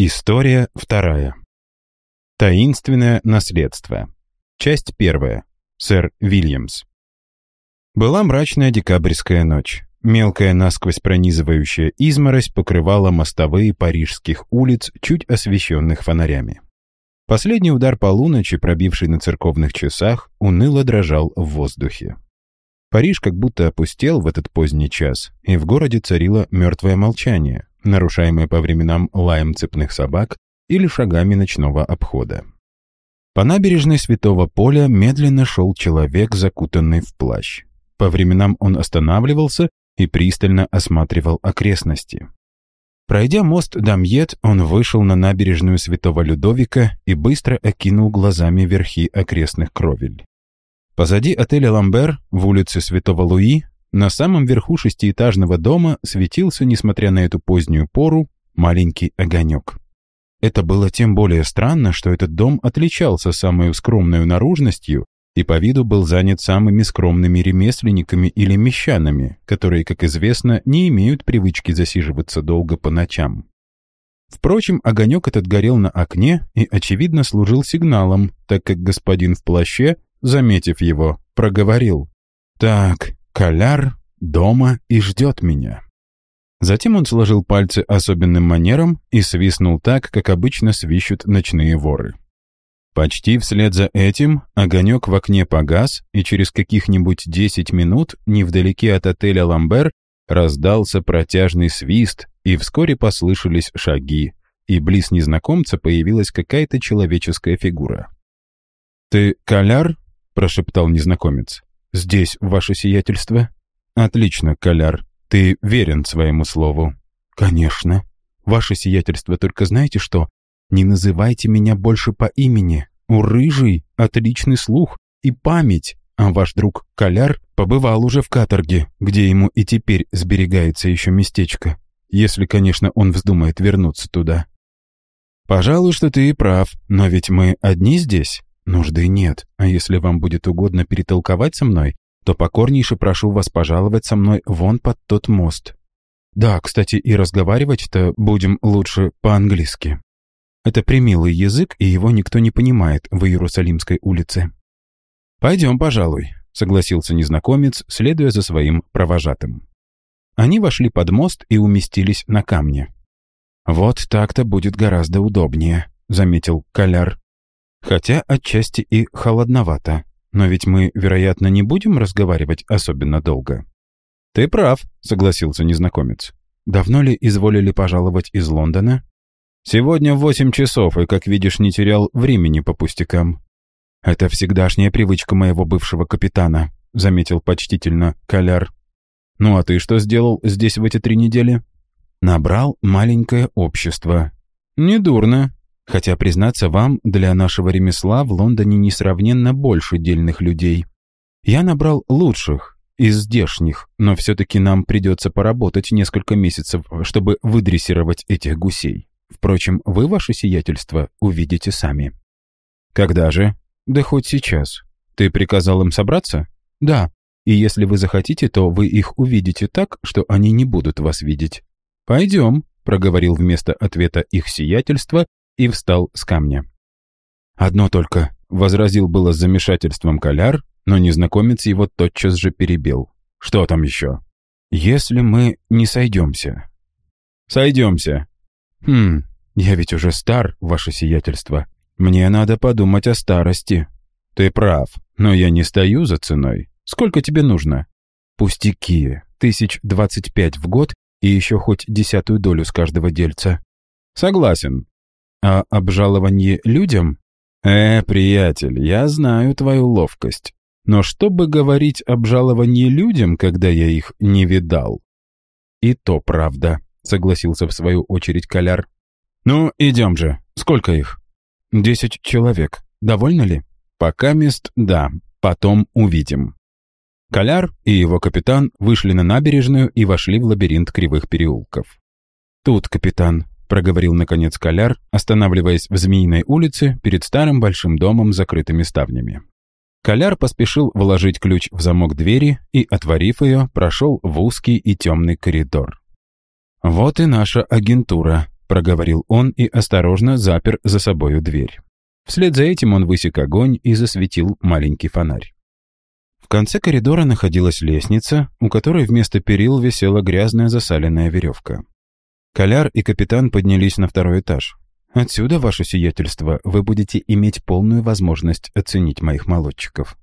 История вторая. Таинственное наследство. Часть первая. Сэр Вильямс. Была мрачная декабрьская ночь. Мелкая насквозь пронизывающая изморозь покрывала мостовые парижских улиц, чуть освещенных фонарями. Последний удар полуночи, пробивший на церковных часах, уныло дрожал в воздухе. Париж как будто опустел в этот поздний час, и в городе царило мертвое молчание, нарушаемое по временам лаем цепных собак или шагами ночного обхода. По набережной Святого Поля медленно шел человек, закутанный в плащ. По временам он останавливался и пристально осматривал окрестности. Пройдя мост Дамьет, он вышел на набережную Святого Людовика и быстро окинул глазами верхи окрестных кровель. Позади отеля «Ламбер» в улице Святого Луи на самом верху шестиэтажного дома светился, несмотря на эту позднюю пору, маленький огонек. Это было тем более странно, что этот дом отличался самой скромной наружностью и по виду был занят самыми скромными ремесленниками или мещанами, которые, как известно, не имеют привычки засиживаться долго по ночам. Впрочем, огонек этот горел на окне и, очевидно, служил сигналом, так как господин в плаще, заметив его, проговорил. «Так, Коляр дома и ждет меня». Затем он сложил пальцы особенным манером и свистнул так, как обычно свищут ночные воры. Почти вслед за этим огонек в окне погас, и через каких-нибудь десять минут невдалеке от отеля «Ламбер» раздался протяжный свист, и вскоре послышались шаги, и близ незнакомца появилась какая-то человеческая фигура. «Ты Коляр?» — прошептал незнакомец. «Здесь, ваше сиятельство?» «Отлично, Коляр. Ты верен своему слову?» «Конечно. Ваше сиятельство, только знаете что? Не называйте меня больше по имени. У рыжий отличный слух и память, а ваш друг Коляр побывал уже в каторге, где ему и теперь сберегается еще местечко, если, конечно, он вздумает вернуться туда. Пожалуй, что ты и прав, но ведь мы одни здесь. Нужды нет, а если вам будет угодно перетолковать со мной, то покорнейше прошу вас пожаловать со мной вон под тот мост. Да, кстати, и разговаривать-то будем лучше по-английски. Это примилый язык, и его никто не понимает в Иерусалимской улице. «Пойдем, пожалуй», — согласился незнакомец, следуя за своим провожатым. Они вошли под мост и уместились на камне. «Вот так-то будет гораздо удобнее», — заметил Коляр. «Хотя отчасти и холодновато. Но ведь мы, вероятно, не будем разговаривать особенно долго». «Ты прав», — согласился незнакомец. «Давно ли изволили пожаловать из Лондона?» Сегодня в восемь часов, и, как видишь, не терял времени по пустякам. Это всегдашняя привычка моего бывшего капитана, заметил почтительно Коляр. Ну а ты что сделал здесь в эти три недели? Набрал маленькое общество. Недурно. Хотя, признаться вам, для нашего ремесла в Лондоне несравненно больше дельных людей. Я набрал лучших, из здешних, но все-таки нам придется поработать несколько месяцев, чтобы выдрессировать этих гусей. Впрочем, вы, ваше сиятельство, увидите сами». «Когда же?» «Да хоть сейчас. Ты приказал им собраться?» «Да. И если вы захотите, то вы их увидите так, что они не будут вас видеть». «Пойдем», — проговорил вместо ответа их сиятельство и встал с камня. «Одно только», — возразил было с замешательством Коляр, но незнакомец его тотчас же перебил. «Что там еще?» «Если мы не сойдемся». «Сойдемся», «Хм, я ведь уже стар, ваше сиятельство. Мне надо подумать о старости». «Ты прав, но я не стою за ценой. Сколько тебе нужно?» «Пустяки. Тысяч двадцать пять в год и еще хоть десятую долю с каждого дельца». «Согласен. А обжалование людям?» «Э, приятель, я знаю твою ловкость. Но чтобы говорить обжалование людям, когда я их не видал?» «И то правда», согласился в свою очередь Коляр. «Ну, идем же. Сколько их?» «Десять человек. Довольно ли?» «Пока мест, да. Потом увидим». Коляр и его капитан вышли на набережную и вошли в лабиринт кривых переулков. «Тут, капитан», — проговорил наконец Коляр, останавливаясь в Змеиной улице перед старым большим домом с закрытыми ставнями. Коляр поспешил вложить ключ в замок двери и, отворив ее, прошел в узкий и темный коридор. «Вот и наша агентура», проговорил он и осторожно запер за собою дверь. Вслед за этим он высек огонь и засветил маленький фонарь. В конце коридора находилась лестница, у которой вместо перил висела грязная засаленная веревка. Коляр и капитан поднялись на второй этаж. Отсюда, ваше сиятельство, вы будете иметь полную возможность оценить моих молодчиков.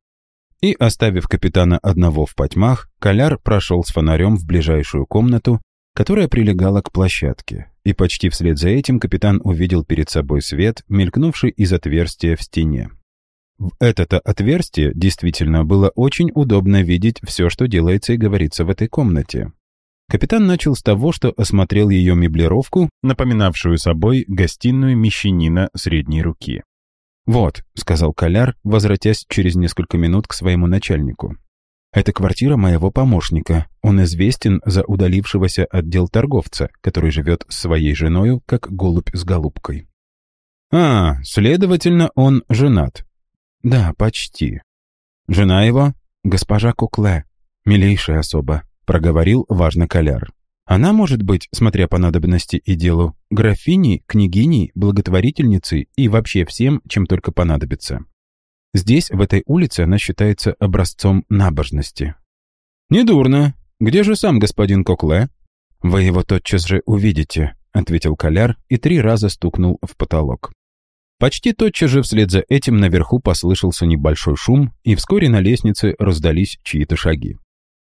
И, оставив капитана одного в потьмах, Коляр прошел с фонарем в ближайшую комнату, которая прилегала к площадке, и почти вслед за этим капитан увидел перед собой свет, мелькнувший из отверстия в стене. В это-то отверстие действительно было очень удобно видеть все, что делается и говорится в этой комнате. Капитан начал с того, что осмотрел ее меблировку, напоминавшую собой гостиную мещанина средней руки. «Вот», — сказал Коляр, возвратясь через несколько минут к своему начальнику. «Это квартира моего помощника. Он известен за удалившегося отдел торговца, который живет с своей женою, как голубь с голубкой». «А, следовательно, он женат». «Да, почти». «Жена его?» «Госпожа Кукле, милейшая особа», — проговорил важно Коляр. Она может быть, смотря по надобности и делу, графиней, княгиней, благотворительницей и вообще всем, чем только понадобится. Здесь, в этой улице, она считается образцом набожности. «Недурно. Где же сам господин Кокле?» «Вы его тотчас же увидите», — ответил Коляр и три раза стукнул в потолок. Почти тотчас же вслед за этим наверху послышался небольшой шум, и вскоре на лестнице раздались чьи-то шаги.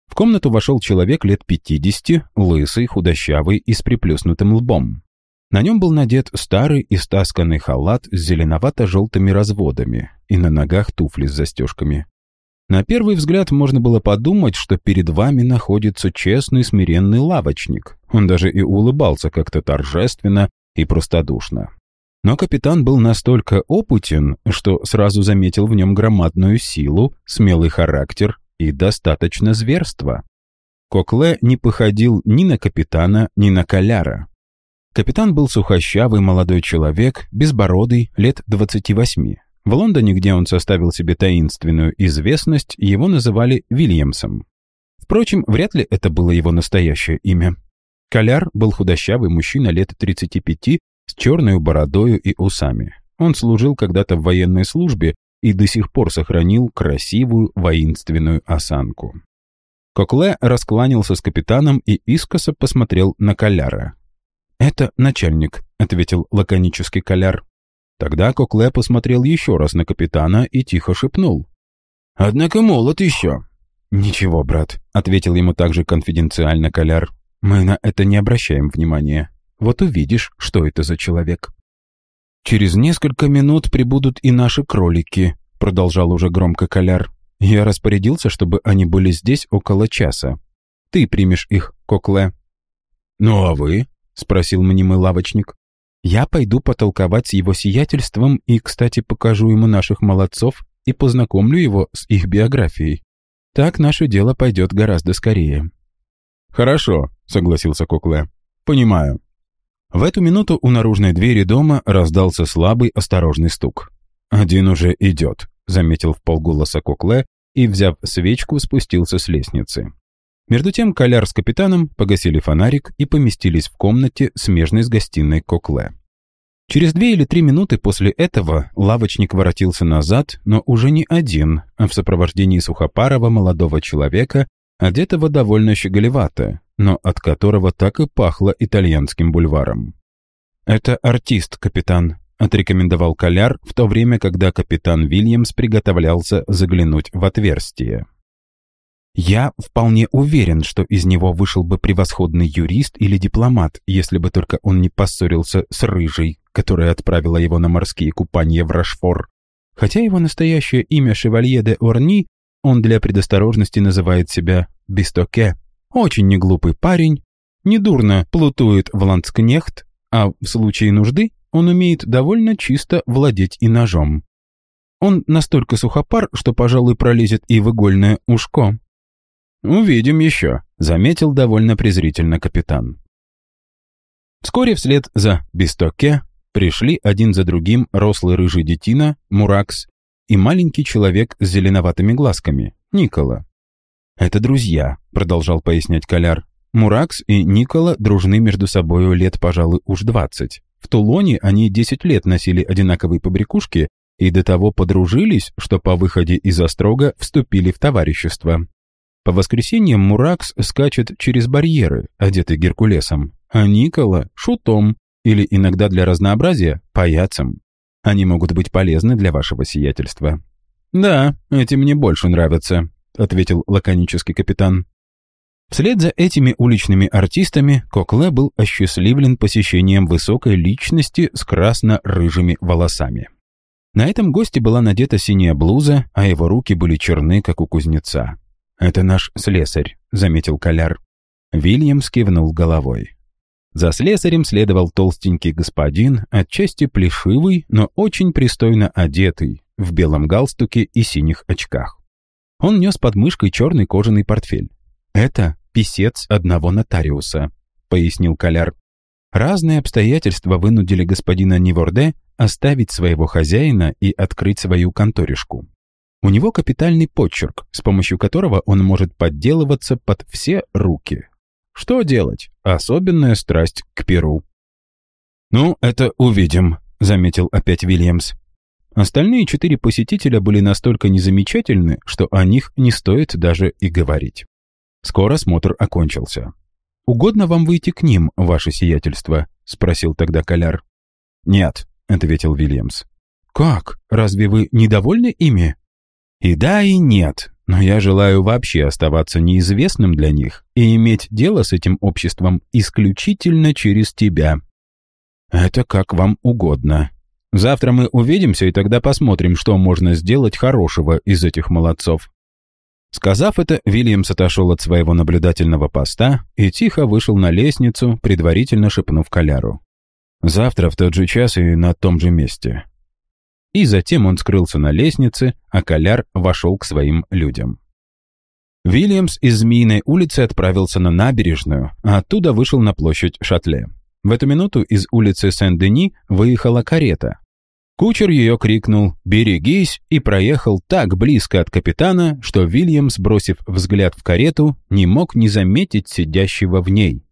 В комнату вошел человек лет 50, лысый, худощавый и с приплюснутым лбом. На нем был надет старый и стасканный халат с зеленовато-желтыми разводами и на ногах туфли с застежками. На первый взгляд можно было подумать, что перед вами находится честный смиренный лавочник. Он даже и улыбался как-то торжественно и простодушно. Но капитан был настолько опытен, что сразу заметил в нем громадную силу, смелый характер и достаточно зверства. Кокле не походил ни на капитана, ни на коляра. Капитан был сухощавый молодой человек, безбородый, лет 28. В Лондоне, где он составил себе таинственную известность, его называли Вильямсом. Впрочем, вряд ли это было его настоящее имя. Коляр был худощавый мужчина лет 35 с черной бородою и усами. Он служил когда-то в военной службе и до сих пор сохранил красивую воинственную осанку. Кокле раскланялся с капитаном и искоса посмотрел на Коляра. «Это начальник», — ответил лаконический Коляр. Тогда Кокле посмотрел еще раз на капитана и тихо шепнул. «Однако молод еще». «Ничего, брат», — ответил ему также конфиденциально Коляр. «Мы на это не обращаем внимания. Вот увидишь, что это за человек». «Через несколько минут прибудут и наши кролики», — продолжал уже громко Коляр. «Я распорядился, чтобы они были здесь около часа. Ты примешь их, Кокле». «Ну а вы?» — спросил мнимый лавочник. «Я пойду потолковать с его сиятельством и, кстати, покажу ему наших молодцов и познакомлю его с их биографией. Так наше дело пойдет гораздо скорее». «Хорошо», — согласился Кокле. «Понимаю. В эту минуту у наружной двери дома раздался слабый осторожный стук. «Один уже идет», — заметил в полголоса Кокле и, взяв свечку, спустился с лестницы. Между тем Коляр с капитаном погасили фонарик и поместились в комнате, смежной с гостиной Кокле. Через две или три минуты после этого лавочник воротился назад, но уже не один, а в сопровождении сухопарого молодого человека, одетого довольно щеголевато, но от которого так и пахло итальянским бульваром. «Это артист, капитан», — отрекомендовал Коляр в то время, когда капитан Вильямс приготовлялся заглянуть в отверстие. «Я вполне уверен, что из него вышел бы превосходный юрист или дипломат, если бы только он не поссорился с Рыжей, которая отправила его на морские купания в Рашфор. Хотя его настоящее имя Шевалье де Орни, он для предосторожности называет себя Бистоке. Очень неглупый парень, недурно плутует в ландскнехт, а в случае нужды он умеет довольно чисто владеть и ножом. Он настолько сухопар, что, пожалуй, пролезет и в игольное ушко. «Увидим еще», — заметил довольно презрительно капитан. Вскоре вслед за Бистоке пришли один за другим рослый рыжий детина, Муракс, и маленький человек с зеленоватыми глазками, Никола. «Это друзья», — продолжал пояснять Коляр. Муракс и Никола дружны между собою лет, пожалуй, уж двадцать. В Тулоне они десять лет носили одинаковые побрякушки и до того подружились, что по выходе из острога вступили в товарищество. По воскресеньям Муракс скачет через барьеры, одетый Геркулесом, а Никола — шутом, или иногда для разнообразия — паяцем. Они могут быть полезны для вашего сиятельства». «Да, эти мне больше нравятся», — ответил лаконический капитан. Вслед за этими уличными артистами Кокле был осчастливлен посещением высокой личности с красно-рыжими волосами. На этом госте была надета синяя блуза, а его руки были черны, как у кузнеца. «Это наш слесарь», — заметил Коляр. Вильям скивнул головой. За слесарем следовал толстенький господин, отчасти плешивый, но очень пристойно одетый, в белом галстуке и синих очках. Он нес под мышкой черный кожаный портфель. «Это писец одного нотариуса», — пояснил Коляр. Разные обстоятельства вынудили господина Неворде оставить своего хозяина и открыть свою конторишку. У него капитальный почерк, с помощью которого он может подделываться под все руки. Что делать? Особенная страсть к перу. «Ну, это увидим», — заметил опять Вильямс. Остальные четыре посетителя были настолько незамечательны, что о них не стоит даже и говорить. Скоро смотр окончился. «Угодно вам выйти к ним, ваше сиятельство?» — спросил тогда Коляр. «Нет», — ответил Вильямс. «Как? Разве вы недовольны ими?» «И да, и нет. Но я желаю вообще оставаться неизвестным для них и иметь дело с этим обществом исключительно через тебя. Это как вам угодно. Завтра мы увидимся, и тогда посмотрим, что можно сделать хорошего из этих молодцов». Сказав это, Вильямс отошел от своего наблюдательного поста и тихо вышел на лестницу, предварительно шепнув Коляру. «Завтра в тот же час и на том же месте и затем он скрылся на лестнице, а Коляр вошел к своим людям. Вильямс из Змеиной улицы отправился на набережную, а оттуда вышел на площадь Шатле. В эту минуту из улицы Сен-Дени выехала карета. Кучер ее крикнул «Берегись!» и проехал так близко от капитана, что Вильямс, бросив взгляд в карету, не мог не заметить сидящего в ней.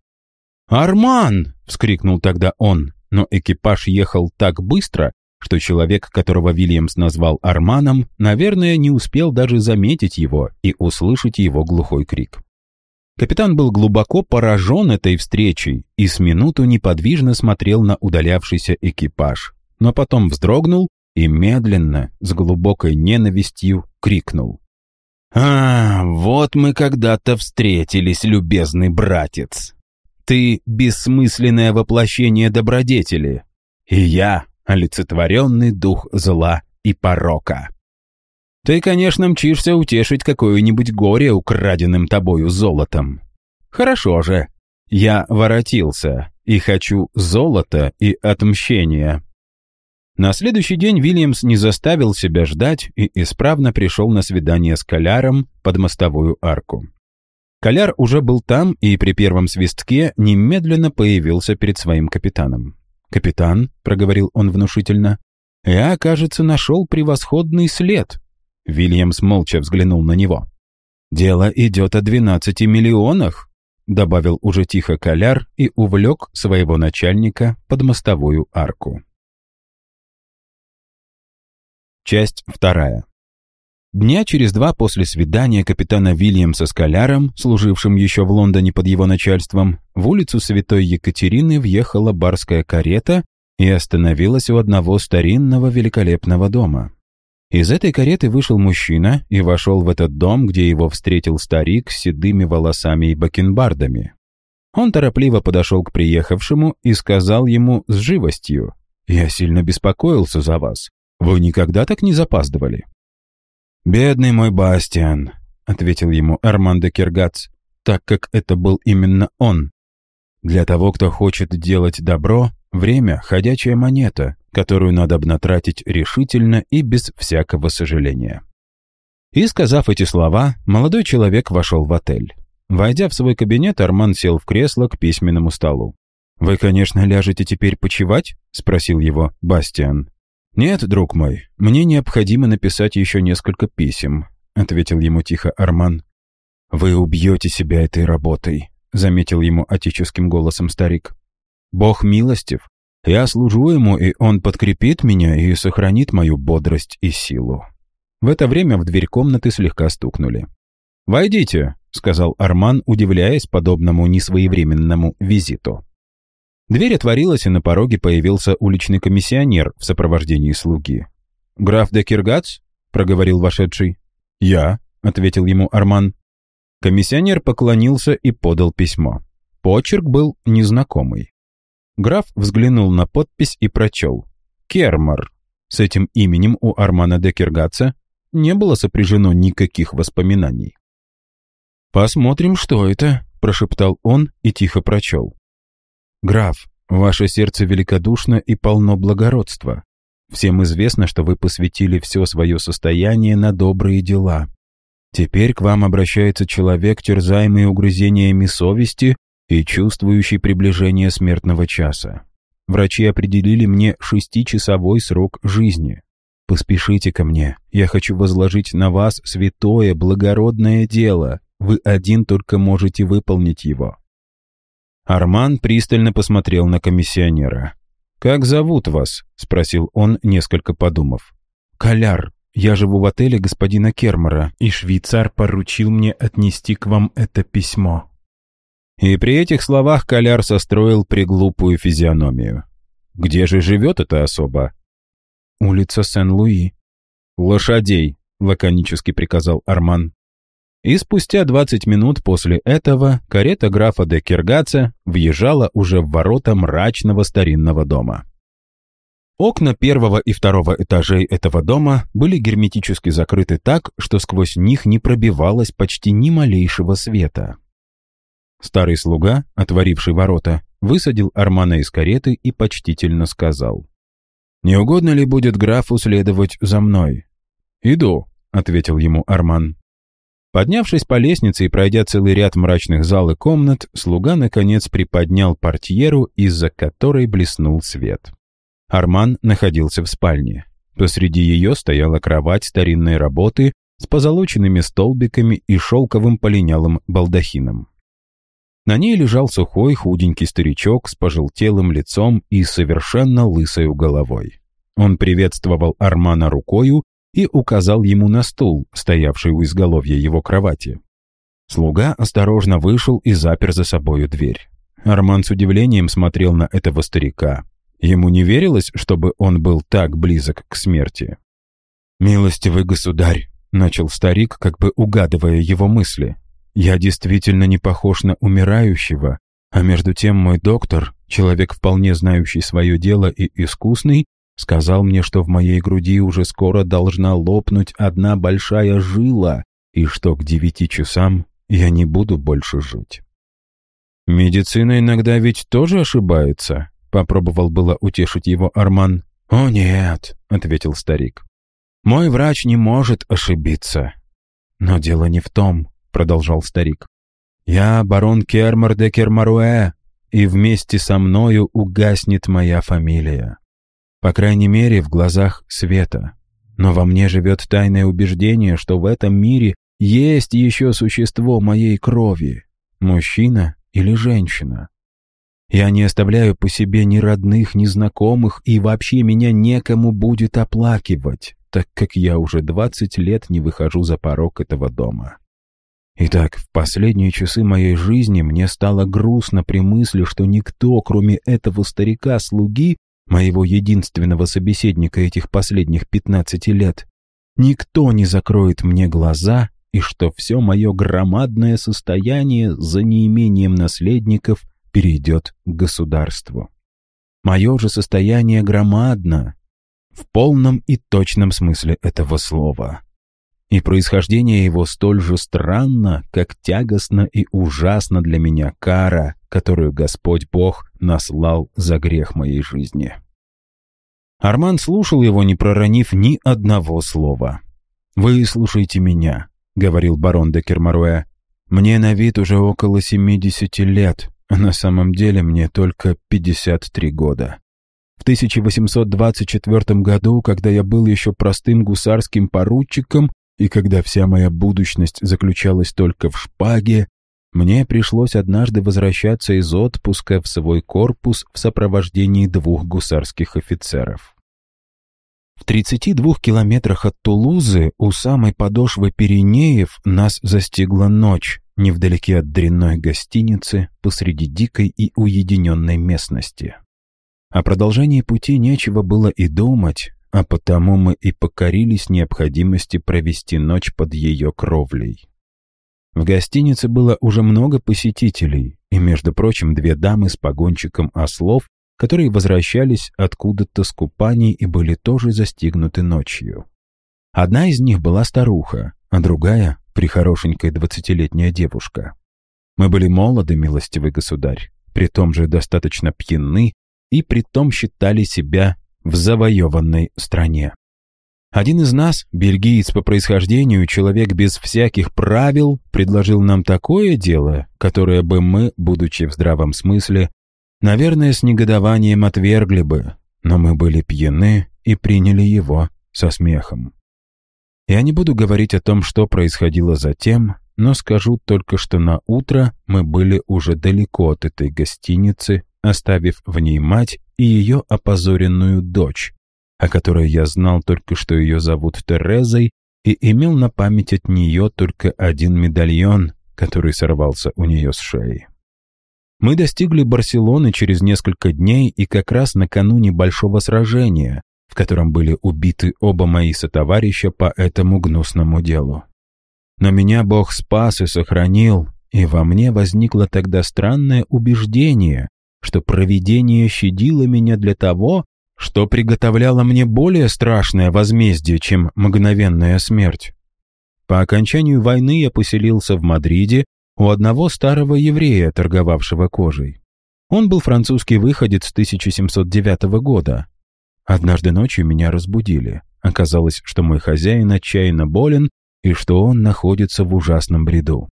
«Арман!» — вскрикнул тогда он, но экипаж ехал так быстро, что человек, которого Вильямс назвал Арманом, наверное, не успел даже заметить его и услышать его глухой крик. Капитан был глубоко поражен этой встречей и с минуту неподвижно смотрел на удалявшийся экипаж, но потом вздрогнул и медленно, с глубокой ненавистью, крикнул. «А, вот мы когда-то встретились, любезный братец! Ты — бессмысленное воплощение добродетели, и я олицетворенный дух зла и порока. Ты, конечно, мчишься утешить какое-нибудь горе украденным тобою золотом. Хорошо же, я воротился и хочу золота и отмщения. На следующий день Вильямс не заставил себя ждать и исправно пришел на свидание с Коляром под мостовую арку. Коляр уже был там и при первом свистке немедленно появился перед своим капитаном. «Капитан», — проговорил он внушительно, — «я, кажется, нашел превосходный след». Вильямс молча взглянул на него. «Дело идет о двенадцати миллионах», — добавил уже тихо Коляр и увлек своего начальника под мостовую арку. Часть вторая. Дня через два после свидания капитана Вильямса с Коляром, служившим еще в Лондоне под его начальством, в улицу Святой Екатерины въехала барская карета и остановилась у одного старинного великолепного дома. Из этой кареты вышел мужчина и вошел в этот дом, где его встретил старик с седыми волосами и бакенбардами. Он торопливо подошел к приехавшему и сказал ему с живостью, «Я сильно беспокоился за вас. Вы никогда так не запаздывали?» «Бедный мой Бастиан», — ответил ему Армандо Киргац, так как это был именно он. «Для того, кто хочет делать добро, время — ходячая монета, которую надо обнатратить решительно и без всякого сожаления». И, сказав эти слова, молодой человек вошел в отель. Войдя в свой кабинет, Арман сел в кресло к письменному столу. «Вы, конечно, ляжете теперь почевать?» — спросил его Бастиан. «Нет, друг мой, мне необходимо написать еще несколько писем», — ответил ему тихо Арман. «Вы убьете себя этой работой», — заметил ему отеческим голосом старик. «Бог милостив. Я служу ему, и он подкрепит меня и сохранит мою бодрость и силу». В это время в дверь комнаты слегка стукнули. «Войдите», — сказал Арман, удивляясь подобному несвоевременному визиту. Дверь отворилась, и на пороге появился уличный комиссионер в сопровождении слуги. «Граф де Киргац?» — проговорил вошедший. «Я», — ответил ему Арман. Комиссионер поклонился и подал письмо. Почерк был незнакомый. Граф взглянул на подпись и прочел. «Кермар». С этим именем у Армана де Киргаца не было сопряжено никаких воспоминаний. «Посмотрим, что это», — прошептал он и тихо прочел. «Граф, ваше сердце великодушно и полно благородства. Всем известно, что вы посвятили все свое состояние на добрые дела. Теперь к вам обращается человек, терзаемый угрызениями совести и чувствующий приближение смертного часа. Врачи определили мне шестичасовой срок жизни. Поспешите ко мне, я хочу возложить на вас святое, благородное дело. Вы один только можете выполнить его». Арман пристально посмотрел на комиссионера. «Как зовут вас?» — спросил он, несколько подумав. «Коляр. Я живу в отеле господина Кермера, и швейцар поручил мне отнести к вам это письмо». И при этих словах Коляр состроил приглупую физиономию. «Где же живет эта особа?» «Улица Сен-Луи». «Лошадей», — лаконически приказал Арман. И спустя 20 минут после этого карета графа де Киргаца въезжала уже в ворота мрачного старинного дома. Окна первого и второго этажей этого дома были герметически закрыты так, что сквозь них не пробивалось почти ни малейшего света. Старый слуга, отворивший ворота, высадил Армана из кареты и почтительно сказал. «Не угодно ли будет графу следовать за мной?» «Иду», — ответил ему Арман. Поднявшись по лестнице и пройдя целый ряд мрачных зал и комнат, слуга, наконец, приподнял портьеру, из-за которой блеснул свет. Арман находился в спальне. Посреди ее стояла кровать старинной работы с позолоченными столбиками и шелковым полинялым балдахином. На ней лежал сухой, худенький старичок с пожелтелым лицом и совершенно лысой головой. Он приветствовал Армана рукою и указал ему на стул, стоявший у изголовья его кровати. Слуга осторожно вышел и запер за собою дверь. Арман с удивлением смотрел на этого старика. Ему не верилось, чтобы он был так близок к смерти. «Милостивый государь», — начал старик, как бы угадывая его мысли, «я действительно не похож на умирающего, а между тем мой доктор, человек, вполне знающий свое дело и искусный, Сказал мне, что в моей груди уже скоро должна лопнуть одна большая жила, и что к девяти часам я не буду больше жить. «Медицина иногда ведь тоже ошибается», — попробовал было утешить его Арман. «О нет», — ответил старик. «Мой врач не может ошибиться». «Но дело не в том», — продолжал старик. «Я барон Кермар де Кермаруэ, и вместе со мною угаснет моя фамилия. По крайней мере, в глазах света. Но во мне живет тайное убеждение, что в этом мире есть еще существо моей крови. Мужчина или женщина. Я не оставляю по себе ни родных, ни знакомых, и вообще меня некому будет оплакивать, так как я уже двадцать лет не выхожу за порог этого дома. Итак, в последние часы моей жизни мне стало грустно при мысли, что никто, кроме этого старика-слуги, моего единственного собеседника этих последних пятнадцати лет, никто не закроет мне глаза, и что все мое громадное состояние за неимением наследников перейдет к государству. Мое же состояние громадно, в полном и точном смысле этого слова. И происхождение его столь же странно, как тягостно и ужасно для меня кара, которую Господь Бог наслал за грех моей жизни. Арман слушал его, не проронив ни одного слова. «Вы слушайте меня», — говорил барон де Кермаруэ. «Мне на вид уже около 70 лет, а на самом деле мне только 53 года. В 1824 году, когда я был еще простым гусарским поручиком, и когда вся моя будущность заключалась только в шпаге, мне пришлось однажды возвращаться из отпуска в свой корпус в сопровождении двух гусарских офицеров. В 32 километрах от Тулузы у самой подошвы Пиренеев нас застигла ночь, невдалеке от дрянной гостиницы посреди дикой и уединенной местности. О продолжении пути нечего было и думать, а потому мы и покорились необходимости провести ночь под ее кровлей. В гостинице было уже много посетителей, и, между прочим, две дамы с погончиком ослов которые возвращались откуда-то с купаний и были тоже застигнуты ночью. Одна из них была старуха, а другая — прихорошенькая двадцатилетняя девушка. Мы были молоды, милостивый государь, при том же достаточно пьяны и при том считали себя в завоеванной стране. Один из нас, бельгиец по происхождению, человек без всяких правил, предложил нам такое дело, которое бы мы, будучи в здравом смысле, Наверное, с негодованием отвергли бы, но мы были пьяны и приняли его со смехом. Я не буду говорить о том, что происходило затем, но скажу только, что на утро мы были уже далеко от этой гостиницы, оставив в ней мать и ее опозоренную дочь, о которой я знал только, что ее зовут Терезой, и имел на память от нее только один медальон, который сорвался у нее с шеи. Мы достигли Барселоны через несколько дней и как раз накануне большого сражения, в котором были убиты оба мои сотоварища по этому гнусному делу. Но меня Бог спас и сохранил, и во мне возникло тогда странное убеждение, что провидение щадило меня для того, что приготовляло мне более страшное возмездие, чем мгновенная смерть. По окончанию войны я поселился в Мадриде у одного старого еврея, торговавшего кожей. Он был французский выходец 1709 года. Однажды ночью меня разбудили. Оказалось, что мой хозяин отчаянно болен и что он находится в ужасном бреду.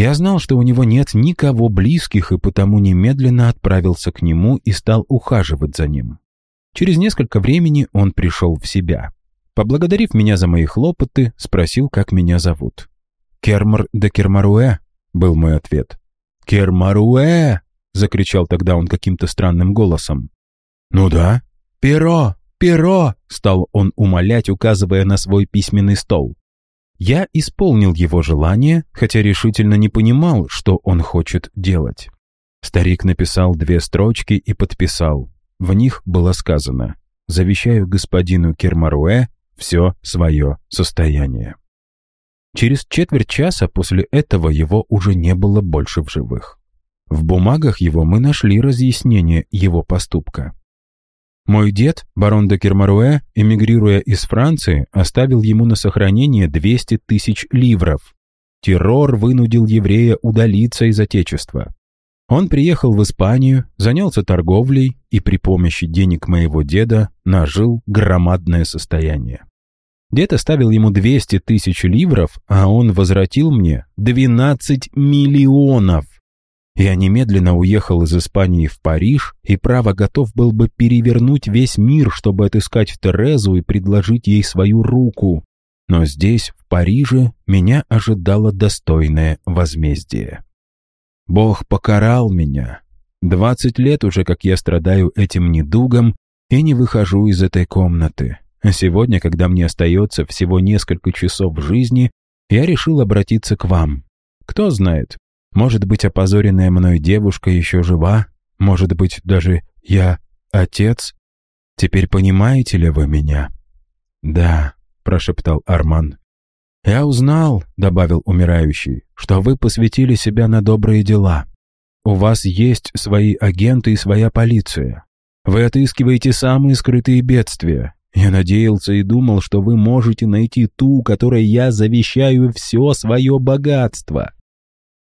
Я знал, что у него нет никого близких, и потому немедленно отправился к нему и стал ухаживать за ним. Через несколько времени он пришел в себя. Поблагодарив меня за мои хлопоты, спросил, как меня зовут. «Кермар де Кермаруэ», — был мой ответ. «Кермаруэ!» — закричал тогда он каким-то странным голосом. «Ну да». «Перо! Перо!» — стал он умолять, указывая на свой письменный стол. Я исполнил его желание, хотя решительно не понимал, что он хочет делать. Старик написал две строчки и подписал. В них было сказано «Завещаю господину Кермаруэ все свое состояние». Через четверть часа после этого его уже не было больше в живых. В бумагах его мы нашли разъяснение его поступка. Мой дед, барон де Кермаруэ, эмигрируя из Франции, оставил ему на сохранение 200 тысяч ливров. Террор вынудил еврея удалиться из Отечества. Он приехал в Испанию, занялся торговлей и при помощи денег моего деда нажил громадное состояние. Дед оставил ему 200 тысяч ливров, а он возвратил мне 12 миллионов. Я немедленно уехал из Испании в Париж и, право, готов был бы перевернуть весь мир, чтобы отыскать Терезу и предложить ей свою руку. Но здесь, в Париже, меня ожидало достойное возмездие. Бог покарал меня. Двадцать лет уже, как я страдаю этим недугом, и не выхожу из этой комнаты. А сегодня, когда мне остается всего несколько часов жизни, я решил обратиться к вам. Кто знает, может быть, опозоренная мной девушка еще жива, может быть, даже я отец. Теперь понимаете ли вы меня?» «Да», — прошептал Арман. «Я узнал», — добавил умирающий, «что вы посвятили себя на добрые дела. У вас есть свои агенты и своя полиция. Вы отыскиваете самые скрытые бедствия, я надеялся и думал, что вы можете найти ту, которой я завещаю все свое богатство.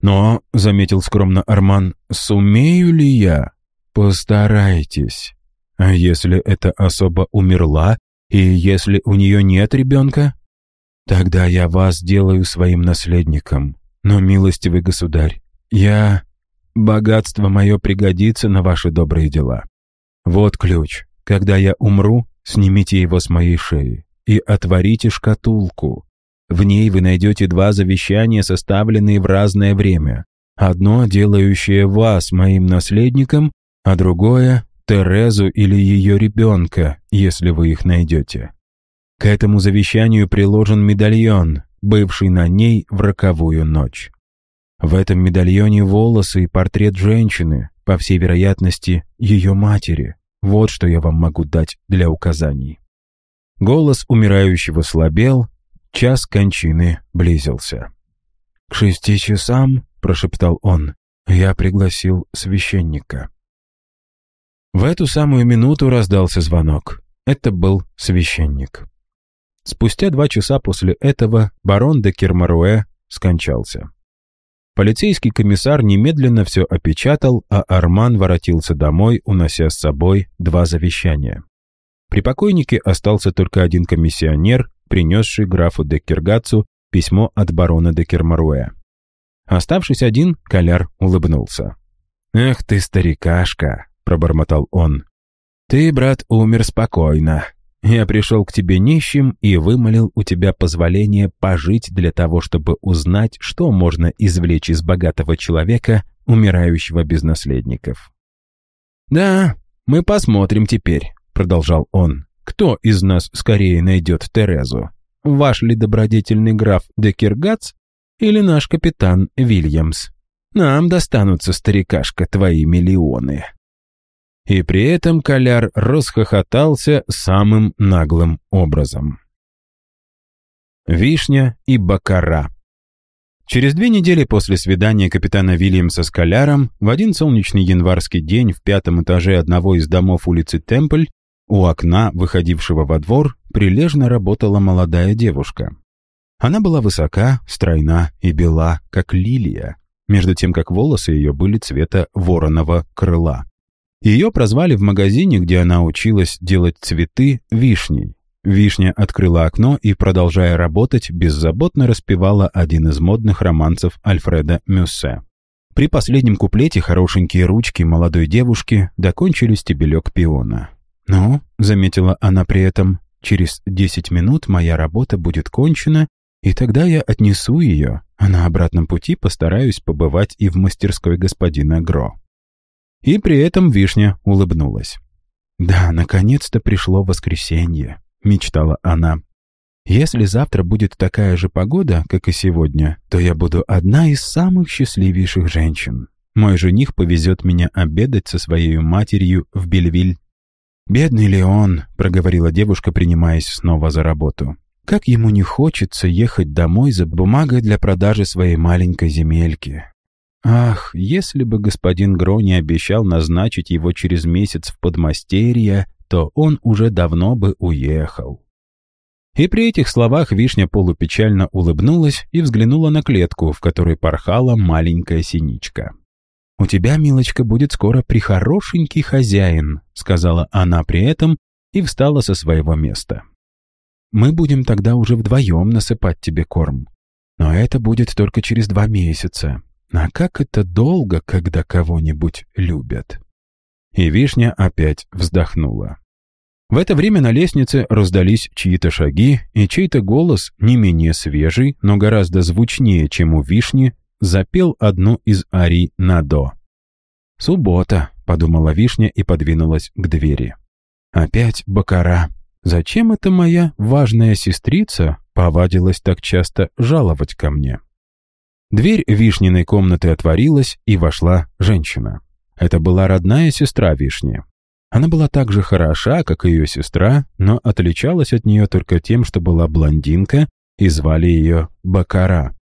Но, — заметил скромно Арман, — сумею ли я? Постарайтесь. А если эта особа умерла, и если у нее нет ребенка? Тогда я вас делаю своим наследником. Но, милостивый государь, я... Богатство мое пригодится на ваши добрые дела. Вот ключ. Когда я умру, Снимите его с моей шеи и отворите шкатулку. В ней вы найдете два завещания, составленные в разное время. Одно, делающее вас моим наследником, а другое — Терезу или ее ребенка, если вы их найдете. К этому завещанию приложен медальон, бывший на ней в роковую ночь. В этом медальоне волосы и портрет женщины, по всей вероятности, ее матери. Вот что я вам могу дать для указаний. Голос умирающего слабел, час кончины близился. «К шести часам», — прошептал он, — «я пригласил священника». В эту самую минуту раздался звонок. Это был священник. Спустя два часа после этого барон де Кермаруэ скончался. Полицейский комиссар немедленно все опечатал, а Арман воротился домой, унося с собой два завещания. При покойнике остался только один комиссионер, принесший графу де Киргацу письмо от барона де Кермаруэ. Оставшись один, Коляр улыбнулся. «Эх ты, старикашка!» — пробормотал он. «Ты, брат, умер спокойно. Я пришел к тебе нищим и вымолил у тебя позволение пожить для того, чтобы узнать, что можно извлечь из богатого человека, умирающего без наследников. «Да, мы посмотрим теперь», — продолжал он, «кто из нас скорее найдет Терезу? Ваш ли добродетельный граф Декергац или наш капитан Вильямс? Нам достанутся, старикашка, твои миллионы». И при этом Коляр расхохотался самым наглым образом. Вишня и Бакара Через две недели после свидания капитана Вильямса с Коляром в один солнечный январский день в пятом этаже одного из домов улицы Темпль у окна, выходившего во двор, прилежно работала молодая девушка. Она была высока, стройна и бела, как лилия, между тем как волосы ее были цвета вороного крыла. Ее прозвали в магазине, где она училась делать цветы, вишней. Вишня открыла окно и, продолжая работать, беззаботно распевала один из модных романсов Альфреда Мюссе. При последнем куплете хорошенькие ручки молодой девушки докончили стебелек пиона. «Ну», — заметила она при этом, — «через десять минут моя работа будет кончена, и тогда я отнесу ее, а на обратном пути постараюсь побывать и в мастерской господина Гро». И при этом вишня улыбнулась. «Да, наконец-то пришло воскресенье», — мечтала она. «Если завтра будет такая же погода, как и сегодня, то я буду одна из самых счастливейших женщин. Мой жених повезет меня обедать со своей матерью в Бельвиль». «Бедный Леон», — проговорила девушка, принимаясь снова за работу. «Как ему не хочется ехать домой за бумагой для продажи своей маленькой земельки. Ах, если бы господин Гро не обещал назначить его через месяц в подмастерье, то он уже давно бы уехал. И при этих словах вишня полупечально улыбнулась и взглянула на клетку, в которой порхала маленькая синичка. «У тебя, милочка, будет скоро прихорошенький хозяин», сказала она при этом и встала со своего места. «Мы будем тогда уже вдвоем насыпать тебе корм. Но это будет только через два месяца. А как это долго, когда кого-нибудь любят? И вишня опять вздохнула. В это время на лестнице раздались чьи-то шаги, и чей-то голос, не менее свежий, но гораздо звучнее, чем у вишни, запел одну из арий на «до». «Суббота», — подумала вишня и подвинулась к двери. «Опять бакара. Зачем эта моя важная сестрица повадилась так часто жаловать ко мне?» Дверь Вишниной комнаты отворилась, и вошла женщина. Это была родная сестра Вишни. Она была так же хороша, как и ее сестра, но отличалась от нее только тем, что была блондинка, и звали ее Бакара.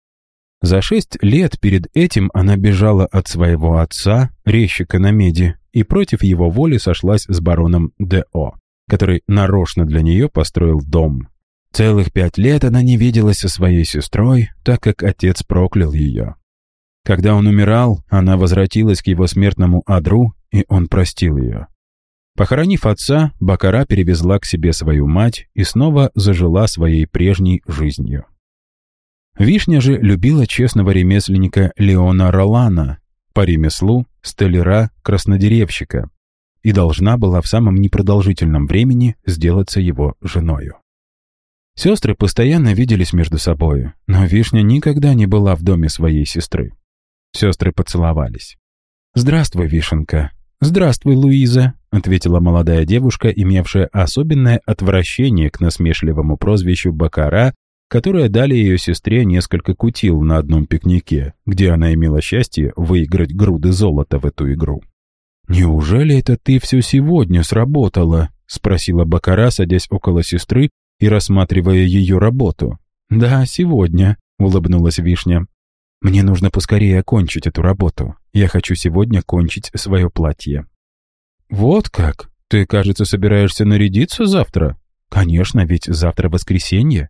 За шесть лет перед этим она бежала от своего отца, резчика на меди, и против его воли сошлась с бароном Д.О., который нарочно для нее построил дом, Целых пять лет она не виделась со своей сестрой, так как отец проклял ее. Когда он умирал, она возвратилась к его смертному адру, и он простил ее. Похоронив отца, Бакара перевезла к себе свою мать и снова зажила своей прежней жизнью. Вишня же любила честного ремесленника Леона Ролана, по ремеслу столяра-краснодеревщика, и должна была в самом непродолжительном времени сделаться его женою. Сестры постоянно виделись между собой, но Вишня никогда не была в доме своей сестры. Сестры поцеловались. «Здравствуй, Вишенка. Здравствуй, Луиза», — ответила молодая девушка, имевшая особенное отвращение к насмешливому прозвищу Бакара, которое дали ее сестре несколько кутил на одном пикнике, где она имела счастье выиграть груды золота в эту игру. «Неужели это ты все сегодня сработала?» — спросила Бакара, садясь около сестры и рассматривая ее работу. «Да, сегодня», — улыбнулась Вишня. «Мне нужно поскорее окончить эту работу. Я хочу сегодня кончить свое платье». «Вот как? Ты, кажется, собираешься нарядиться завтра?» «Конечно, ведь завтра воскресенье».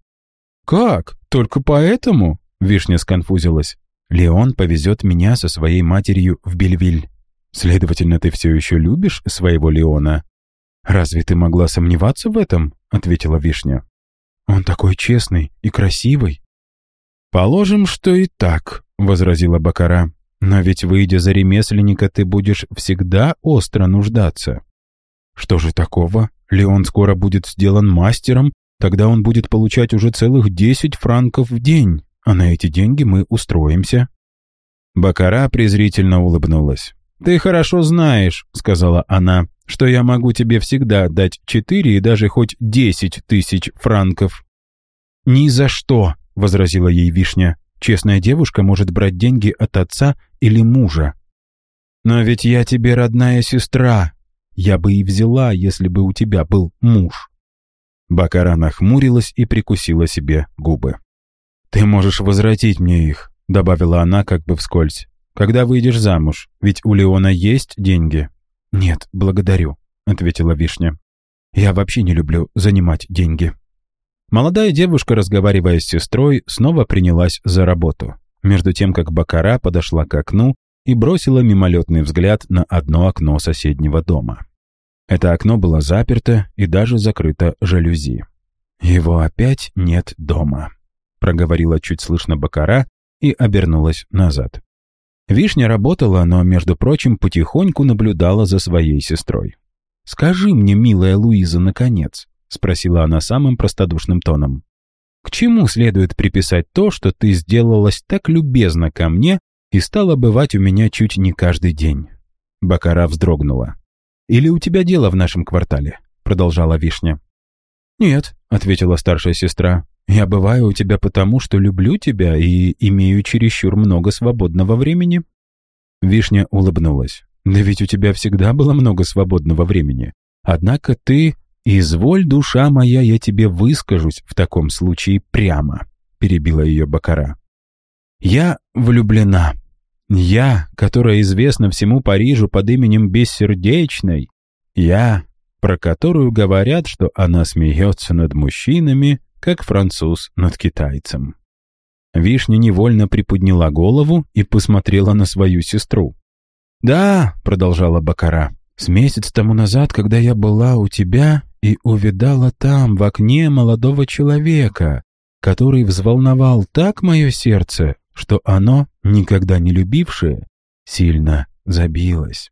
«Как? Только поэтому?» — Вишня сконфузилась. «Леон повезет меня со своей матерью в Бельвиль. Следовательно, ты все еще любишь своего Леона?» «Разве ты могла сомневаться в этом?» — ответила Вишня. «Он такой честный и красивый». «Положим, что и так», — возразила Бакара. «Но ведь, выйдя за ремесленника, ты будешь всегда остро нуждаться». «Что же такого? Леон скоро будет сделан мастером, тогда он будет получать уже целых десять франков в день, а на эти деньги мы устроимся». Бакара презрительно улыбнулась. «Ты хорошо знаешь», — сказала она, «что я могу тебе всегда дать четыре и даже хоть десять тысяч франков». «Ни за что», — возразила ей Вишня. «Честная девушка может брать деньги от отца или мужа». «Но ведь я тебе родная сестра. Я бы и взяла, если бы у тебя был муж». Бакара нахмурилась и прикусила себе губы. «Ты можешь возвратить мне их», — добавила она как бы вскользь. Когда выйдешь замуж? Ведь у Леона есть деньги». «Нет, благодарю», — ответила Вишня. «Я вообще не люблю занимать деньги». Молодая девушка, разговаривая с сестрой, снова принялась за работу, между тем как Бакара подошла к окну и бросила мимолетный взгляд на одно окно соседнего дома. Это окно было заперто и даже закрыто жалюзи. «Его опять нет дома», — проговорила чуть слышно Бакара и обернулась назад. Вишня работала, но, между прочим, потихоньку наблюдала за своей сестрой. «Скажи мне, милая Луиза, наконец», — спросила она самым простодушным тоном. «К чему следует приписать то, что ты сделалась так любезно ко мне и стала бывать у меня чуть не каждый день?» Бакара вздрогнула. «Или у тебя дело в нашем квартале?» — продолжала Вишня. «Нет», — ответила старшая сестра. Я бываю у тебя потому, что люблю тебя и имею чересчур много свободного времени». Вишня улыбнулась. «Да ведь у тебя всегда было много свободного времени. Однако ты... Изволь, душа моя, я тебе выскажусь в таком случае прямо», — перебила ее Бакара. «Я влюблена. Я, которая известна всему Парижу под именем Бессердечной. Я, про которую говорят, что она смеется над мужчинами, как француз над китайцем. Вишня невольно приподняла голову и посмотрела на свою сестру. «Да», — продолжала Бакара, — «с месяц тому назад, когда я была у тебя и увидала там, в окне, молодого человека, который взволновал так мое сердце, что оно, никогда не любившее, сильно забилось.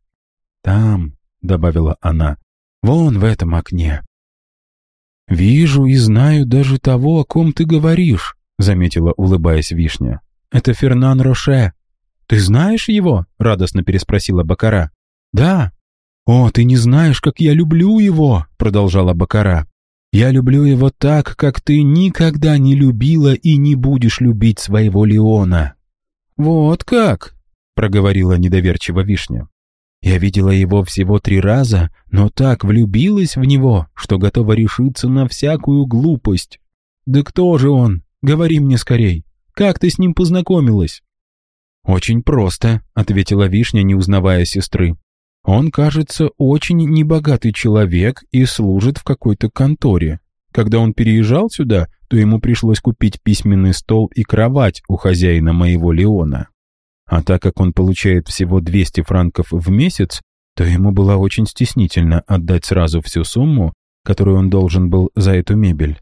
Там, — добавила она, — вон в этом окне. «Вижу и знаю даже того, о ком ты говоришь», — заметила, улыбаясь Вишня. «Это Фернан Роше». «Ты знаешь его?» — радостно переспросила Бакара. «Да». «О, ты не знаешь, как я люблю его», — продолжала Бакара. «Я люблю его так, как ты никогда не любила и не будешь любить своего Леона». «Вот как?» — проговорила недоверчиво Вишня. Я видела его всего три раза, но так влюбилась в него, что готова решиться на всякую глупость. Да кто же он? Говори мне скорей. Как ты с ним познакомилась? Очень просто, ответила Вишня, не узнавая сестры. Он, кажется, очень небогатый человек и служит в какой-то конторе. Когда он переезжал сюда, то ему пришлось купить письменный стол и кровать у хозяина моего Леона. А так как он получает всего 200 франков в месяц, то ему было очень стеснительно отдать сразу всю сумму, которую он должен был за эту мебель.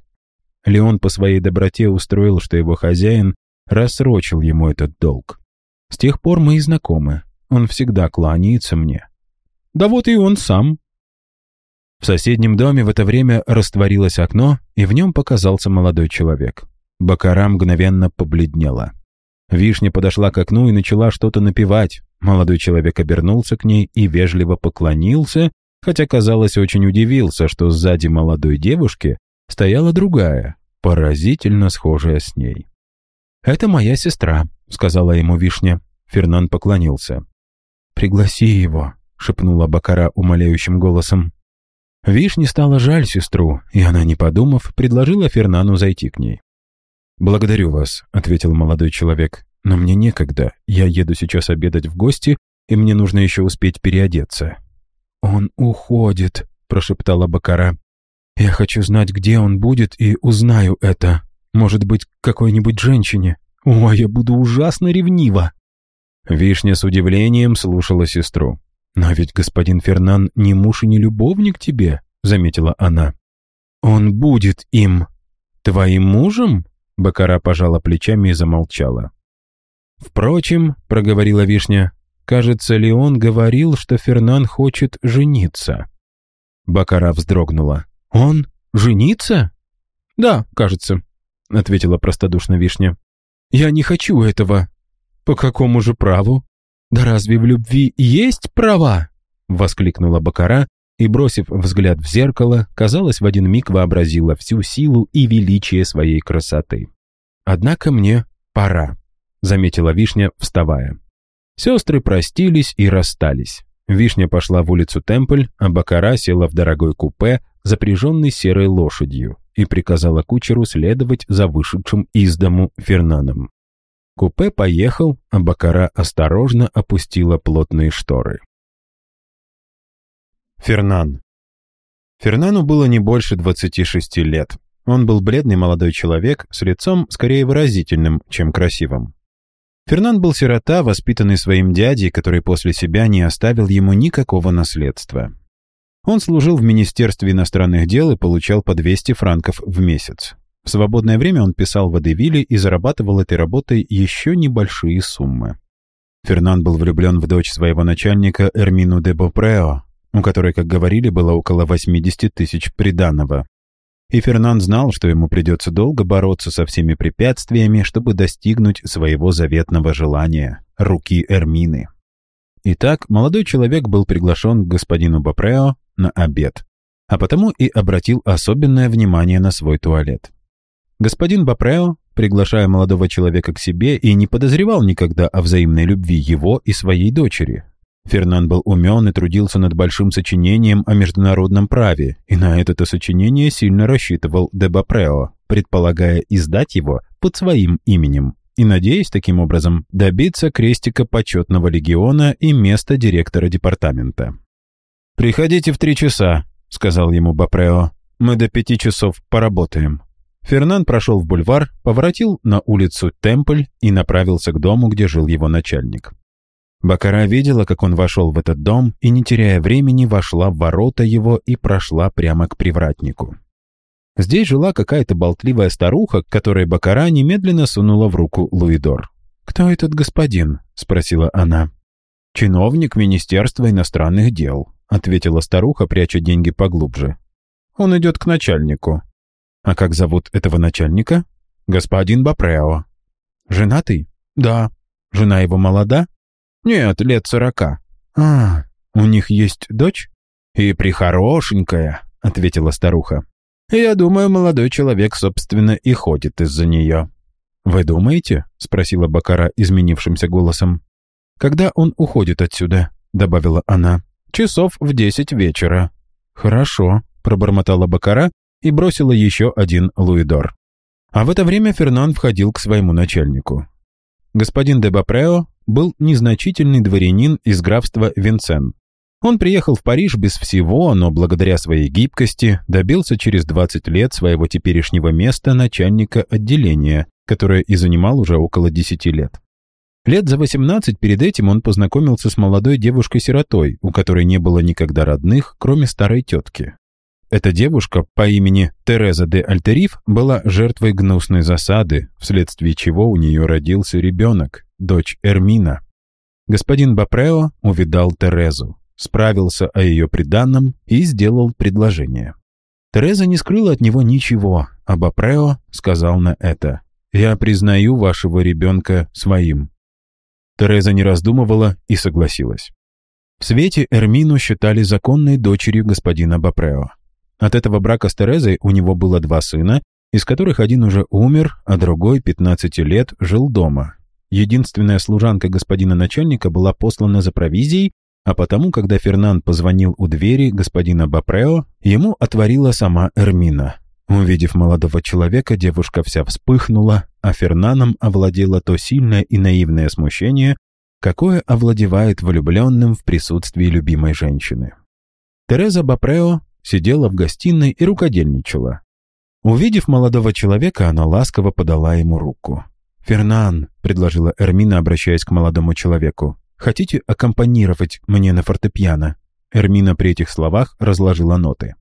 Леон по своей доброте устроил, что его хозяин рассрочил ему этот долг. С тех пор мы и знакомы. Он всегда кланяется мне. Да вот и он сам. В соседнем доме в это время растворилось окно, и в нем показался молодой человек. Бакара мгновенно побледнела. Вишня подошла к окну и начала что-то напевать. Молодой человек обернулся к ней и вежливо поклонился, хотя, казалось, очень удивился, что сзади молодой девушки стояла другая, поразительно схожая с ней. «Это моя сестра», — сказала ему Вишня. Фернан поклонился. «Пригласи его», — шепнула Бакара умоляющим голосом. Вишне стало жаль сестру, и она, не подумав, предложила Фернану зайти к ней. «Благодарю вас», — ответил молодой человек, — «но мне некогда. Я еду сейчас обедать в гости, и мне нужно еще успеть переодеться». «Он уходит», — прошептала Бакара. «Я хочу знать, где он будет, и узнаю это. Может быть, какой-нибудь женщине. О, я буду ужасно ревнива». Вишня с удивлением слушала сестру. «Но ведь господин Фернан не муж и не любовник тебе», — заметила она. «Он будет им. Твоим мужем?» Бакара пожала плечами и замолчала. «Впрочем», — проговорила Вишня, — «кажется ли он говорил, что Фернан хочет жениться?» Бакара вздрогнула. «Он? Жениться?» «Да, кажется», — ответила простодушно Вишня. «Я не хочу этого». «По какому же праву?» «Да разве в любви есть права?» — воскликнула Бакара и, бросив взгляд в зеркало, казалось, в один миг вообразила всю силу и величие своей красоты. «Однако мне пора», — заметила Вишня, вставая. Сестры простились и расстались. Вишня пошла в улицу Темпль, а Бакара села в дорогой купе, запряженный серой лошадью, и приказала кучеру следовать за вышедшим из дому Фернаном. Купе поехал, а Бакара осторожно опустила плотные шторы. Фернан. Фернану было не больше 26 лет. Он был бледный молодой человек с лицом скорее выразительным, чем красивым. Фернан был сирота, воспитанный своим дядей, который после себя не оставил ему никакого наследства. Он служил в Министерстве иностранных дел и получал по 200 франков в месяц. В свободное время он писал в Адевиле и зарабатывал этой работой еще небольшие суммы. Фернан был влюблен в дочь своего начальника Эрмину де Бопрео, у которой, как говорили, было около 80 тысяч приданого. И Фернан знал, что ему придется долго бороться со всеми препятствиями, чтобы достигнуть своего заветного желания — руки Эрмины. Итак, молодой человек был приглашен к господину Бопрео на обед, а потому и обратил особенное внимание на свой туалет. Господин Бопрео, приглашая молодого человека к себе, и не подозревал никогда о взаимной любви его и своей дочери, Фернан был умен и трудился над большим сочинением о международном праве, и на это сочинение сильно рассчитывал Дебапрео, предполагая издать его под своим именем и надеясь таким образом добиться крестика почетного легиона и места директора департамента. «Приходите в три часа», — сказал ему Бапрео. «Мы до пяти часов поработаем». Фернан прошел в бульвар, поворотил на улицу Темпль и направился к дому, где жил его начальник. Бакара видела, как он вошел в этот дом и, не теряя времени, вошла в ворота его и прошла прямо к привратнику. Здесь жила какая-то болтливая старуха, которой Бакара немедленно сунула в руку Луидор. «Кто этот господин?» — спросила она. «Чиновник Министерства иностранных дел», — ответила старуха, пряча деньги поглубже. «Он идет к начальнику». «А как зовут этого начальника?» «Господин Бапрео». «Женатый?» «Да». «Жена его молода?» «Нет, лет сорока». «А, у них есть дочь?» «И прихорошенькая», — ответила старуха. «Я думаю, молодой человек, собственно, и ходит из-за нее». «Вы думаете?» — спросила Бакара изменившимся голосом. «Когда он уходит отсюда?» — добавила она. «Часов в десять вечера». «Хорошо», — пробормотала Бакара и бросила еще один луидор. А в это время Фернан входил к своему начальнику. Господин де Бапрео был незначительный дворянин из графства Винцен. Он приехал в Париж без всего, но благодаря своей гибкости добился через 20 лет своего теперешнего места начальника отделения, которое и занимал уже около 10 лет. Лет за 18 перед этим он познакомился с молодой девушкой-сиротой, у которой не было никогда родных, кроме старой тетки. Эта девушка по имени Тереза де Альтериф была жертвой гнусной засады, вследствие чего у нее родился ребенок, дочь Эрмина. Господин Бапрео увидал Терезу, справился о ее приданном и сделал предложение. Тереза не скрыла от него ничего, а Бапрео сказал на это я признаю вашего ребенка своим». Тереза не раздумывала и согласилась. В свете Эрмину считали законной дочерью господина Бапрео. От этого брака с Терезой у него было два сына, из которых один уже умер, а другой, 15 лет, жил дома. Единственная служанка господина начальника была послана за провизией, а потому, когда Фернан позвонил у двери господина Бапрео, ему отворила сама Эрмина. Увидев молодого человека, девушка вся вспыхнула, а Фернаном овладело то сильное и наивное смущение, какое овладевает влюбленным в присутствии любимой женщины. Тереза Бапрео сидела в гостиной и рукодельничала. Увидев молодого человека, она ласково подала ему руку. «Фернан», — предложила Эрмина, обращаясь к молодому человеку, «хотите аккомпанировать мне на фортепиано?» Эрмина при этих словах разложила ноты.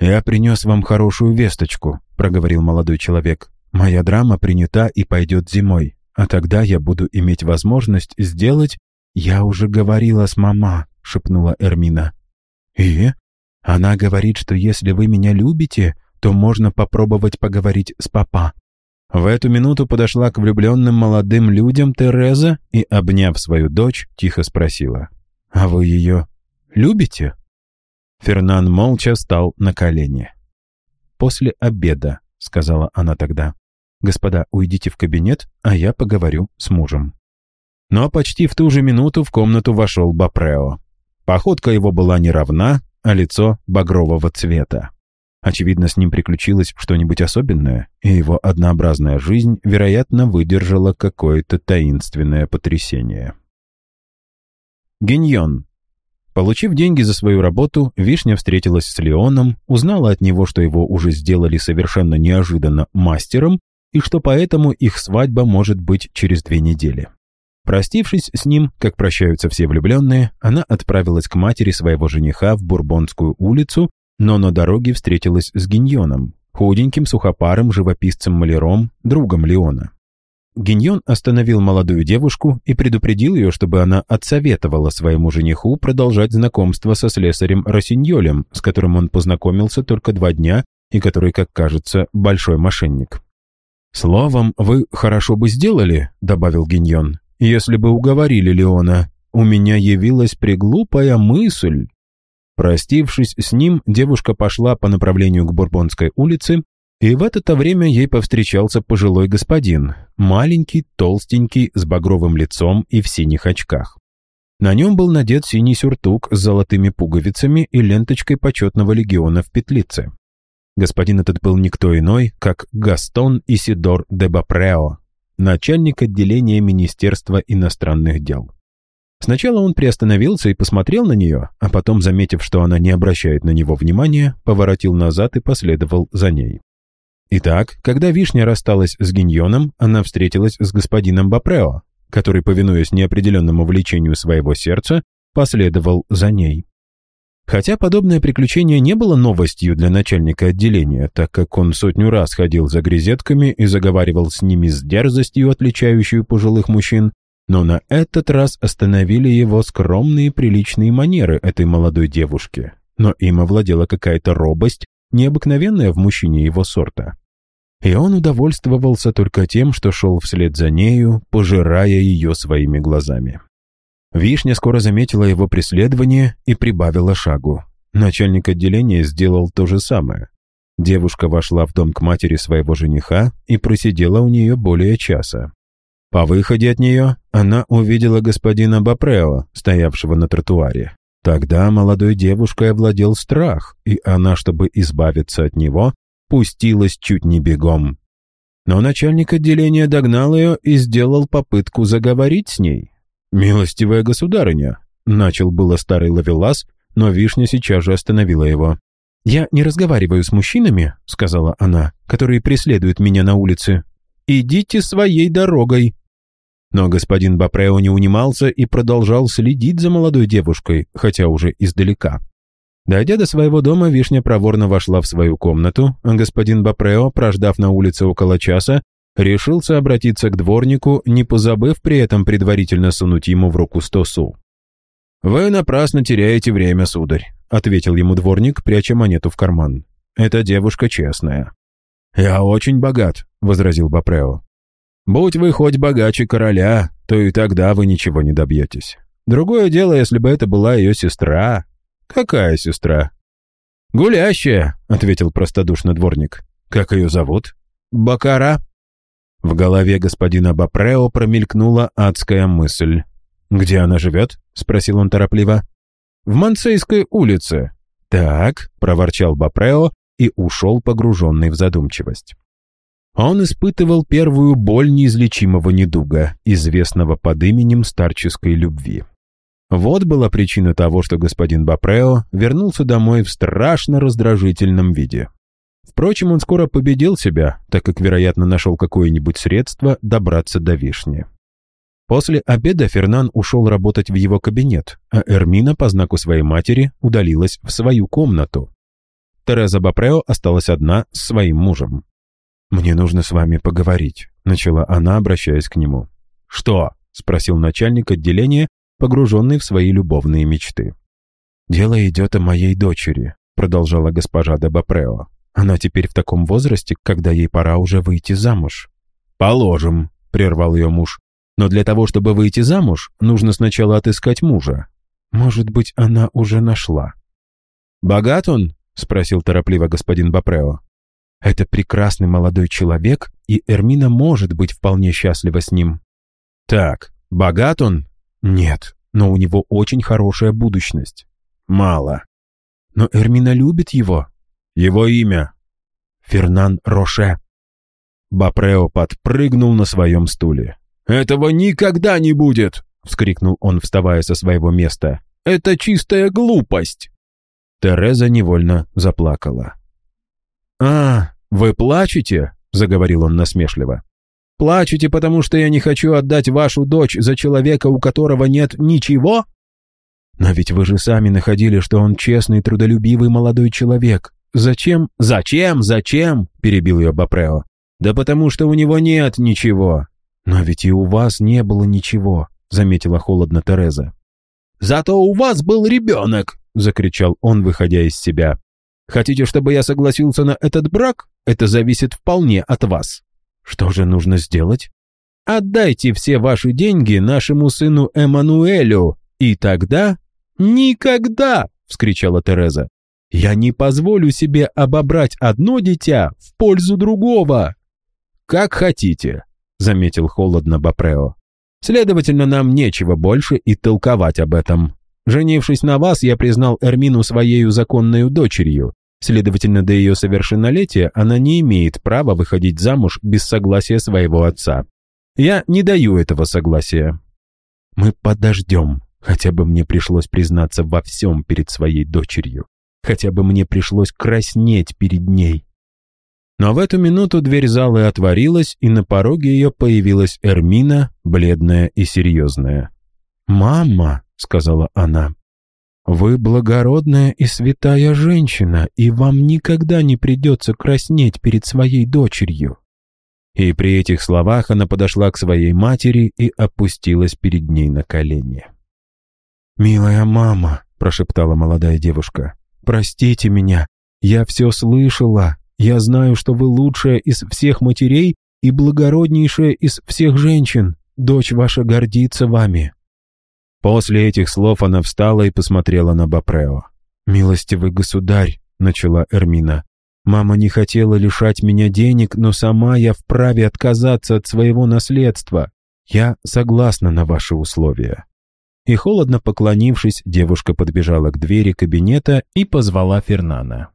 «Я принес вам хорошую весточку», — проговорил молодой человек. «Моя драма принята и пойдет зимой, а тогда я буду иметь возможность сделать...» «Я уже говорила с мама», — шепнула Эрмина. «И?» «Она говорит, что если вы меня любите, то можно попробовать поговорить с папа». В эту минуту подошла к влюбленным молодым людям Тереза и, обняв свою дочь, тихо спросила. «А вы ее любите?» Фернан молча стал на колени. «После обеда», — сказала она тогда. «Господа, уйдите в кабинет, а я поговорю с мужем». Но почти в ту же минуту в комнату вошел Бапрео. Походка его была неравна, а лицо багрового цвета. Очевидно, с ним приключилось что-нибудь особенное, и его однообразная жизнь, вероятно, выдержала какое-то таинственное потрясение. Гиньон. Получив деньги за свою работу, Вишня встретилась с Леоном, узнала от него, что его уже сделали совершенно неожиданно мастером, и что поэтому их свадьба может быть через две недели. Простившись с ним, как прощаются все влюбленные, она отправилась к матери своего жениха в Бурбонскую улицу, но на дороге встретилась с Гиньоном, худеньким, сухопарым живописцем-маляром, другом Леона. Гиньон остановил молодую девушку и предупредил ее, чтобы она отсоветовала своему жениху продолжать знакомство со слесарем Росиньолем, с которым он познакомился только два дня и который, как кажется, большой мошенник. «Словом, вы хорошо бы сделали», — добавил Гиньон, — «если бы уговорили Леона. У меня явилась приглупая мысль». Простившись с ним, девушка пошла по направлению к Бурбонской улице, и в это время ей повстречался пожилой господин, маленький, толстенький, с багровым лицом и в синих очках. На нем был надет синий сюртук с золотыми пуговицами и ленточкой почетного легиона в петлице. Господин этот был никто иной, как Гастон Исидор де Бапрео, начальник отделения Министерства иностранных дел. Сначала он приостановился и посмотрел на нее, а потом, заметив, что она не обращает на него внимания, поворотил назад и последовал за ней. Итак, когда Вишня рассталась с Гиньоном, она встретилась с господином Бапрео, который, повинуясь неопределенному влечению своего сердца, последовал за ней. Хотя подобное приключение не было новостью для начальника отделения, так как он сотню раз ходил за грезетками и заговаривал с ними с дерзостью, отличающую пожилых мужчин, но на этот раз остановили его скромные приличные манеры этой молодой девушки. Но им овладела какая-то робость, необыкновенная в мужчине его сорта. И он удовольствовался только тем, что шел вслед за нею, пожирая ее своими глазами. Вишня скоро заметила его преследование и прибавила шагу. Начальник отделения сделал то же самое. Девушка вошла в дом к матери своего жениха и просидела у нее более часа. По выходе от нее она увидела господина Бапрео, стоявшего на тротуаре. Тогда молодой девушкой овладел страх, и она, чтобы избавиться от него, пустилась чуть не бегом. Но начальник отделения догнал ее и сделал попытку заговорить с ней. «Милостивая государыня», — начал было старый ловелас, но Вишня сейчас же остановила его. «Я не разговариваю с мужчинами», — сказала она, — «которые преследуют меня на улице. Идите своей дорогой». Но господин Бапрео не унимался и продолжал следить за молодой девушкой, хотя уже издалека. Дойдя до своего дома, Вишня проворно вошла в свою комнату, а господин Бапрео, прождав на улице около часа, решился обратиться к дворнику, не позабыв при этом предварительно сунуть ему в руку сто су. «Вы напрасно теряете время, сударь», — ответил ему дворник, пряча монету в карман. «Эта девушка честная». «Я очень богат», — возразил Бапрео. «Будь вы хоть богаче короля, то и тогда вы ничего не добьетесь. Другое дело, если бы это была ее сестра. Какая сестра?» «Гулящая», — ответил простодушно дворник. «Как ее зовут?» «Бакара». В голове господина Бапрео промелькнула адская мысль. «Где она живет?» — спросил он торопливо. «В Мансейской улице». «Так», — проворчал Бапрео и ушел погруженный в задумчивость. Он испытывал первую боль неизлечимого недуга, известного под именем старческой любви. Вот была причина того, что господин Бапрео вернулся домой в страшно раздражительном виде. Впрочем, он скоро победил себя, так как, вероятно, нашел какое-нибудь средство добраться до вишни. После обеда Фернан ушел работать в его кабинет, а Эрмина по знаку своей матери удалилась в свою комнату. Тереза Бапрео осталась одна с своим мужем. «Мне нужно с вами поговорить», — начала она, обращаясь к нему. «Что?» — спросил начальник отделения, погруженный в свои любовные мечты. «Дело идет о моей дочери», — продолжала госпожа де Бапрео. «Она теперь в таком возрасте, когда ей пора уже выйти замуж». «Положим», — прервал ее муж. Но для того, чтобы выйти замуж, нужно сначала отыскать мужа. Может быть, она уже нашла. «Богат он?» — спросил торопливо господин Бапрео. «Это прекрасный молодой человек, и Эрмина может быть вполне счастлива с ним». «Так, богат он?» «Нет, но у него очень хорошая будущность». «Мало». «Но Эрмина любит его». «Его имя?» «Фернан Роше». Бапрео подпрыгнул на своем стуле. «Этого никогда не будет!» — вскрикнул он, вставая со своего места. «Это чистая глупость!» Тереза невольно заплакала. «А, вы плачете?» — заговорил он насмешливо. «Плачете, потому что я не хочу отдать вашу дочь за человека, у которого нет ничего?» «Но ведь вы же сами находили, что он честный, трудолюбивый молодой человек. Зачем? Зачем? Зачем?» — перебил ее Бапрео. «Да потому что у него нет ничего. «Но ведь и у вас не было ничего», — заметила холодно Тереза. «Зато у вас был ребенок!» — закричал он, выходя из себя. «Хотите, чтобы я согласился на этот брак? Это зависит вполне от вас». «Что же нужно сделать?» «Отдайте все ваши деньги нашему сыну Эммануэлю, и тогда...» «Никогда!» — вскричала Тереза. «Я не позволю себе обобрать одно дитя в пользу другого!» «Как хотите», заметил холодно Бапрео. «Следовательно, нам нечего больше и толковать об этом. Женившись на вас, я признал Эрмину своею законной дочерью. Следовательно, до ее совершеннолетия она не имеет права выходить замуж без согласия своего отца. Я не даю этого согласия». «Мы подождем. Хотя бы мне пришлось признаться во всем перед своей дочерью. Хотя бы мне пришлось краснеть перед ней. Но в эту минуту дверь залы отворилась, и на пороге ее появилась Эрмина, бледная и серьезная. «Мама», — сказала она, — «вы благородная и святая женщина, и вам никогда не придется краснеть перед своей дочерью». И при этих словах она подошла к своей матери и опустилась перед ней на колени. «Милая мама», — прошептала молодая девушка, — «простите меня, я все слышала, я знаю, что вы лучшая из всех матерей и благороднейшая из всех женщин. Дочь ваша гордится вами». После этих слов она встала и посмотрела на Бапрео. «Милостивый государь», — начала Эрмина, — «мама не хотела лишать меня денег, но сама я вправе отказаться от своего наследства. Я согласна на ваши условия». И холодно поклонившись, девушка подбежала к двери кабинета и позвала Фернана.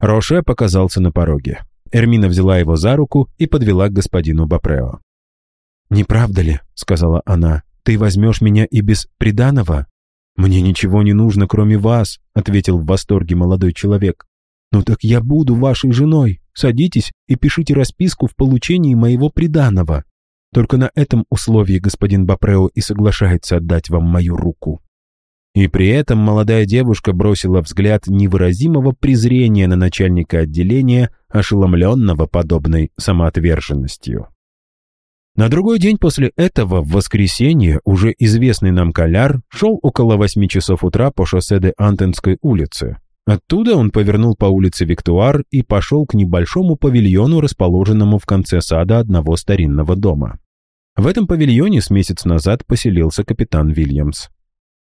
Роше показался на пороге. Эрмина взяла его за руку и подвела к господину Бапрео. «Не правда ли?» — сказала она. «Ты возьмешь меня и без приданого?» «Мне ничего не нужно, кроме вас», — ответил в восторге молодой человек. «Ну так я буду вашей женой. Садитесь и пишите расписку в получении моего приданого. Только на этом условии господин Бапрео и соглашается отдать вам мою руку». И при этом молодая девушка бросила взгляд невыразимого презрения на начальника отделения, ошеломленного подобной самоотверженностью. На другой день после этого, в воскресенье, уже известный нам коляр шел около восьми часов утра по шоссе де Антенской улице. Оттуда он повернул по улице Виктуар и пошел к небольшому павильону, расположенному в конце сада одного старинного дома. В этом павильоне с месяц назад поселился капитан Вильямс.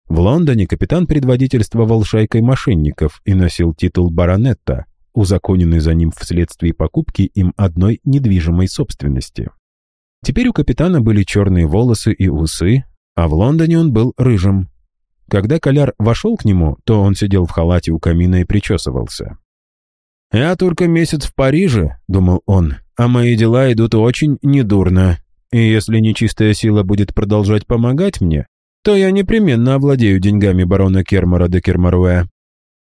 В Лондоне капитан предводительствовал шайкой мошенников и носил титул баронетта, узаконенный за ним вследствие покупки им одной недвижимой собственности. Теперь у капитана были черные волосы и усы, а в Лондоне он был рыжим. Когда Коляр вошел к нему, то он сидел в халате у камина и причесывался. «Я только месяц в Париже», — думал он, — «а мои дела идут очень недурно, и если нечистая сила будет продолжать помогать мне, то я непременно овладею деньгами барона Кермара де Кермаруэ».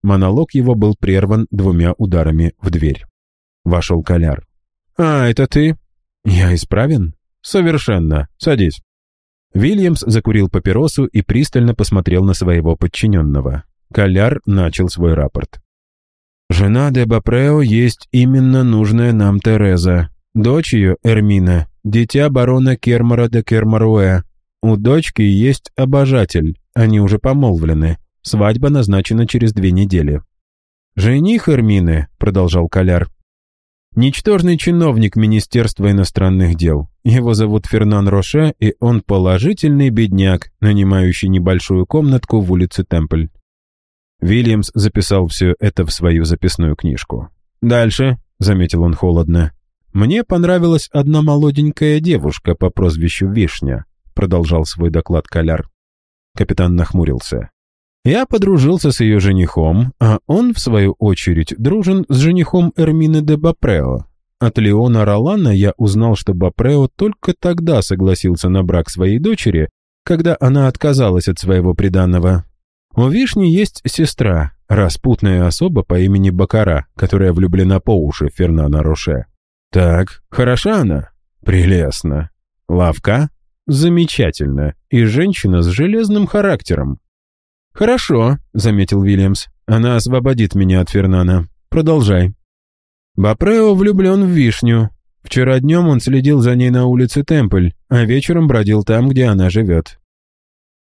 Монолог его был прерван двумя ударами в дверь. Вошел Коляр. «А, это ты?» «Я исправен?» «Совершенно. Садись». Вильямс закурил папиросу и пристально посмотрел на своего подчиненного. Коляр начал свой рапорт. «Жена де Бапрео есть именно нужная нам Тереза. Дочь ее, Эрмина, дитя барона Кермара де Кермаруэ. У дочки есть обожатель, они уже помолвлены. Свадьба назначена через две недели». «Жених Эрмины», — продолжал Коляр, Ничтожный чиновник Министерства иностранных дел. Его зовут Фернан Роше, и он положительный бедняк, нанимающий небольшую комнатку в улице Темпль. Вильямс записал все это в свою записную книжку. «Дальше», — заметил он холодно, — «мне понравилась одна молоденькая девушка по прозвищу Вишня», — продолжал свой доклад Коляр. Капитан нахмурился. Я подружился с ее женихом, а он, в свою очередь, дружен с женихом Эрмины де Бапрео. От Леона Ролана я узнал, что Бапрео только тогда согласился на брак своей дочери, когда она отказалась от своего приданного. У Вишни есть сестра, распутная особа по имени Бакара, которая влюблена по уши в Фернана Роше. Так, хороша она? Прелестно. Лавка? Замечательно. И женщина с железным характером. «Хорошо», — заметил Вильямс. «Она освободит меня от Фернана. Продолжай». Бапрео влюблен в вишню. Вчера днем он следил за ней на улице Темпль, а вечером бродил там, где она живет.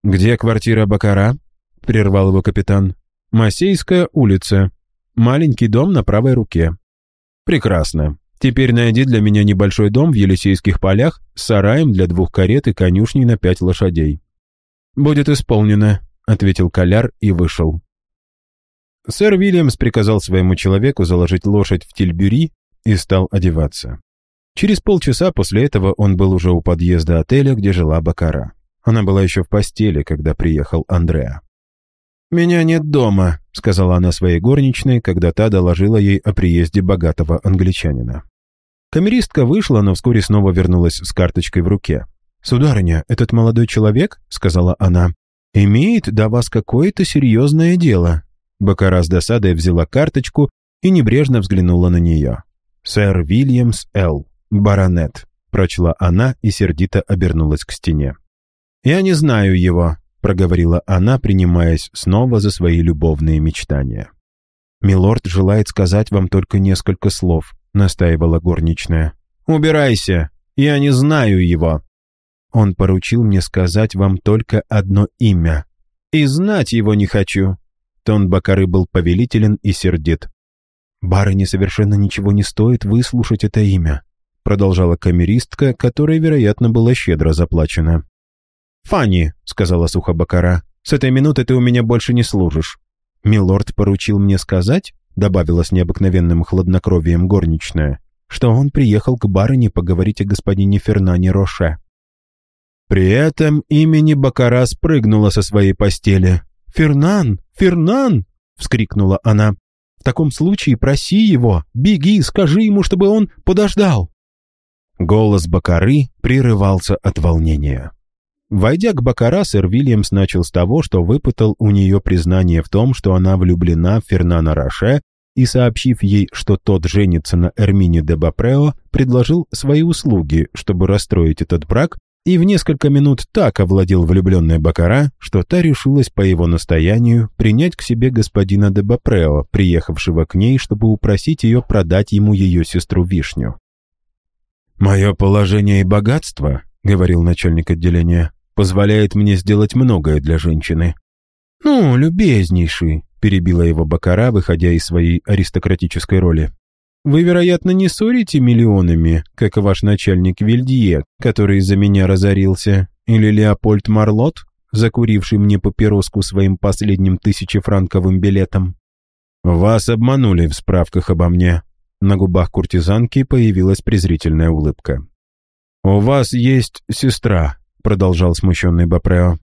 «Где квартира Бакара?» — прервал его капитан. «Масейская улица. Маленький дом на правой руке». «Прекрасно. Теперь найди для меня небольшой дом в Елисейских полях с сараем для двух карет и конюшней на пять лошадей». «Будет исполнено», ответил Коляр и вышел. Сэр Вильямс приказал своему человеку заложить лошадь в тельбюри и стал одеваться. Через полчаса после этого он был уже у подъезда отеля, где жила Бакара. Она была еще в постели, когда приехал Андреа. «Меня нет дома», — сказала она своей горничной, когда та доложила ей о приезде богатого англичанина. Камеристка вышла, но вскоре снова вернулась с карточкой в руке. «Сударыня, этот молодой человек», — сказала она, имеет до вас какое-то серьезное дело». Бакара с досадой взяла карточку и небрежно взглянула на нее. «Сэр Вильямс Л. Баронет», — прочла она и сердито обернулась к стене. «Я не знаю его», — проговорила она, принимаясь снова за свои любовные мечтания. «Милорд желает сказать вам только несколько слов», — настаивала горничная. «Убирайся! Я не знаю его!» Он поручил мне сказать вам только одно имя. И знать его не хочу». Тон Бакары был повелителен и сердит. «Барыне совершенно ничего не стоит выслушать это имя», продолжала камеристка, которой, вероятно, было щедро заплачено. «Фанни», — сказала сухо Бакара, — «с этой минуты ты у меня больше не служишь». «Милорд поручил мне сказать», — добавила с необыкновенным хладнокровием горничная, «что он приехал к барыне поговорить о господине Фернане Роше». При этом имени Бакара спрыгнула со своей постели. «Фернан! Фернан!» — вскрикнула она. «В таком случае проси его, беги, скажи ему, чтобы он подождал». Голос Бакары прерывался от волнения. Войдя к Бакара, сэр Вильямс начал с того, что выпытал у нее признание в том, что она влюблена в Фернана Роше, и, сообщив ей, что тот женится на Эрмине де Бапрео, предложил свои услуги, чтобы расстроить этот брак и в несколько минут так овладел влюбленная Бакара, что та решилась по его настоянию принять к себе господина де Бапрео, приехавшего к ней, чтобы упросить ее продать ему ее сестру Вишню. «Мое положение и богатство», — говорил начальник отделения, «позволяет мне сделать многое для женщины». «Ну, любезнейший», —— перебила его Бакара, выходя из своей аристократической роли. «Вы, вероятно, не ссорите миллионами, как ваш начальник Вильдье, который из-за меня разорился, или Леопольд Марлот, закуривший мне папироску своим последним тысячефранковым билетом. Вас обманули в справках обо мне». На губах куртизанки появилась презрительная улыбка. «У вас есть сестра», — продолжал смущенный Бапрео.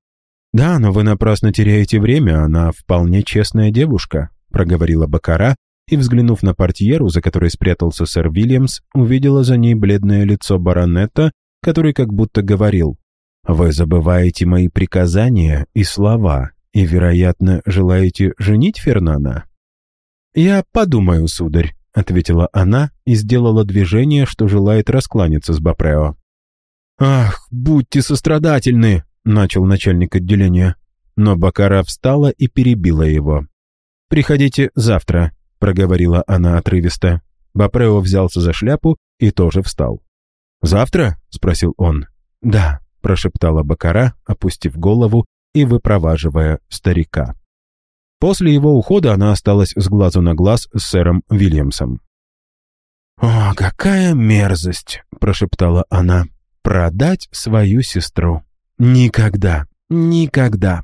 «Да, но вы напрасно теряете время, она вполне честная девушка», — проговорила Бакара, и, взглянув на портьеру, за которой спрятался сэр Вильямс, увидела за ней бледное лицо баронета, который как будто говорил «Вы забываете мои приказания и слова, и, вероятно, желаете женить Фернана?» «Я подумаю, сударь», — ответила она и сделала движение, что желает раскланяться с Бапрео. «Ах, будьте сострадательны!» — начал начальник отделения. Но Бакара встала и перебила его. «Приходите завтра», — проговорила она отрывисто. Бапрео взялся за шляпу и тоже встал. «Завтра?» — спросил он. «Да», прошептала Бакара, опустив голову и выпроваживая старика. После его ухода она осталась с глазу на глаз с сэром Вильямсом. «О, какая мерзость!» – прошептала она. «Продать свою сестру. Никогда, никогда.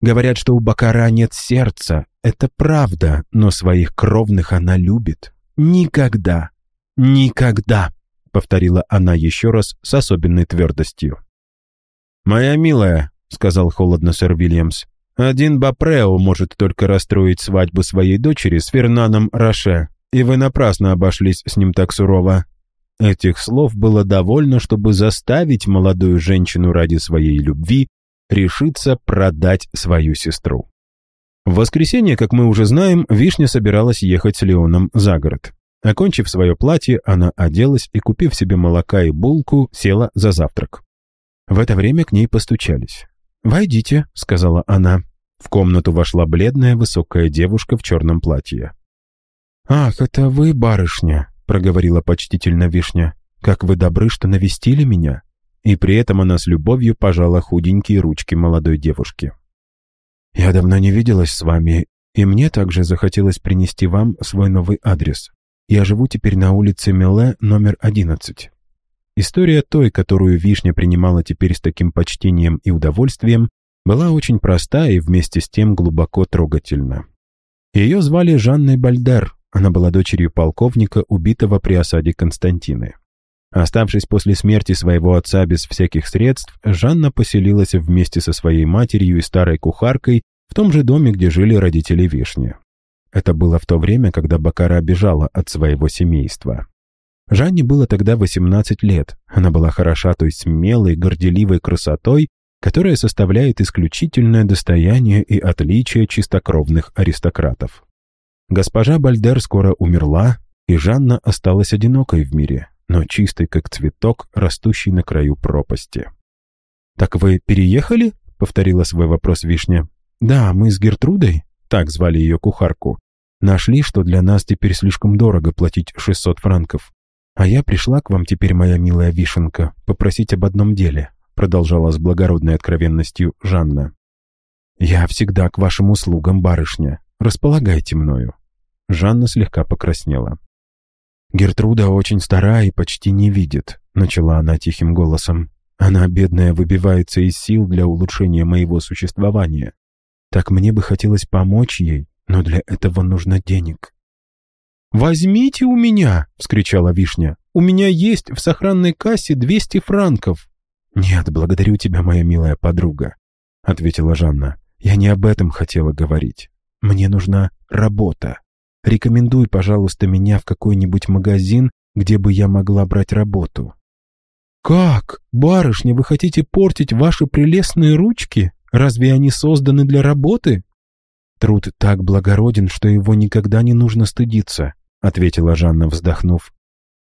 Говорят, что у Бакара нет сердца. Это правда, но своих кровных она любит. Никогда, никогда!» — повторила она еще раз с особенной твердостью. «Моя милая», — сказал холодно сэр Вильямс, «один Бапрео может только расстроить свадьбу своей дочери с Фернаном Роше, и вы напрасно обошлись с ним так сурово». Этих слов было довольно, чтобы заставить молодую женщину ради своей любви решиться продать свою сестру. В воскресенье, как мы уже знаем, Вишня собиралась ехать с Леоном за город. Окончив свое платье, она оделась и, купив себе молока и булку, села за завтрак. В это время к ней постучались. «Войдите», — сказала она. В комнату вошла бледная высокая девушка в черном платье. «Ах, это вы, барышня», — проговорила почтительно Вишня. «Как вы добры, что навестили меня». И при этом она с любовью пожала худенькие ручки молодой девушки. «Я давно не виделась с вами, и мне также захотелось принести вам свой новый адрес. Я живу теперь на улице Меле, номер 11. История той, которую Вишня принимала теперь с таким почтением и удовольствием, была очень проста и вместе с тем глубоко трогательна. Ее звали Жанной Бальдер, она была дочерью полковника, убитого при осаде Константины. Оставшись после смерти своего отца без всяких средств, Жанна поселилась вместе со своей матерью и старой кухаркой в том же доме, где жили родители Вишни. Это было в то время, когда Бакара бежала от своего семейства. Жанне было тогда 18 лет. Она была хороша той смелой, горделивой красотой, которая составляет исключительное достояние и отличие чистокровных аристократов. Госпожа Бальдер скоро умерла, и Жанна осталась одинокой в мире, но чистой, как цветок, растущий на краю пропасти. «Так вы переехали?» — повторила свой вопрос Вишня. «Да, мы с Гертрудой, так звали ее кухарку, нашли, что для нас теперь слишком дорого платить 600 франков. «А я пришла к вам теперь, моя милая вишенка, попросить об одном деле», продолжала с благородной откровенностью Жанна. «Я всегда к вашим услугам, барышня. Располагайте мною». Жанна слегка покраснела. «Гертруда очень стара и почти не видит», — начала она тихим голосом. «Она, бедная, выбивается из сил для улучшения моего существования. Так мне бы хотелось помочь ей, но для этого нужно денег. «Возьмите у меня!» — вскричала Вишня. «У меня есть в сохранной кассе 200 франков!» «Нет, благодарю тебя, моя милая подруга», — ответила Жанна. «Я не об этом хотела говорить. Мне нужна работа. Рекомендуй, пожалуйста, меня в какой-нибудь магазин, где бы я могла брать работу». «Как? Барышня, вы хотите портить ваши прелестные ручки? Разве они созданы для работы?» Труд так благороден, что его никогда не нужно стыдиться. — ответила Жанна, вздохнув.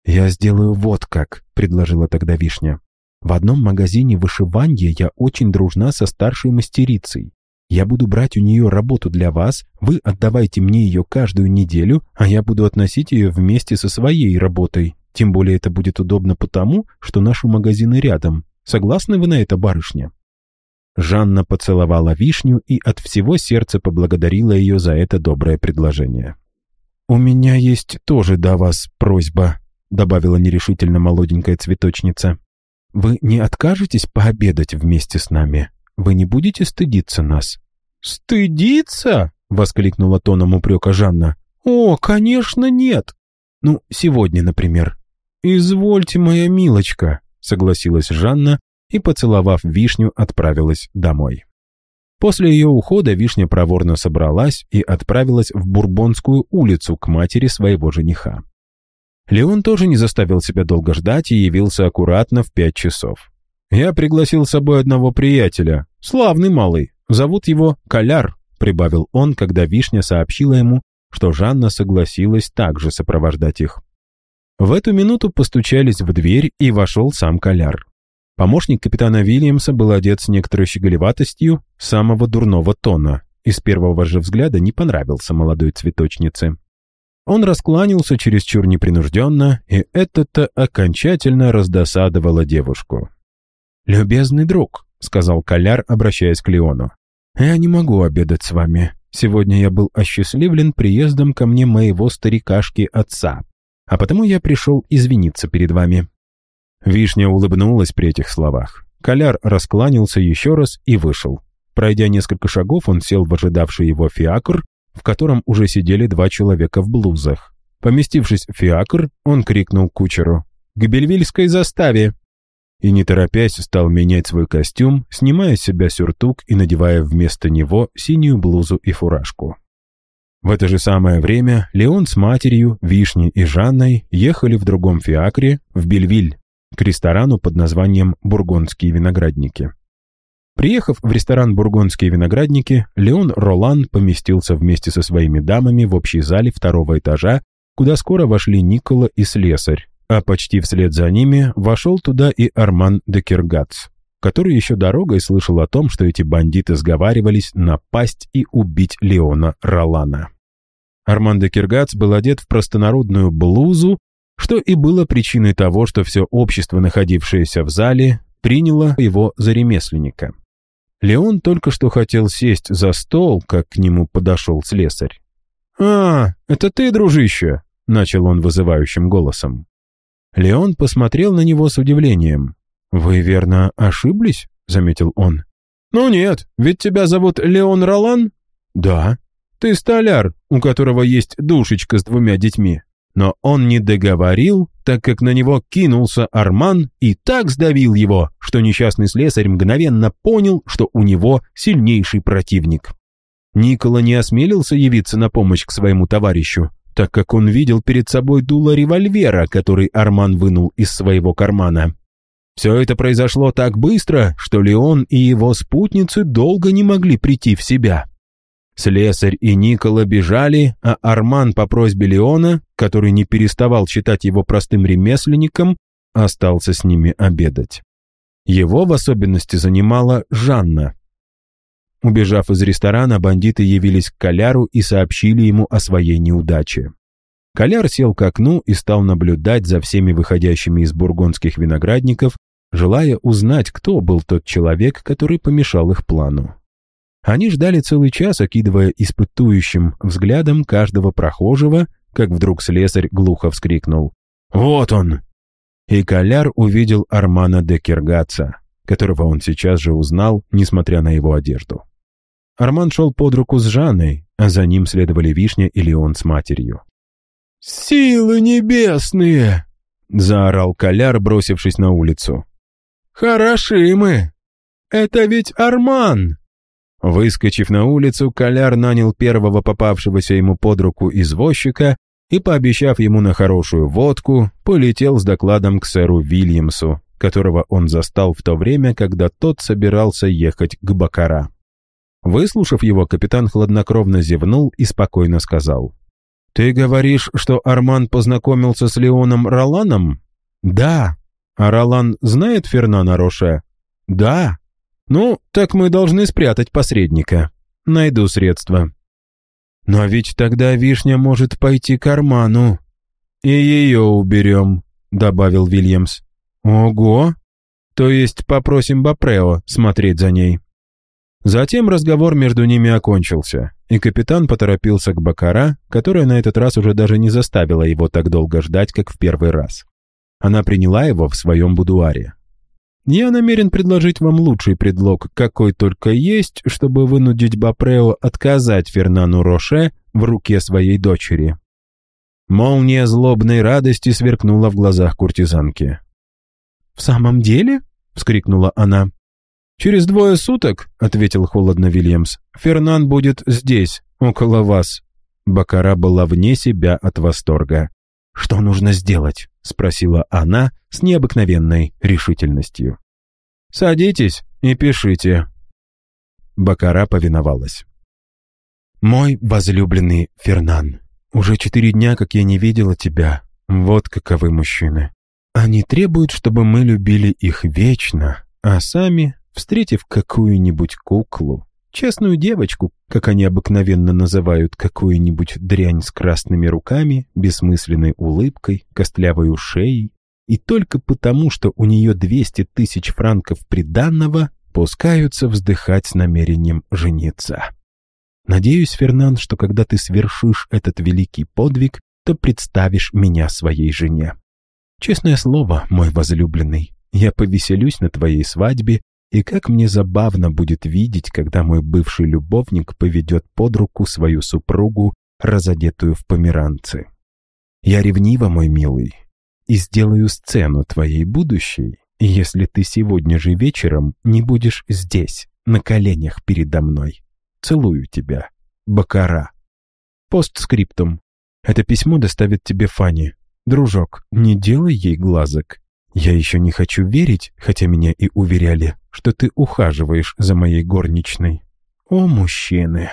«Я сделаю вот как», — предложила тогда Вишня. «В одном магазине вышивания я очень дружна со старшей мастерицей. Я буду брать у нее работу для вас, вы отдавайте мне ее каждую неделю, а я буду относить ее вместе со своей работой. Тем более это будет удобно потому, что наши магазины рядом. Согласны вы на это, барышня?» Жанна поцеловала вишню и от всего сердца поблагодарила ее за это доброе предложение. «У меня есть тоже до вас просьба», — добавила нерешительно молоденькая цветочница. «Вы не откажетесь пообедать вместе с нами? Вы не будете стыдиться нас?» «Стыдиться?» — воскликнула тоном упрека Жанна. «О, конечно, нет!» «Ну, сегодня, например». «Извольте, моя милочка», — согласилась Жанна и, поцеловав вишню, отправилась домой. После ее ухода вишня проворно собралась и отправилась в Бурбонскую улицу к матери своего жениха. Леон тоже не заставил себя долго ждать и явился аккуратно в пять часов. «Я пригласил с собой одного приятеля, славный малый, зовут его Коляр», прибавил он, когда Вишня сообщила ему, что Жанна согласилась также сопровождать их. В эту минуту постучались в дверь, и вошел сам Коляр. Помощник капитана Вильямса был одет с некоторой щеголеватостью самого дурного тона и с первого же взгляда не понравился молодой цветочнице. Он раскланялся чересчур непринужденно, и это-то окончательно раздосадовало девушку. «Любезный друг», — сказал Коляр, обращаясь к Леону, — «я не могу обедать с вами. Сегодня я был осчастливлен приездом ко мне моего старикашки-отца, а потому я пришел извиниться перед вами. Вишня улыбнулась при этих словах. Коляр раскланялся еще раз и вышел. Пройдя несколько шагов, он сел в ожидавший его фиакр, в котором уже сидели два человека в блузах. Поместившись в фиакр, он крикнул кучеру «К бельвильской заставе!» И, не торопясь, стал менять свой костюм, снимая с себя сюртук и надевая вместо него синюю блузу и фуражку. В это же самое время Леон с матерью, Вишней и Жанной ехали в другом фиакре в Бельвиль, к ресторану под названием «Бургондские виноградники». Приехав в ресторан «Бургондские виноградники», Леон Ролан поместился вместе со своими дамами в общей зале второго этажа, куда скоро вошли Никола и Слесарь, а почти вслед за ними вошел туда и Арман де Киргац, который еще дорогой слышал о том, что эти бандиты сговаривались напасть и убить Леона Ролана. Арман де Киргац был одет в простонародную блузу что и было причиной того, что все общество, находившееся в зале, приняло его за ремесленника. Леон только что хотел сесть за стол, как к нему подошел слесарь. «А, это ты, дружище?» — начал он вызывающим голосом. Леон посмотрел на него с удивлением. «Вы, верно, ошиблись?» — заметил он. «Ну нет, ведь тебя зовут Леон Ролан?» «Да». «Ты столяр, у которого есть душечка с двумя детьми». Но он не договорил, так как на него кинулся Арман и так сдавил его, что несчастный слесарь мгновенно понял, что у него сильнейший противник. Никола не осмелился явиться на помощь к своему товарищу, так как он видел перед собой дуло револьвера, который Арман вынул из своего кармана. Все это произошло так быстро, что Леон и его спутницы долго не могли прийти в себя. Слесарь и Никола бежали, а Арман по просьбе Леона, который не переставал считать его простым ремесленником, остался с ними обедать. Его в особенности занимала Жанна. Убежав из ресторана, бандиты явились к Коляру и сообщили ему о своей неудаче. Коляр сел к окну и стал наблюдать за всеми выходящими из бургондских виноградников, желая узнать, кто был тот человек, который помешал их плану. Они ждали целый час, окидывая испытующим взглядом каждого прохожего, как вдруг слесарь глухо вскрикнул. «Вот он!» И Коляр увидел Армана де Киргаца, которого он сейчас же узнал, несмотря на его одежду. Арман шел под руку с Жанной, а за ним следовали Вишня и Леон с матерью. «Силы небесные!» — заорал Коляр, бросившись на улицу. «Хороши мы! Это ведь Арман!» Выскочив на улицу, Коляр нанял первого попавшегося ему под руку извозчика и, пообещав ему на хорошую водку, полетел с докладом к сэру Вильямсу, которого он застал в то время, когда тот собирался ехать к Бакара. Выслушав его, капитан хладнокровно зевнул и спокойно сказал. «Ты говоришь, что Арман познакомился с Леоном Роланом?» «Да». «А Ролан знает Фернана Роше?» «Да». Ну, так мы должны спрятать посредника. Найду средства. Но ведь тогда вишня может пойти к карману. И ее уберем, добавил Вильямс. Ого! То есть попросим Бапрео смотреть за ней. Затем разговор между ними окончился, и капитан поторопился к Бакара, которая на этот раз уже даже не заставила его так долго ждать, как в первый раз. Она приняла его в своем будуаре. «Я намерен предложить вам лучший предлог, какой только есть, чтобы вынудить Бапрео отказать Фернану Роше в руке своей дочери». Молния злобной радости сверкнула в глазах куртизанки. «В самом деле?» — вскрикнула она. «Через двое суток», — ответил холодно Вильямс, — «Фернан будет здесь, около вас». Бакара была вне себя от восторга. «Что нужно сделать?» — спросила она с необыкновенной решительностью. «Садитесь и пишите». Бакара повиновалась. «Мой возлюбленный Фернан, уже четыре дня, как я не видела тебя. Вот каковы мужчины. Они требуют, чтобы мы любили их вечно, а сами Встретив какую-нибудь куклу, честную девочку, как они обыкновенно называют какую-нибудь дрянь с красными руками, бессмысленной улыбкой, костлявой шеей, и только потому, что у нее 200 тысяч франков приданного, пускаются вздыхать с намерением жениться. Надеюсь, Фернан, что когда ты свершишь этот великий подвиг, то представишь меня своей жене. Честное слово, мой возлюбленный, я повеселюсь на твоей свадьбе и как мне забавно будет видеть, когда мой бывший любовник поведет под руку свою супругу, разодетую в померанцы. Я ревнива, мой милый, и сделаю сцену твоей будущей, если ты сегодня же вечером не будешь здесь, на коленях передо мной. Целую тебя. Бакара. Постскриптум. Это письмо доставит тебе Фанни. Дружок, не делай ей глазок. Я еще не хочу верить, хотя меня и уверяли, что ты ухаживаешь за моей горничной. О, мужчины!»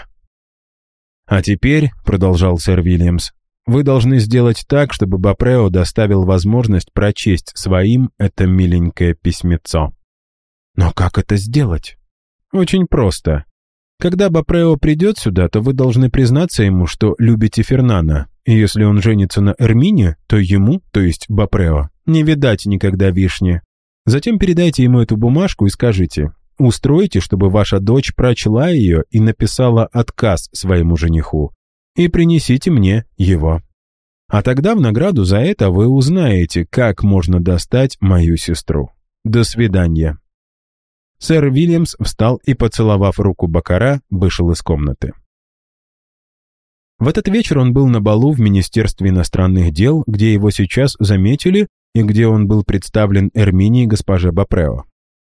«А теперь», — продолжал сэр Вильямс, «вы должны сделать так, чтобы Бапрео доставил возможность прочесть своим это миленькое письмецо». «Но как это сделать?» «Очень просто. Когда Бапрео придет сюда, то вы должны признаться ему, что любите Фернана, если он женится на Эрмине, то ему, то есть Бапрео, не видать никогда вишни. Затем передайте ему эту бумажку и скажите, устройте, чтобы ваша дочь прочла ее и написала отказ своему жениху, и принесите мне его. А тогда в награду за это вы узнаете, как можно достать мою сестру. До свидания». Сэр Вильямс встал и, поцеловав руку Бакара, вышел из комнаты. В этот вечер он был на балу в Министерстве иностранных дел, где его сейчас заметили и где он был представлен Эрминии госпоже Бапрео.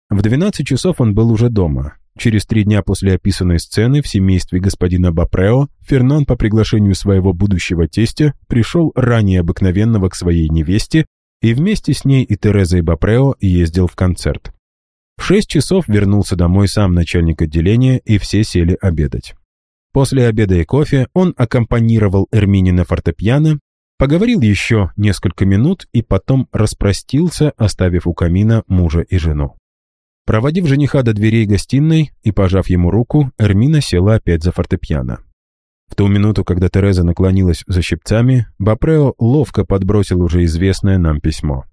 В 12 часов он был уже дома. Через три дня после описанной сцены в семействе господина Бапрео Фернан по приглашению своего будущего тестя пришел ранее обыкновенного к своей невесте и вместе с ней и Терезой Бапрео ездил в концерт. В шесть часов вернулся домой сам начальник отделения, и все сели обедать. После обеда и кофе он аккомпанировал Эрмине на фортепиано Поговорил еще несколько минут и потом распростился, оставив у камина мужа и жену. Проводив жениха до дверей гостиной и пожав ему руку, Эрмина села опять за фортепиано. В ту минуту, когда Тереза наклонилась за щипцами, Бапрео ловко подбросил уже известное нам письмо.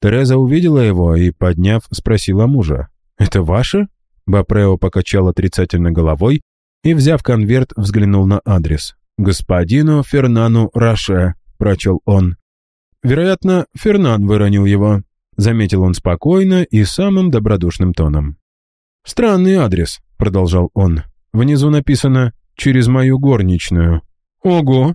Тереза увидела его и, подняв, спросила мужа. «Это ваше?» Бапрео покачал отрицательно головой и, взяв конверт, взглянул на адрес. «Господину Фернану Роше, — прочел он. «Вероятно, Фернан выронил его», — заметил он спокойно и самым добродушным тоном. «Странный адрес», — продолжал он. «Внизу написано «через мою горничную». Ого!»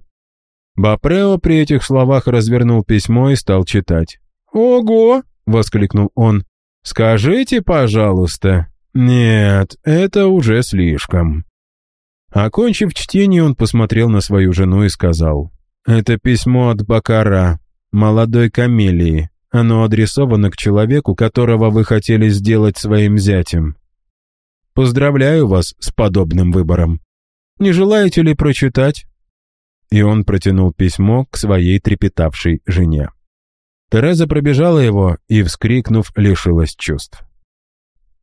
Бапрео при этих словах развернул письмо и стал читать. «Ого!» — воскликнул он. «Скажите, пожалуйста». «Нет, это уже слишком». Окончив чтение, он посмотрел на свою жену и сказал. «Это письмо от Бакара, молодой камелии. Оно адресовано к человеку, которого вы хотели сделать своим зятем. Поздравляю вас с подобным выбором. Не желаете ли прочитать?» И он протянул письмо к своей трепетавшей жене. Тереза пробежала его и, вскрикнув, лишилась чувств.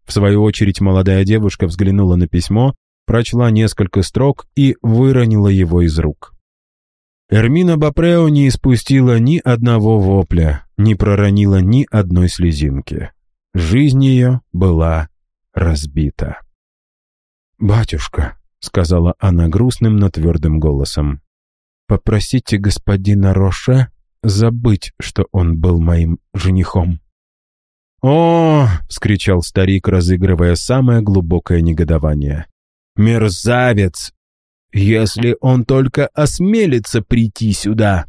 В свою очередь молодая девушка взглянула на письмо, прочла несколько строк и выронила его из рук. Эрмина Бапрео не испустила ни одного вопля, не проронила ни одной слезинки. Жизнь ее была разбита. «Батюшка», — сказала она грустным, но твердым голосом, «попросите господина Роше забыть, что он был моим женихом». «О!» — вскричал старик, разыгрывая самое глубокое негодование. «Мерзавец! Если он только осмелится прийти сюда!»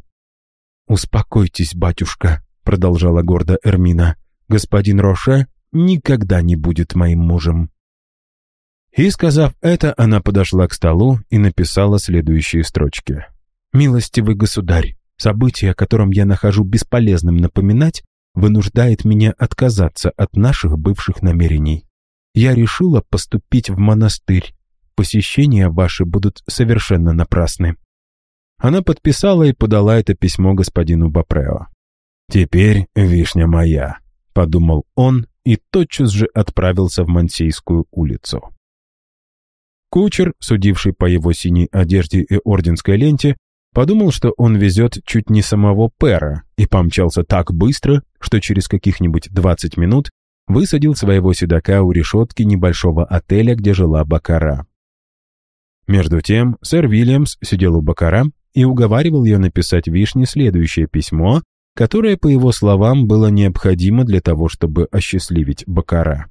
«Успокойтесь, батюшка», — продолжала гордо Эрмина. «Господин Роше никогда не будет моим мужем». И, сказав это, она подошла к столу и написала следующие строчки. «Милостивый государь, событие, о котором я нахожу бесполезным напоминать, вынуждает меня отказаться от наших бывших намерений. Я решила поступить в монастырь. Посещения ваши будут совершенно напрасны». Она подписала и подала это письмо господину Бапрео. «Теперь вишня моя», — подумал он и тотчас же отправился в Мансейскую улицу. Кучер, судивший по его синей одежде и орденской ленте, подумал, что он везет чуть не самого Пера, и помчался так быстро, что через каких-нибудь 20 минут высадил своего седока у решетки небольшого отеля, где жила Бакара. Между тем, сэр Вильямс сидел у Бакара и уговаривал ее написать Вишне следующее письмо, которое, по его словам, было необходимо для того, чтобы осчастливить Бакара.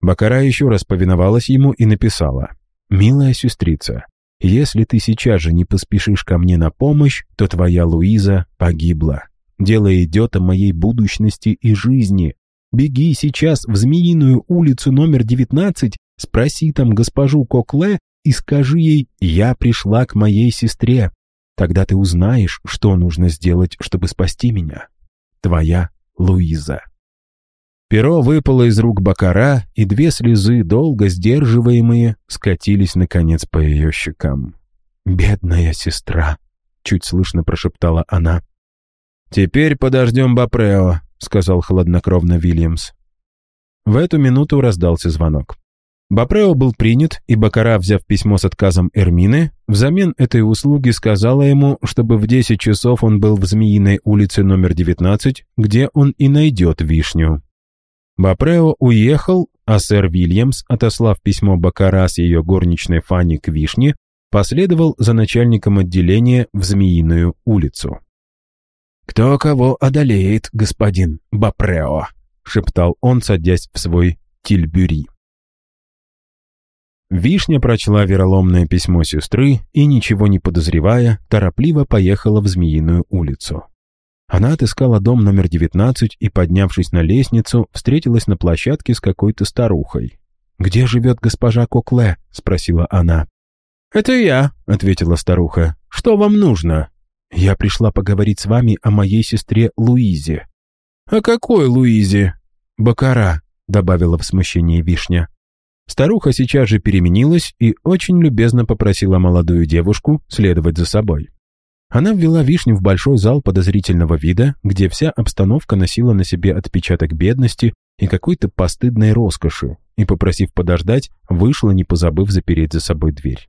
Бакара еще раз повиновалась ему и написала «Милая сестрица, если ты сейчас же не поспешишь ко мне на помощь, то твоя Луиза погибла. Дело идет о моей будущности и жизни. Беги сейчас в Змеиную улицу номер 19, спроси там госпожу Кокле и скажи ей «Я пришла к моей сестре». Тогда ты узнаешь, что нужно сделать, чтобы спасти меня. Твоя Луиза. Перо выпало из рук Бакара, и две слезы, долго сдерживаемые, скатились, наконец, по ее щекам. «Бедная сестра!» — чуть слышно прошептала она. «Теперь подождем Бапрео», — сказал хладнокровно Вильямс. В эту минуту раздался звонок. Бапрео был принят, и Бакара, взяв письмо с отказом Эрмины, взамен этой услуги сказала ему, чтобы в 10 часов он был в Змеиной улице номер 19, где он и найдет вишню. Бапрео уехал, а сэр Вильямс, отослав письмо Бакара с ее горничной Фанни к Вишне, последовал за начальником отделения в Змеиную улицу. «Кто кого одолеет, господин Бапрео?» — шептал он, садясь в свой тильбюри. Вишня прочла вероломное письмо сестры и, ничего не подозревая, торопливо поехала в Змеиную улицу. Она отыскала дом номер 19 и, поднявшись на лестницу, встретилась на площадке с какой-то старухой. «Где живет госпожа Кокле?» — спросила она. «Это я», — ответила старуха. «Что вам нужно?» «Я пришла поговорить с вами о моей сестре Луизе». «О какой Луизе?» «Бакара», — добавила в смущении Вишня. Старуха сейчас же переменилась и очень любезно попросила молодую девушку следовать за собой. Она ввела вишню в большой зал подозрительного вида, где вся обстановка носила на себе отпечаток бедности и какой-то постыдной роскоши, и, попросив подождать, вышла, не позабыв запереть за собой дверь.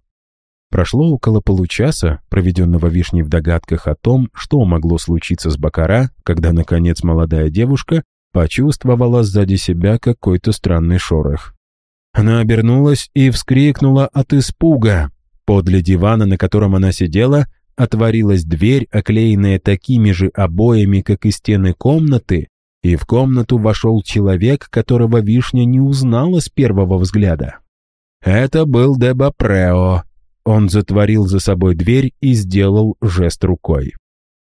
Прошло около получаса, проведенного вишней в догадках о том, что могло случиться с Бакара, когда, наконец, молодая девушка почувствовала сзади себя какой-то странный шорох. Она обернулась и вскрикнула от испуга. Подле дивана, на котором она сидела, Отворилась дверь, оклеенная такими же обоями, как и стены комнаты, и в комнату вошел человек, которого Вишня не узнала с первого взгляда. Это был Дебапрео. Он затворил за собой дверь и сделал жест рукой.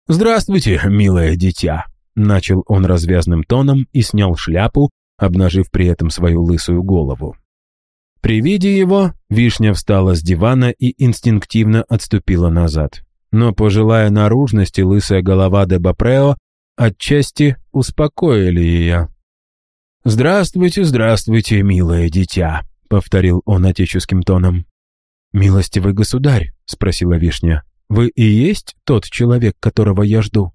«Здравствуйте, милое дитя!» Начал он развязным тоном и снял шляпу, обнажив при этом свою лысую голову. При виде его Вишня встала с дивана и инстинктивно отступила назад но пожилая наружность и лысая голова де Бапрео отчасти успокоили ее. «Здравствуйте, здравствуйте, милое дитя», — повторил он отеческим тоном. «Милостивый государь», — спросила Вишня, — «вы и есть тот человек, которого я жду?»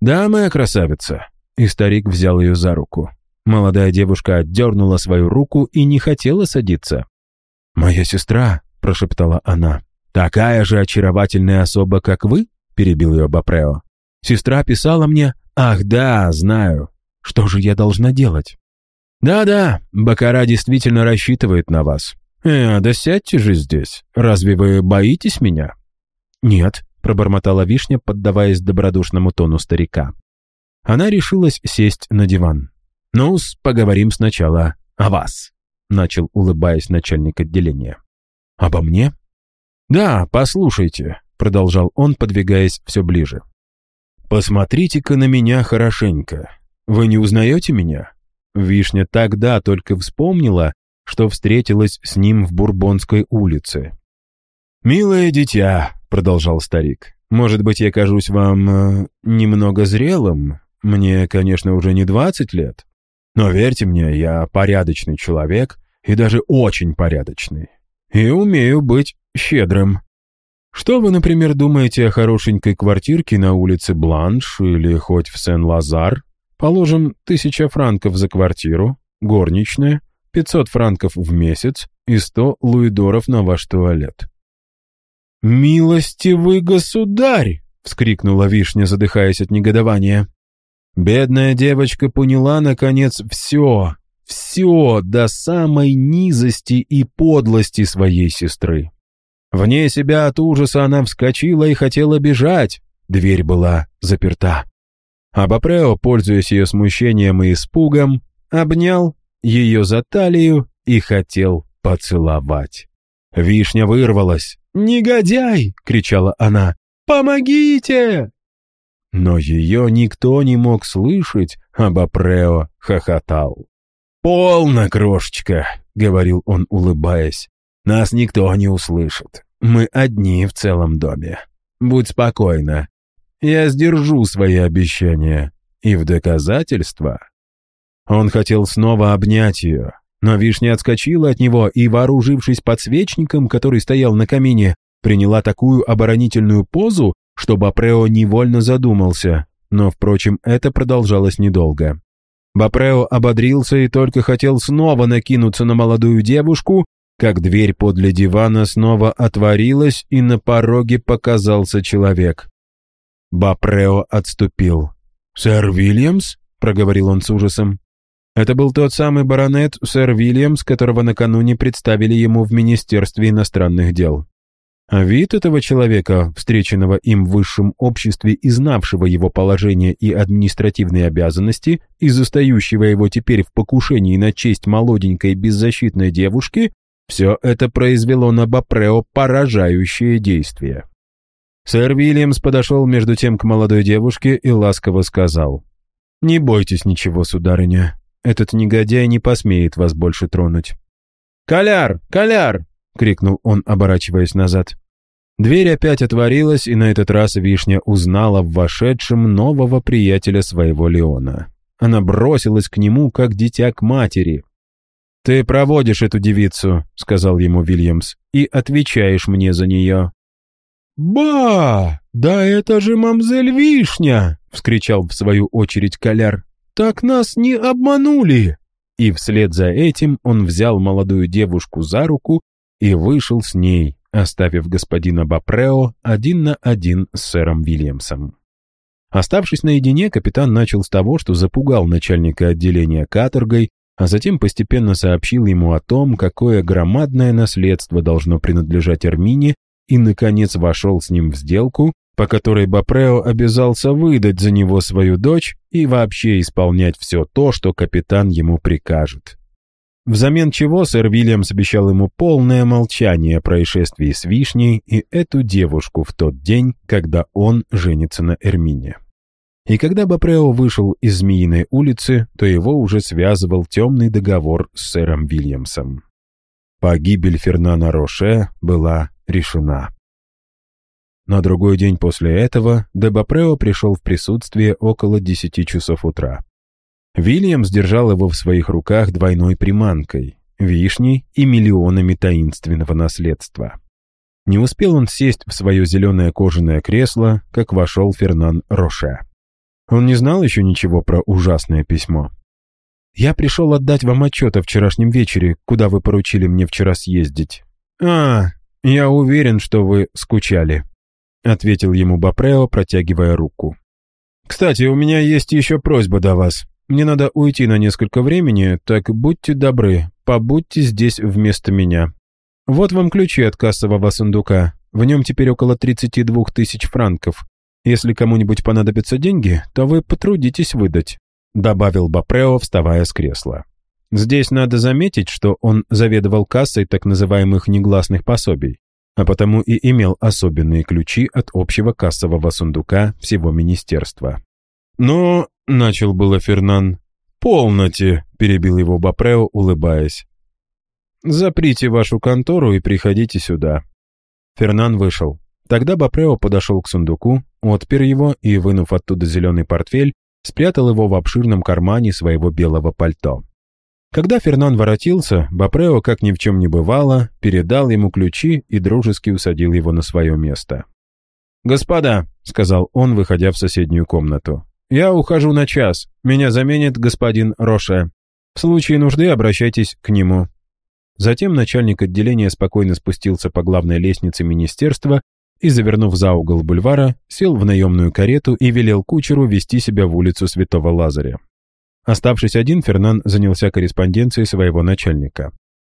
«Да, моя красавица», — и старик взял ее за руку. Молодая девушка отдернула свою руку и не хотела садиться. «Моя сестра», — прошептала она, «Такая же очаровательная особа, как вы?» — перебил ее Бапрео. «Сестра писала мне...» «Ах, да, знаю. Что же я должна делать?» «Да-да, Бакара действительно рассчитывает на вас. «Э, да сядьте же здесь. Разве вы боитесь меня?» «Нет», — пробормотала вишня, поддаваясь добродушному тону старика. Она решилась сесть на диван. Ну поговорим сначала о вас», — начал, улыбаясь начальник отделения. «Обо мне?» «Да, послушайте», — продолжал он, подвигаясь все ближе. «Посмотрите-ка на меня хорошенько. Вы не узнаете меня?» Вишня тогда только вспомнила, что встретилась с ним в Бурбонской улице. «Милое дитя», — продолжал старик, — «может быть, я кажусь вам э, немного зрелым? Мне, конечно, уже не двадцать лет, но верьте мне, я порядочный человек и даже очень порядочный, и умею быть щедрым. Что вы, например, думаете о хорошенькой квартирке на улице Бланш или хоть в Сен-Лазар? Положим, тысяча франков за квартиру, горничная, 500 франков в месяц и 100 луидоров на ваш туалет. «Милостивый государь!» — вскрикнула Вишня, задыхаясь от негодования. Бедная девочка поняла, наконец, все, все до самой низости и подлости своей сестры. Вне себя от ужаса она вскочила и хотела бежать. Дверь была заперта. А Бапрео, пользуясь ее смущением и испугом, обнял ее за талию и хотел поцеловать. Вишня вырвалась. «Негодяй!» — кричала она. «Помогите!» Но ее никто не мог слышать, а Бапрео хохотал. «Полно, крошечка!» — говорил он, улыбаясь. «Нас никто не услышит. Мы одни в целом доме. Будь спокойна. Я сдержу свои обещания. И в доказательство он хотел снова обнять ее, но вишня отскочила от него и, вооружившись подсвечником, который стоял на камине, приняла такую оборонительную позу, что Бапрео невольно задумался, но, впрочем, это продолжалось недолго. Бапрео ободрился и только хотел снова накинуться на молодую девушку, как дверь подле дивана снова отворилась, и на пороге показался человек. Бапрео отступил. «Сэр Вильямс?» — проговорил он с ужасом. Это был тот самый баронет сэр Вильямс, которого накануне представили ему в Министерстве иностранных дел. А вид этого человека, встреченного им в высшем обществе и знавшего его положение и административные обязанности, и застающего его теперь в покушении на честь молоденькой беззащитной девушки, все это произвело на Бапрео поражающее действие. Сэр Вильямс подошел между тем к молодой девушке и ласково сказал, «Не бойтесь ничего, сударыня, этот негодяй не посмеет вас больше тронуть». «Коляр! Коляр!» — крикнул он, оборачиваясь назад. Дверь опять отворилась, и на этот раз Вишня узнала в вошедшем нового приятеля своего Леона. Она бросилась к нему, как дитя к матери. «Ты проводишь эту девицу», — сказал ему Вильямс, — «и отвечаешь мне за нее». «Ба! Да это же мамзель Вишня!» — вскричал в свою очередь Коляр. «Так нас не обманули!» И вслед за этим он взял молодую девушку за руку и вышел с ней, оставив господина Бапрео один на один с сэром Вильямсом. Оставшись наедине, капитан начал с того, что запугал начальника отделения каторгой, а затем постепенно сообщил ему о том, какое громадное наследство должно принадлежать Армине, и, наконец, вошел с ним в сделку, по которой Бапрео обязался выдать за него свою дочь и вообще исполнять все то, что капитан ему прикажет. Взамен чего сэр Вильямс обещал ему полное молчание о происшествии с Вишней и эту девушку в тот день, когда он женится на Эрмине. И когда Бапрео вышел из Змеиной улицы, то его уже связывал темный договор с сэром Вильямсом. Погибель Фернана Роше была решена. На другой день после этого де Бапрео пришел в присутствие около десяти часов утра. Вильям сдержал его в своих руках двойной приманкой, вишней и миллионами таинственного наследства. Не успел он сесть в свое зеленое кожаное кресло, как вошел Фернан Роше. Он не знал еще ничего про ужасное письмо. «Я пришел отдать вам отчет о вчерашнем вечере, куда вы поручили мне вчера съездить». «А, я уверен, что вы скучали», — ответил ему Бапрео, протягивая руку. «Кстати, у меня есть еще просьба до вас. Мне надо уйти на несколько времени, так будьте добры, побудьте здесь вместо меня. Вот вам ключи от кассового сундука. В нем теперь около 32 тысяч франков. Если кому-нибудь понадобятся деньги, то вы потрудитесь выдать», — добавил Бапрео, вставая с кресла. Здесь надо заметить, что он заведовал кассой так называемых негласных пособий, а потому и имел особенные ключи от общего кассового сундука всего министерства. «Но», — начал было Фернан, — «полноте», — перебил его Бапрео, улыбаясь. «Заприте вашу контору и приходите сюда». Фернан вышел. Тогда Бапрео подошел к сундуку, отпер его и, вынув оттуда зеленый портфель, спрятал его в обширном кармане своего белого пальто. Когда Фернан воротился, Бапрео, как ни в чем не бывало, передал ему ключи и дружески усадил его на свое место. «Господа», — сказал он, выходя в соседнюю комнату, — «я ухожу на час. Меня заменит господин Роше. В случае нужды обращайтесь к нему». Затем начальник отделения спокойно спустился по главной лестнице министерства и, завернув за угол бульвара, сел в наемную карету и велел кучеру вести себя в улицу Святого Лазаря. Оставшись один, Фернан занялся корреспонденцией своего начальника.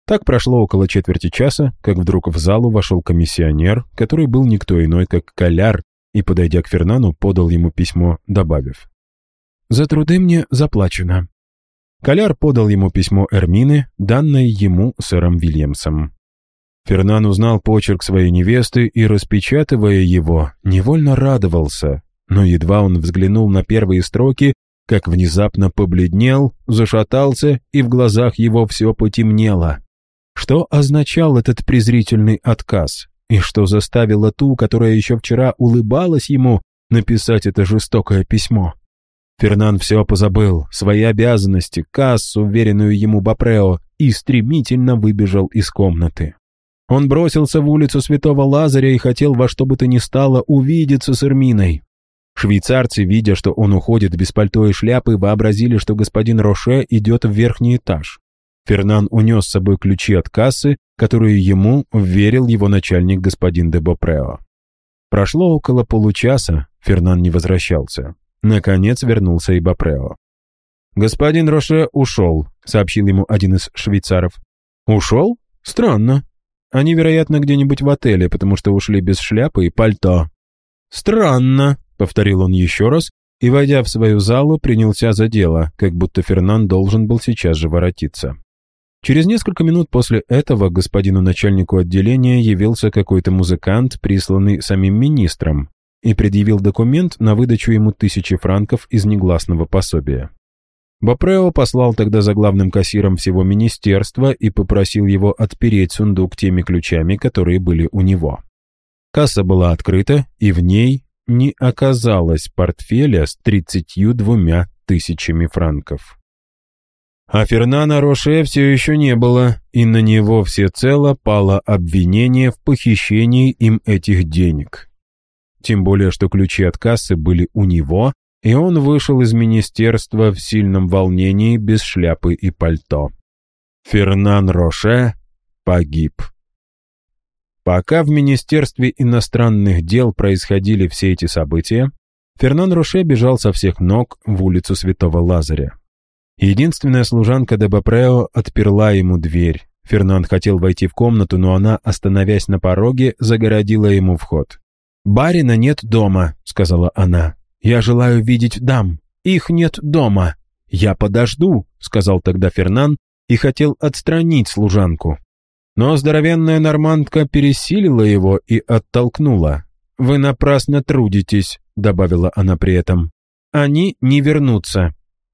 Так прошло около четверти часа, как вдруг в залу вошел комиссионер, который был никто иной, как Коляр, и, подойдя к Фернану, подал ему письмо, добавив. «За труды мне заплачено». Коляр подал ему письмо Эрмины, данное ему сэром Вильямсом. Фернан узнал почерк своей невесты и, распечатывая его, невольно радовался, но едва он взглянул на первые строки, как внезапно побледнел, зашатался, и в глазах его все потемнело. Что означал этот презрительный отказ? И что заставило ту, которая еще вчера улыбалась ему, написать это жестокое письмо? Фернан все позабыл, свои обязанности, кассу, уверенную ему Бапрео, и стремительно выбежал из комнаты. Он бросился в улицу Святого Лазаря и хотел во что бы то ни стало увидеться с Эрминой. Швейцарцы, видя, что он уходит без пальто и шляпы, вообразили, что господин Роше идет в верхний этаж. Фернан унес с собой ключи от кассы, которую ему верил его начальник господин де Бопрео. Прошло около получаса, Фернан не возвращался. Наконец вернулся и Бопрео. «Господин Роше ушел», — сообщил ему один из швейцаров. «Ушел? Странно. Они, вероятно, где-нибудь в отеле, потому что ушли без шляпы и пальто». «Странно», Повторил он еще раз и, войдя в свою залу, принялся за дело, как будто Фернан должен был сейчас же воротиться. Через несколько минут после этого господину начальнику отделения явился какой-то музыкант, присланный самим министром, и предъявил документ на выдачу ему тысячи франков из негласного пособия. Бапрео послал тогда за главным кассиром всего министерства и попросил его отпереть сундук теми ключами, которые были у него. Касса была открыта, и в ней не оказалось портфеля с 32 тысячами франков. А Фернана Роше все еще не было, и на него всецело пало обвинение в похищении им этих денег. Тем более, что ключи от кассы были у него, и он вышел из министерства в сильном волнении без шляпы и пальто. Фернан Роше погиб. Пока в Министерстве иностранных дел происходили все эти события, Фернан Роше бежал со всех ног в улицу Святого Лазаря. Единственная служанка де Бапрео отперла ему дверь. Фернан хотел войти в комнату, но она, остановясь на пороге, загородила ему вход. «Барина нет дома», — сказала она. «Я желаю видеть дам. Их нет дома». «Я подожду», — сказал тогда Фернан и хотел отстранить служанку. Но здоровенная нормандка пересилила его и оттолкнула. «Вы напрасно трудитесь», — добавила она при этом. «Они не вернутся».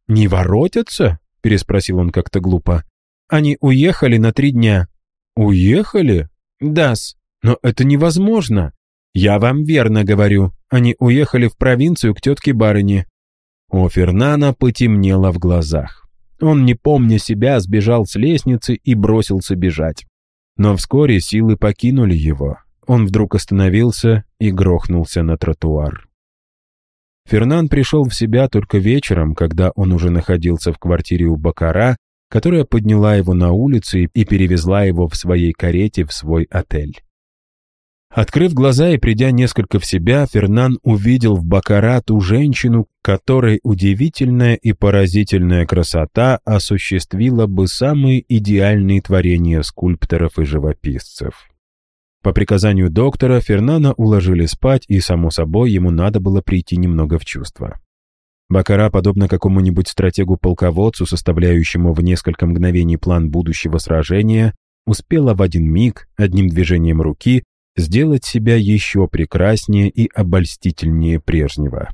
«Не воротятся?» — переспросил он как-то глупо. «Они уехали на три дня». «Уехали?» «Да-с, но это невозможно». «Я вам верно говорю. Они уехали в провинцию к тетке барыне». У Фернана потемнело в глазах. Он, не помня себя, сбежал с лестницы и бросился бежать. Но вскоре силы покинули его. Он вдруг остановился и грохнулся на тротуар. Фернан пришел в себя только вечером, когда он уже находился в квартире у Бакара, которая подняла его на улице и перевезла его в своей карете в свой отель. Открыв глаза и придя несколько в себя, Фернан увидел в Бакара ту женщину, которой удивительная и поразительная красота осуществила бы самые идеальные творения скульпторов и живописцев. По приказанию доктора Фернана уложили спать, и, само собой, ему надо было прийти немного в чувство. Бакара, подобно какому-нибудь стратегу-полководцу, составляющему в несколько мгновений план будущего сражения, успела в один миг, одним движением руки, сделать себя еще прекраснее и обольстительнее прежнего.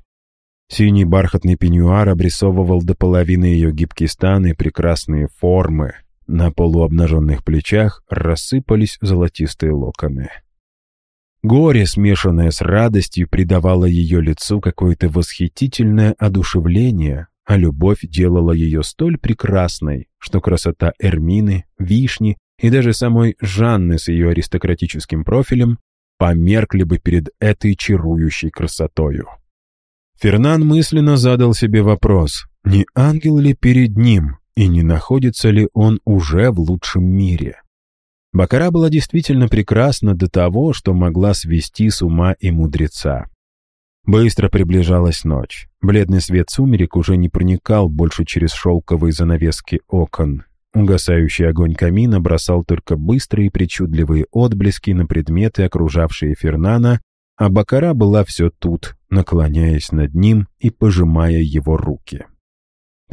Синий бархатный пеньюар обрисовывал до половины ее гибкий стан и прекрасные формы. На полуобнаженных плечах рассыпались золотистые локоны. Горе, смешанное с радостью, придавало ее лицу какое-то восхитительное одушевление, а любовь делала ее столь прекрасной, что красота Эрмины, Вишни и даже самой Жанны с ее аристократическим профилем померкли бы перед этой чарующей красотою. Фернан мысленно задал себе вопрос, не ангел ли перед ним, и не находится ли он уже в лучшем мире. Бакара была действительно прекрасна до того, что могла свести с ума и мудреца. Быстро приближалась ночь. Бледный свет сумерек уже не проникал больше через шелковые занавески окон, Угасающий огонь камина бросал только быстрые причудливые отблески на предметы, окружавшие Фернана, а Бакара была все тут, наклоняясь над ним и пожимая его руки.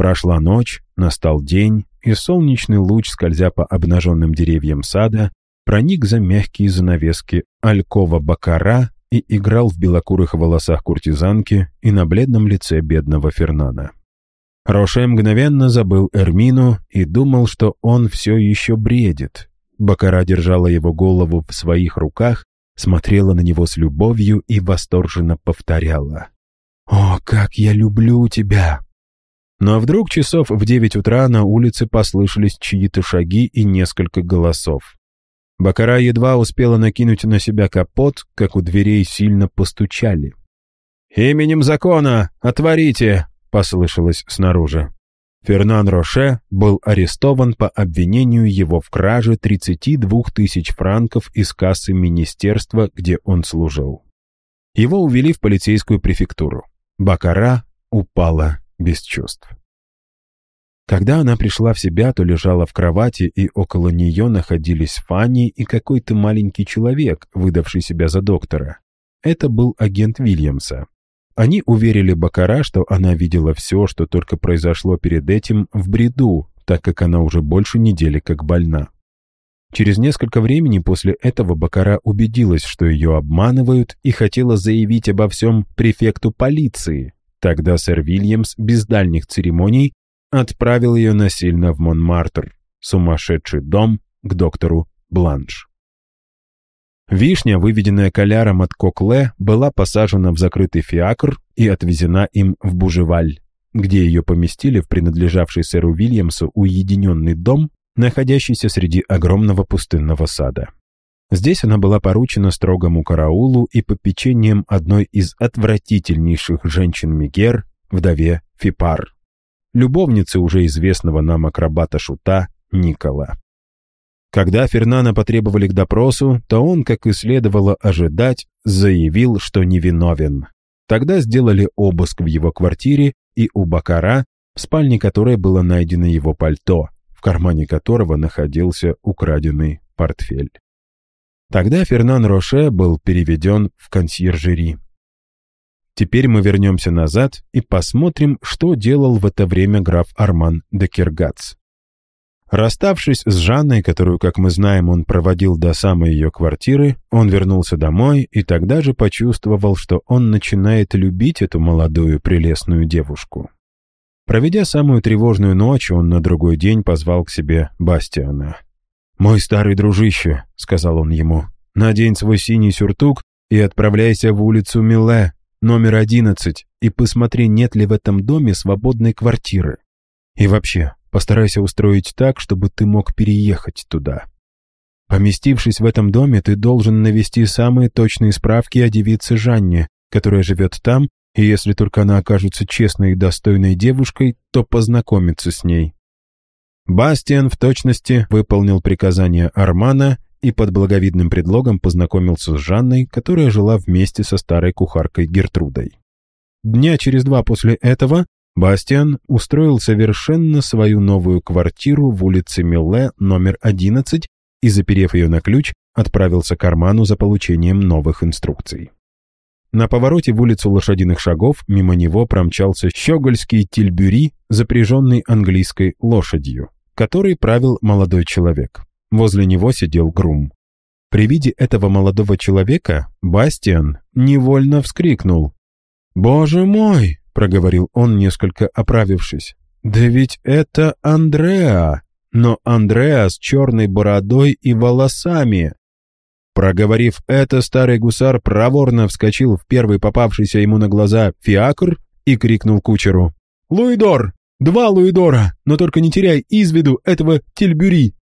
Прошла ночь, настал день, и солнечный луч, скользя по обнаженным деревьям сада, проник за мягкие занавески алькова Бакара и играл в белокурых волосах куртизанки и на бледном лице бедного Фернана. Роше мгновенно забыл Эрмину и думал, что он все еще бредит. Бакара держала его голову в своих руках, смотрела на него с любовью и восторженно повторяла. «О, как я люблю тебя!» Но вдруг часов в девять утра на улице послышались чьи-то шаги и несколько голосов. Бакара едва успела накинуть на себя капот, как у дверей сильно постучали. «Именем закона! Отворите!» — послышалось снаружи. Фернан Роше был арестован по обвинению его в краже 32 тысяч франков из кассы министерства, где он служил. Его увели в полицейскую префектуру. Бакара упала без чувств. Когда она пришла в себя, то лежала в кровати, и около нее находились Фанни и какой-то маленький человек, выдавший себя за доктора. Это был агент Вильямса. Они уверили Бакара, что она видела все, что только произошло перед этим, в бреду, так как она уже больше недели как больна. Через несколько времени после этого Бакара убедилась, что ее обманывают, и хотела заявить обо всем префекту полиции. Тогда сэр Вильямс без дальних церемоний отправил ее насильно в Монмартр, сумасшедший дом, к доктору Бланш. Вишня, выведенная коляром от Кокле, была посажена в закрытый фиакр и отвезена им в Бужеваль, где ее поместили в принадлежавший сэру Вильямсу уединенный дом, находящийся среди огромного пустынного сада. Здесь она была поручена строгому караулу и попечением одной из отвратительнейших женщин Мегер, вдове Фипар, любовницы уже известного нам акробата-шута Никола. Когда Фернана потребовали к допросу, то он, как и следовало ожидать, заявил, что невиновен. Тогда сделали обыск в его квартире и у Бакара, в спальне которой было найдено его пальто, в кармане которого находился украденный портфель. Тогда Фернан Роше был переведен в консьержери. Теперь мы вернемся назад и посмотрим, что делал в это время граф Арман де Киргац. Расставшись с Жанной, которую, как мы знаем, он проводил до самой ее квартиры, он вернулся домой и тогда же почувствовал, что он начинает любить эту молодую прелестную девушку. Проведя самую тревожную ночь, он на другой день позвал к себе Бастиана. «Мой старый дружище», — сказал он ему, — «надень свой синий сюртук и отправляйся в улицу Миле, номер одиннадцать, и посмотри, нет ли в этом доме свободной квартиры. И вообще, Постарайся устроить так, чтобы ты мог переехать туда. Поместившись в этом доме, ты должен навести самые точные справки о девице Жанне, которая живет там, и если только она окажется честной и достойной девушкой, то познакомиться с ней. Бастиан в точности выполнил приказание Армана и под благовидным предлогом познакомился с Жанной, которая жила вместе со старой кухаркой Гертрудой. Дня через два после этого Бастиан устроил совершенно свою новую квартиру в улице Милле номер 11 и, заперев ее на ключ, отправился к Арману за получением новых инструкций. На повороте в улицу лошадиных шагов мимо него промчался щегольский тильбюри, запряженный английской лошадью, который правил молодой человек. Возле него сидел грум. При виде этого молодого человека Бастиан невольно вскрикнул. «Боже мой!» — проговорил он, несколько оправившись. «Да ведь это Андреа! Но Андреа с черной бородой и волосами!» Проговорив это, старый гусар проворно вскочил в первый попавшийся ему на глаза фиакр и крикнул кучеру. «Луидор! Два луидора! Но только не теряй из виду этого тельбюри!»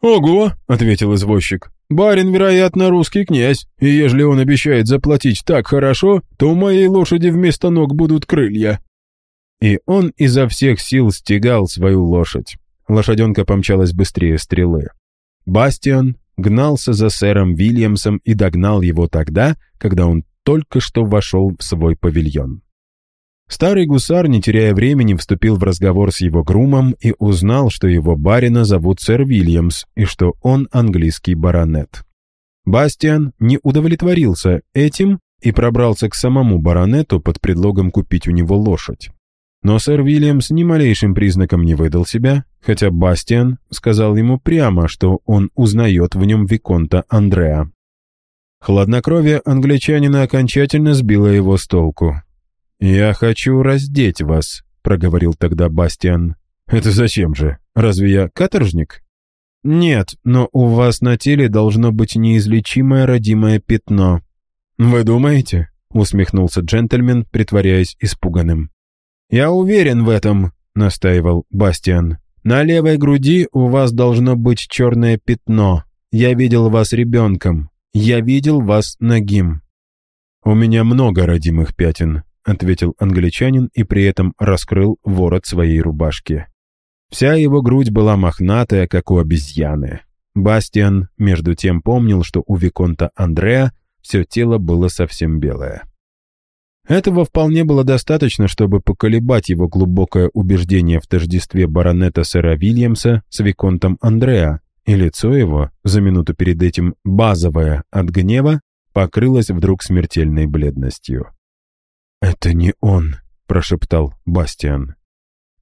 «Ого!» — ответил извозчик. «Барин, вероятно, русский князь, и ежели он обещает заплатить так хорошо, то у моей лошади вместо ног будут крылья». И он изо всех сил стегал свою лошадь. Лошаденка помчалась быстрее стрелы. Бастиан гнался за сэром Вильямсом и догнал его тогда, когда он только что вошел в свой павильон. Старый гусар, не теряя времени, вступил в разговор с его грумом и узнал, что его барина зовут сэр Вильямс и что он английский баронет. Бастиан не удовлетворился этим и пробрался к самому баронету под предлогом купить у него лошадь. Но сэр Вильямс ни малейшим признаком не выдал себя, хотя Бастиан сказал ему прямо, что он узнает в нем Виконта Андреа. Хладнокровие англичанина окончательно сбило его с толку. «Я хочу раздеть вас», — проговорил тогда Бастиан. «Это зачем же? Разве я каторжник?» «Нет, но у вас на теле должно быть неизлечимое родимое пятно». «Вы думаете?» — усмехнулся джентльмен, притворяясь испуганным. «Я уверен в этом», — настаивал Бастиан. «На левой груди у вас должно быть черное пятно. Я видел вас ребенком. Я видел вас нагим». «У меня много родимых пятен», — ответил англичанин и при этом раскрыл ворот своей рубашки. Вся его грудь была мохнатая, как у обезьяны. Бастиан, между тем, помнил, что у Виконта Андреа все тело было совсем белое. Этого вполне было достаточно, чтобы поколебать его глубокое убеждение в тождестве баронета сэра Вильямса с Виконтом Андреа, и лицо его, за минуту перед этим базовое от гнева, покрылось вдруг смертельной бледностью. «Это не он», — прошептал Бастиан.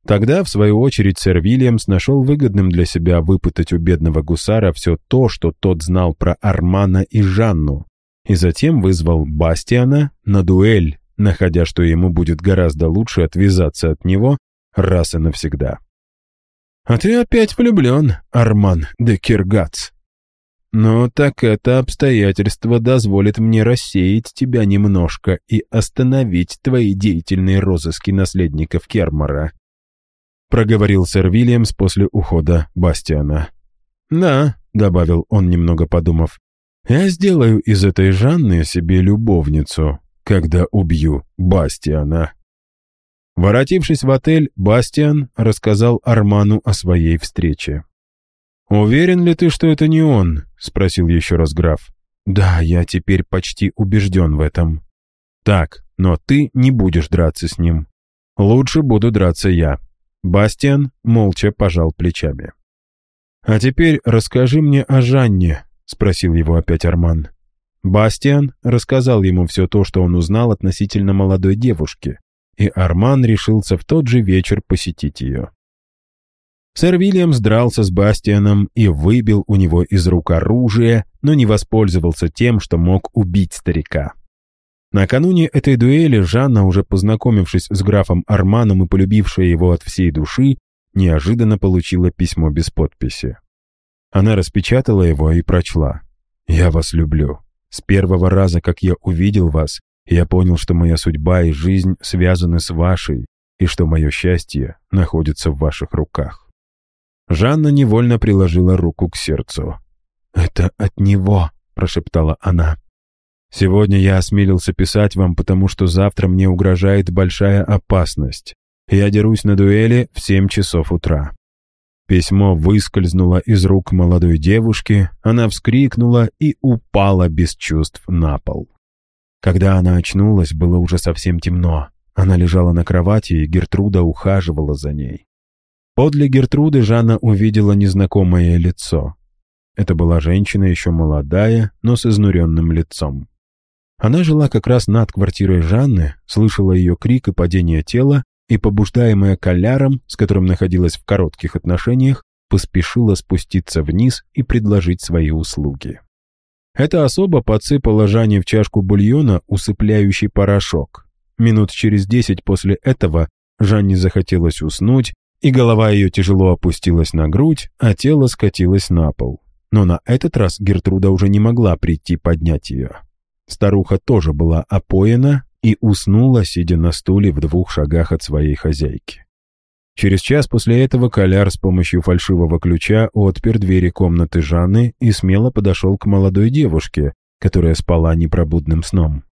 Тогда, в свою очередь, сэр Вильямс нашел выгодным для себя выпытать у бедного гусара все то, что тот знал про Армана и Жанну, и затем вызвал Бастиана на дуэль, находя, что ему будет гораздо лучше отвязаться от него раз и навсегда. «А ты опять влюблен, Арман де Киргац», «Ну, так это обстоятельство дозволит мне рассеять тебя немножко и остановить твои деятельные розыски наследников Кермара», проговорил сэр Вильямс после ухода Бастиана. «Да», — добавил он, немного подумав, «я сделаю из этой Жанны себе любовницу, когда убью Бастиана». Воротившись в отель, Бастиан рассказал Арману о своей встрече. «Уверен ли ты, что это не он?» — спросил еще раз граф. «Да, я теперь почти убежден в этом». «Так, но ты не будешь драться с ним. Лучше буду драться я». Бастиан молча пожал плечами. «А теперь расскажи мне о Жанне», — спросил его опять Арман. Бастиан рассказал ему все то, что он узнал относительно молодой девушки, и Арман решился в тот же вечер посетить ее. Сэр Вильямс дрался с Бастианом и выбил у него из рук оружие, но не воспользовался тем, что мог убить старика. Накануне этой дуэли Жанна, уже познакомившись с графом Арманом и полюбившая его от всей души, неожиданно получила письмо без подписи. Она распечатала его и прочла. «Я вас люблю. С первого раза, как я увидел вас, я понял, что моя судьба и жизнь связаны с вашей, и что мое счастье находится в ваших руках. Жанна невольно приложила руку к сердцу. «Это от него», — прошептала она. «Сегодня я осмелился писать вам, потому что завтра мне угрожает большая опасность. Я дерусь на дуэли в семь часов утра. Письмо выскользнуло из рук молодой девушки, она вскрикнула и упала без чувств на пол. Когда она очнулась, было уже совсем темно. Она лежала на кровати, и Гертруда ухаживала за ней. Подле Гертруды Жанна увидела незнакомое лицо. Это была женщина еще молодая, но с изнуренным лицом. Она жила как раз над квартирой Жанны, слышала ее крик и падение тела, и, побуждаемая коляром, с которым находилась в коротких отношениях, поспешила спуститься вниз и предложить свои услуги. Эта особа подсыпала Жанне в чашку бульона усыпляющий порошок. Минут через десять после этого Жанне захотелось уснуть, и голова ее тяжело опустилась на грудь, а тело скатилось на пол. Но на этот раз Гертруда уже не могла прийти поднять ее. Старуха тоже была опоена и уснула, сидя на стуле в двух шагах от своей хозяйки. Через час после этого Коляр с помощью фальшивого ключа отпер двери комнаты Жанны и смело подошел к молодой девушке, которая спала непробудным сном.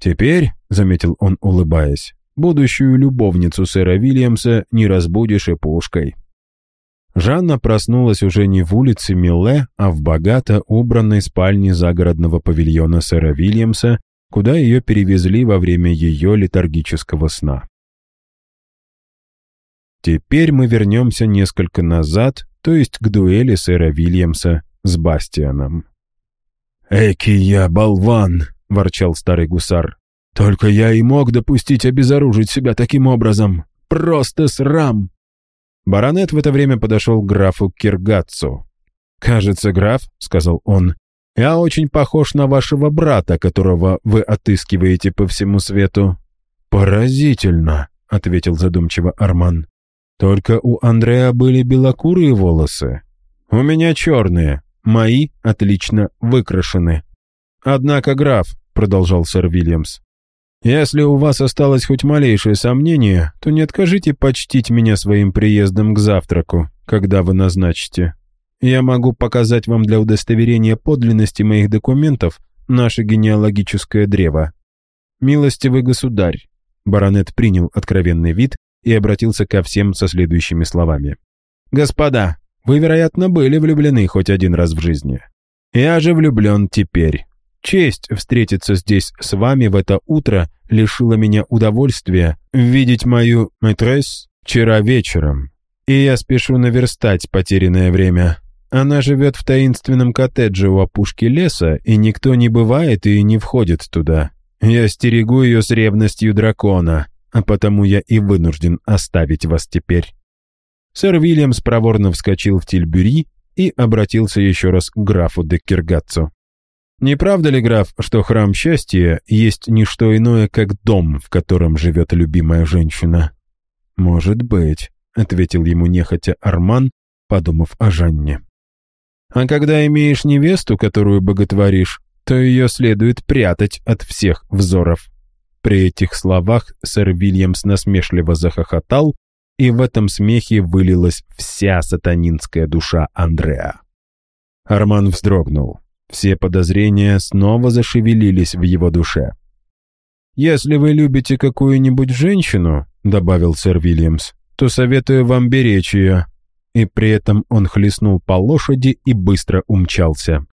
«Теперь», — заметил он, улыбаясь, — «будущую любовницу сэра Вильямса не разбудишь и пушкой». Жанна проснулась уже не в улице Милле, а в богато убранной спальне загородного павильона сэра Вильямса, куда ее перевезли во время ее летаргического сна. Теперь мы вернемся несколько назад, то есть к дуэли сэра Вильямса с Бастианом. «Эки я болван!» — ворчал старый гусар. «Только я и мог допустить обезоружить себя таким образом. Просто срам!» Баронет в это время подошел к графу Киргатцу. «Кажется, граф», — сказал он, я очень похож на вашего брата, которого вы отыскиваете по всему свету». «Поразительно», — ответил задумчиво Арман. «Только у Андрея были белокурые волосы. У меня черные, мои отлично выкрашены». «Однако, граф», — продолжал сэр Вильямс, «если у вас осталось хоть малейшее сомнение, то не откажите почтить меня своим приездом к завтраку, когда вы назначите». Я могу показать вам для удостоверения подлинности моих документов наше генеалогическое древо. Милостивый государь, баронет принял откровенный вид и обратился ко всем со следующими словами. «Господа, вы, вероятно, были влюблены хоть один раз в жизни. Я же влюблен теперь. Честь встретиться здесь с вами в это утро лишила меня удовольствия видеть мою мэтресс вчера вечером, и я спешу наверстать потерянное время. Она живет в таинственном коттедже у опушки леса, и никто не бывает и не входит туда. Я стерегу ее с ревностью дракона, а потому я и вынужден оставить вас теперь». Сэр Вильямс проворно вскочил в тильбюри и обратился еще раз к графу де Киргатцу. «Не правда ли, граф, что храм счастья есть не что иное, как дом, в котором живет любимая женщина?» «Может быть», — ответил ему нехотя Арман, подумав о Жанне. А когда имеешь невесту, которую боготворишь, то ее следует прятать от всех взоров». При этих словах сэр Вильямс насмешливо захохотал, и в этом смехе вылилась вся сатанинская душа Андреа. Арман вздрогнул. Все подозрения снова зашевелились в его душе. «Если вы любите какую-нибудь женщину», — добавил сэр Вильямс, «то советую вам беречь ее, и при этом он хлестнул по лошади и быстро умчался.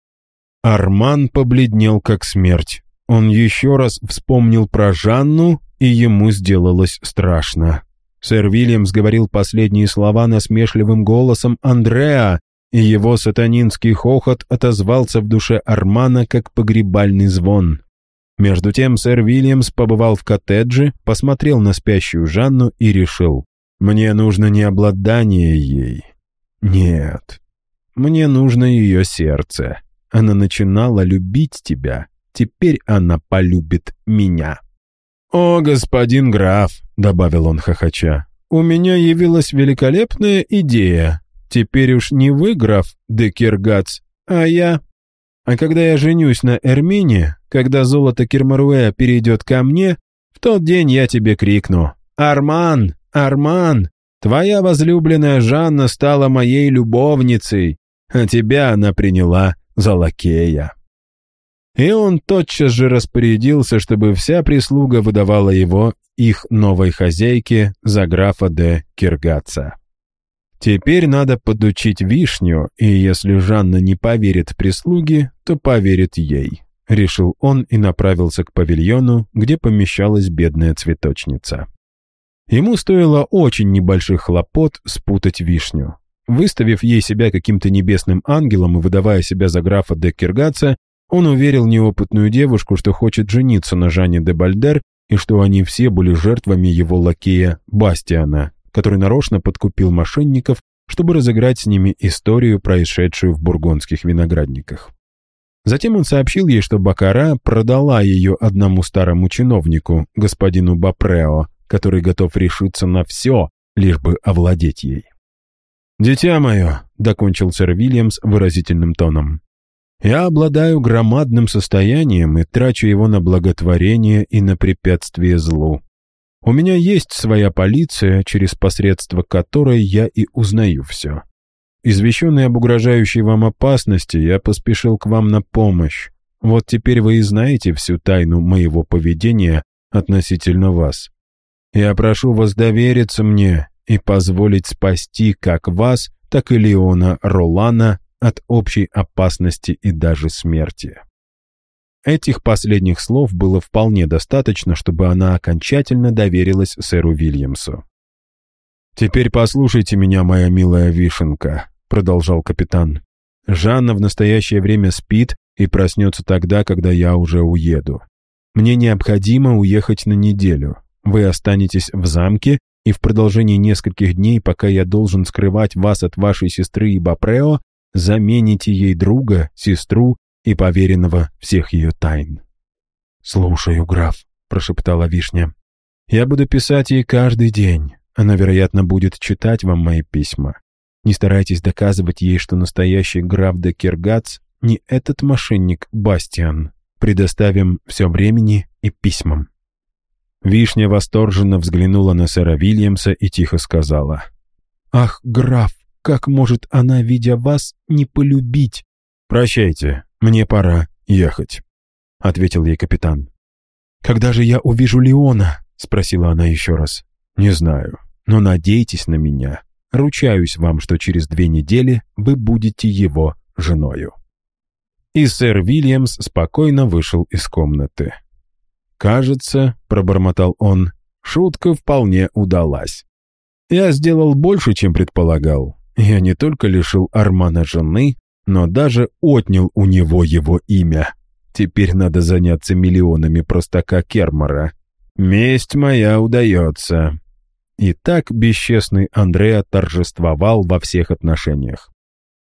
Арман побледнел как смерть. Он еще раз вспомнил про Жанну, и ему сделалось страшно. Сэр Вильямс говорил последние слова насмешливым голосом Андреа, и его сатанинский хохот отозвался в душе Армана как погребальный звон. Между тем сэр Вильямс побывал в коттедже, посмотрел на спящую Жанну и решил, «Мне нужно не обладание ей, нет, мне нужно ее сердце. Она начинала любить тебя, теперь она полюбит меня. «О, господин граф», — добавил он хохоча, — «у меня явилась великолепная идея. Теперь уж не вы, граф Декергац, а я. А когда я женюсь на Эрмине, когда золото Кермаруэ перейдет ко мне, в тот день я тебе крикну «Арман! Арман! Твоя возлюбленная Жанна стала моей любовницей, а тебя она приняла за лакея». И он тотчас же распорядился, чтобы вся прислуга выдавала его их новой хозяйке за графа де Киргаца. Теперь надо подучить вишню, и если Жанна не поверит прислуге, то поверит ей», — решил он и направился к павильону, где помещалась бедная цветочница. Ему стоило очень небольших хлопот спутать вишню. Выставив ей себя каким-то небесным ангелом и выдавая себя за графа де Киргаца, он уверил неопытную девушку, что хочет жениться на Жанне де Бальдер и что они все были жертвами его лакея Бастиана, который нарочно подкупил мошенников, чтобы разыграть с ними историю, происшедшую в бургондских виноградниках. Затем он сообщил ей, что Бакара продала ее одному старому чиновнику, господину Бапрео, который готов решиться на все, лишь бы овладеть ей. «Дитя мое», — докончил сэр Вильямс выразительным тоном, «я обладаю громадным состоянием и трачу его на благотворение и на препятствие злу. У меня есть своя полиция, через посредство которой я и узнаю все. Извещенный об угрожающей вам опасности, я поспешил к вам на помощь. Вот теперь вы и знаете всю тайну моего поведения относительно вас. Я прошу вас довериться мне и позволить спасти как вас, так и Леона Ролана от общей опасности и даже смерти. Этих последних слов было вполне достаточно, чтобы она окончательно доверилась сэру Вильямсу. «Теперь послушайте меня, моя милая вишенка», — продолжал капитан. «Жанна в настоящее время спит и проснется тогда, когда я уже уеду. Мне необходимо уехать на неделю. Вы останетесь в замке, и в продолжении нескольких дней, пока я должен скрывать вас от вашей сестры и Бапрео, замените ей друга, сестру и поверенного всех ее тайн. «Слушаю, граф», — прошептала Вишня. «Я буду писать ей каждый день. Она, вероятно, будет читать вам мои письма. Не старайтесь доказывать ей, что настоящий граф де Киргац не этот мошенник Бастиан. Предоставим все времени и письмам». Вишня восторженно взглянула на сэра Вильямса и тихо сказала. «Ах, граф, как может она, видя вас, не полюбить?» «Прощайте, мне пора ехать», — ответил ей капитан. «Когда же я увижу Леона?» — спросила она еще раз. «Не знаю, но надейтесь на меня. Ручаюсь вам, что через две недели вы будете его женою». И сэр Вильямс спокойно вышел из комнаты. «Кажется», — пробормотал он, — «шутка вполне удалась. Я сделал больше, чем предполагал. Я не только лишил Армана жены, но даже отнял у него его имя. Теперь надо заняться миллионами простака Кермара. Месть моя удается. И так бесчестный Андреа торжествовал во всех отношениях.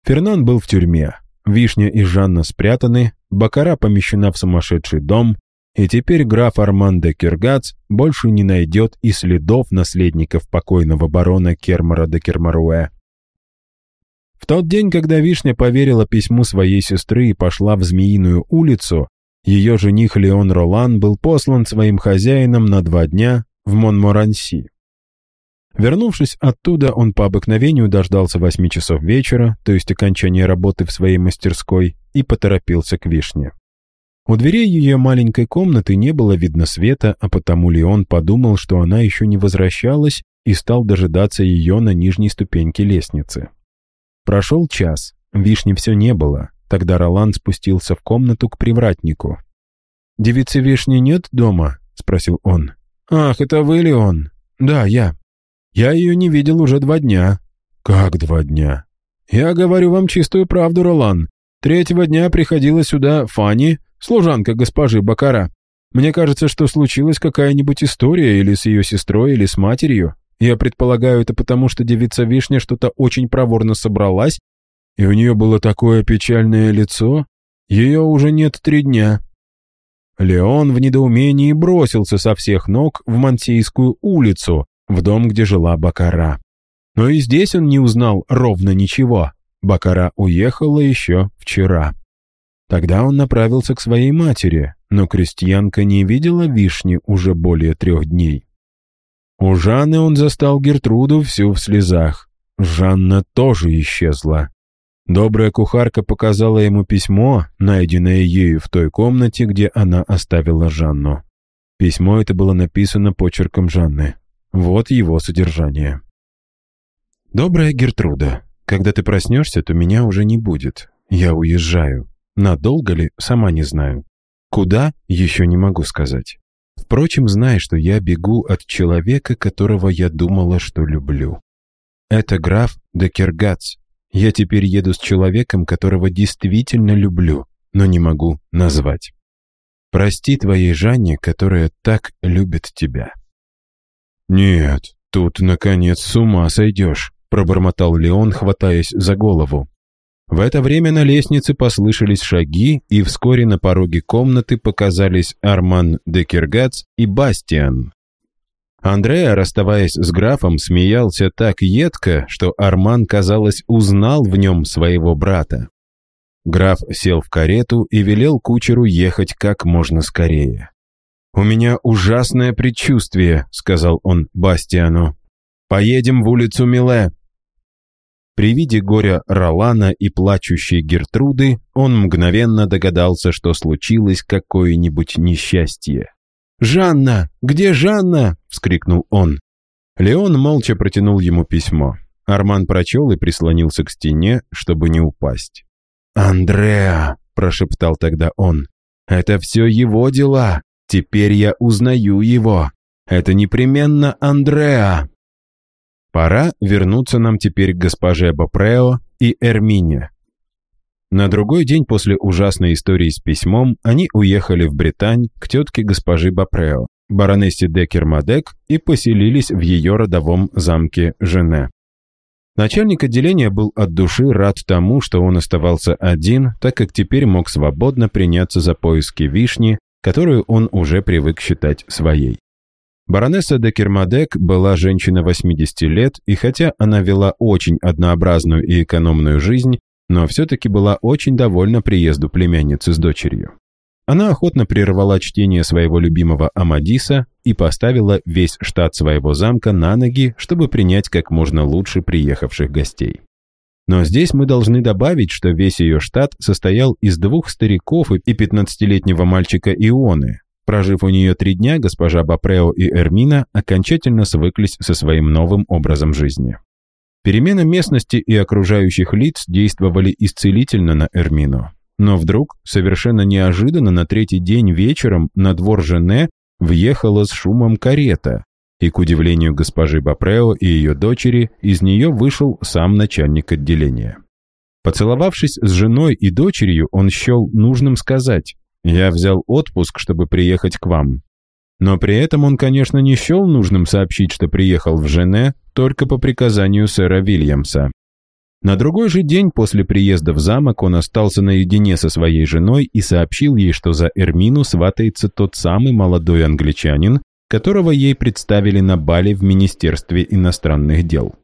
Фернан был в тюрьме, Вишня и Жанна спрятаны, Бакара помещена в сумасшедший дом, и теперь граф Арман де Киргац больше не найдет и следов наследников покойного барона Кермара де Кермаруэ. В тот день, когда Вишня поверила письму своей сестры и пошла в Змеиную улицу, ее жених Леон Ролан был послан своим хозяином на два дня в Монморанси. Вернувшись оттуда, он по обыкновению дождался восьми часов вечера, то есть окончания работы в своей мастерской, и поторопился к Вишне. У дверей ее маленькой комнаты не было видно света, а потому Леон подумал, что она еще не возвращалась, и стал дожидаться ее на нижней ступеньке лестницы. Прошел час, вишни все не было. Тогда Ролан спустился в комнату к привратнику. «Девицы вишни нет дома?» — спросил он. «Ах, это вы ли он?» «Да, я. Я ее не видел уже два дня». «Как два дня?» «Я говорю вам чистую правду, Ролан. Третьего дня приходила сюда Фанни, служанка госпожи Бакара. Мне кажется, что случилась какая-нибудь история или с ее сестрой, или с матерью. Я предполагаю, это потому, что девица Вишня что-то очень проворно собралась, и у нее было такое печальное лицо. Ее уже нет три дня. Леон в недоумении бросился со всех ног в Мансейскую улицу, в дом, где жила Бакара. Но и здесь он не узнал ровно ничего. Бакара уехала еще вчера. Тогда он направился к своей матери, но крестьянка не видела вишни уже более трех дней. У Жанны он застал Гертруду всю в слезах. Жанна тоже исчезла. Добрая кухарка показала ему письмо, найденное ею в той комнате, где она оставила Жанну. Письмо это было написано почерком Жанны. Вот его содержание. «Добрая Гертруда, когда ты проснешься, то меня уже не будет. Я уезжаю. Надолго ли, сама не знаю. Куда, еще не могу сказать. Впрочем, знай, что я бегу от человека, которого я думала, что люблю. Это граф Декергац. Я теперь еду с человеком, которого действительно люблю, но не могу назвать. Прости твоей Жанне, которая так любит тебя». «Нет, тут, наконец, с ума сойдешь», — пробормотал Леон, хватаясь за голову. В это время на лестнице послышались шаги, и вскоре на пороге комнаты показались Арман де Киргац и Бастиан. Андреа, расставаясь с графом, смеялся так едко, что Арман, казалось, узнал в нем своего брата. Граф сел в карету и велел кучеру ехать как можно скорее. «У меня ужасное предчувствие», — сказал он Бастиану. «Поедем в улицу Миле». При виде горя Ролана и плачущей Гертруды он мгновенно догадался, что случилось какое-нибудь несчастье. «Жанна! Где Жанна?» — вскрикнул он. Леон молча протянул ему письмо. Арман прочел и прислонился к стене, чтобы не упасть. «Андреа!» — прошептал тогда он. «Это все его дела. Теперь я узнаю его. Это непременно Андреа!» Пора вернуться нам теперь к госпоже Бопрео и Эрмине. На другой день после ужасной истории с письмом они уехали в Британь к тетке госпожи Бопрео, баронессе Декер-Мадек, и поселились в ее родовом замке Жене. Начальник отделения был от души рад тому, что он оставался один, так как теперь мог свободно приняться за поиски вишни, которую он уже привык считать своей. Баронесса де Кермадек была женщина 80 лет, и хотя она вела очень однообразную и экономную жизнь, но все-таки была очень довольна приезду племянницы с дочерью. Она охотно прервала чтение своего любимого Амадиса и поставила весь штат своего замка на ноги, чтобы принять как можно лучше приехавших гостей. Но здесь мы должны добавить, что весь ее штат состоял из двух стариков и 15-летнего мальчика Ионы. Прожив у нее три дня, госпожа Бапрео и Эрмина окончательно свыклись со своим новым образом жизни. Перемена местности и окружающих лиц действовали исцелительно на Эрмину. Но вдруг, совершенно неожиданно, на третий день вечером на двор Жене въехала с шумом карета, и, к удивлению госпожи Бапрео и ее дочери, из нее вышел сам начальник отделения. Поцеловавшись с женой и дочерью, он счел нужным сказать «Я взял отпуск, чтобы приехать к вам». Но при этом он, конечно, не счел нужным сообщить, что приехал в Жене только по приказанию сэра Вильямса. На другой же день после приезда в замок он остался наедине со своей женой и сообщил ей, что за Эрмину сватается тот самый молодой англичанин, которого ей представили на бале в Министерстве иностранных дел.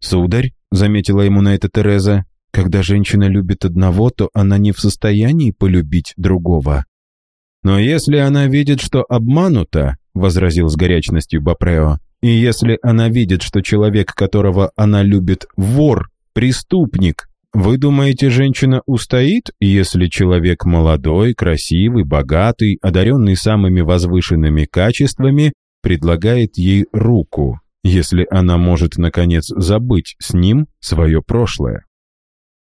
«Сударь», — заметила ему на это Тереза, «когда женщина любит одного, то она не в состоянии полюбить другого». «Но если она видит, что обманута», — возразил с горячностью Бапрео, «и если она видит, что человек, которого она любит, вор, преступник. Вы думаете, женщина устоит, если человек молодой, красивый, богатый, одаренный самыми возвышенными качествами, предлагает ей руку, если она может, наконец, забыть с ним свое прошлое?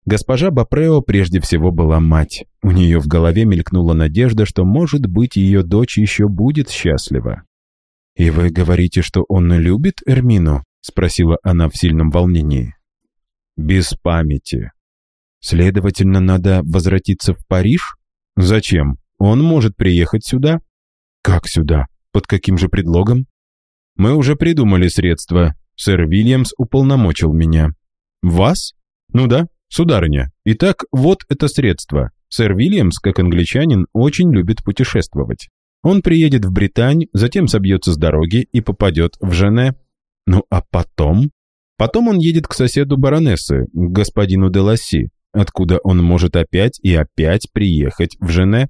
Госпожа Бапрео прежде всего была мать. У нее в голове мелькнула надежда, что, может быть, ее дочь еще будет счастлива. «И вы говорите, что он любит Эрмину?» — спросила она в сильном волнении без памяти. Следовательно, надо возвратиться в Париж? Зачем? Он может приехать сюда? Как сюда? Под каким же предлогом? Мы уже придумали средства. Сэр Вильямс уполномочил меня. Вас? Ну да, сударыня. Итак, вот это средство. Сэр Вильямс, как англичанин, очень любит путешествовать. Он приедет в Британь, затем собьется с дороги и попадет в Жене. Ну а потом? Потом он едет к соседу баронессы, к господину Деласи, откуда он может опять и опять приехать в Жене.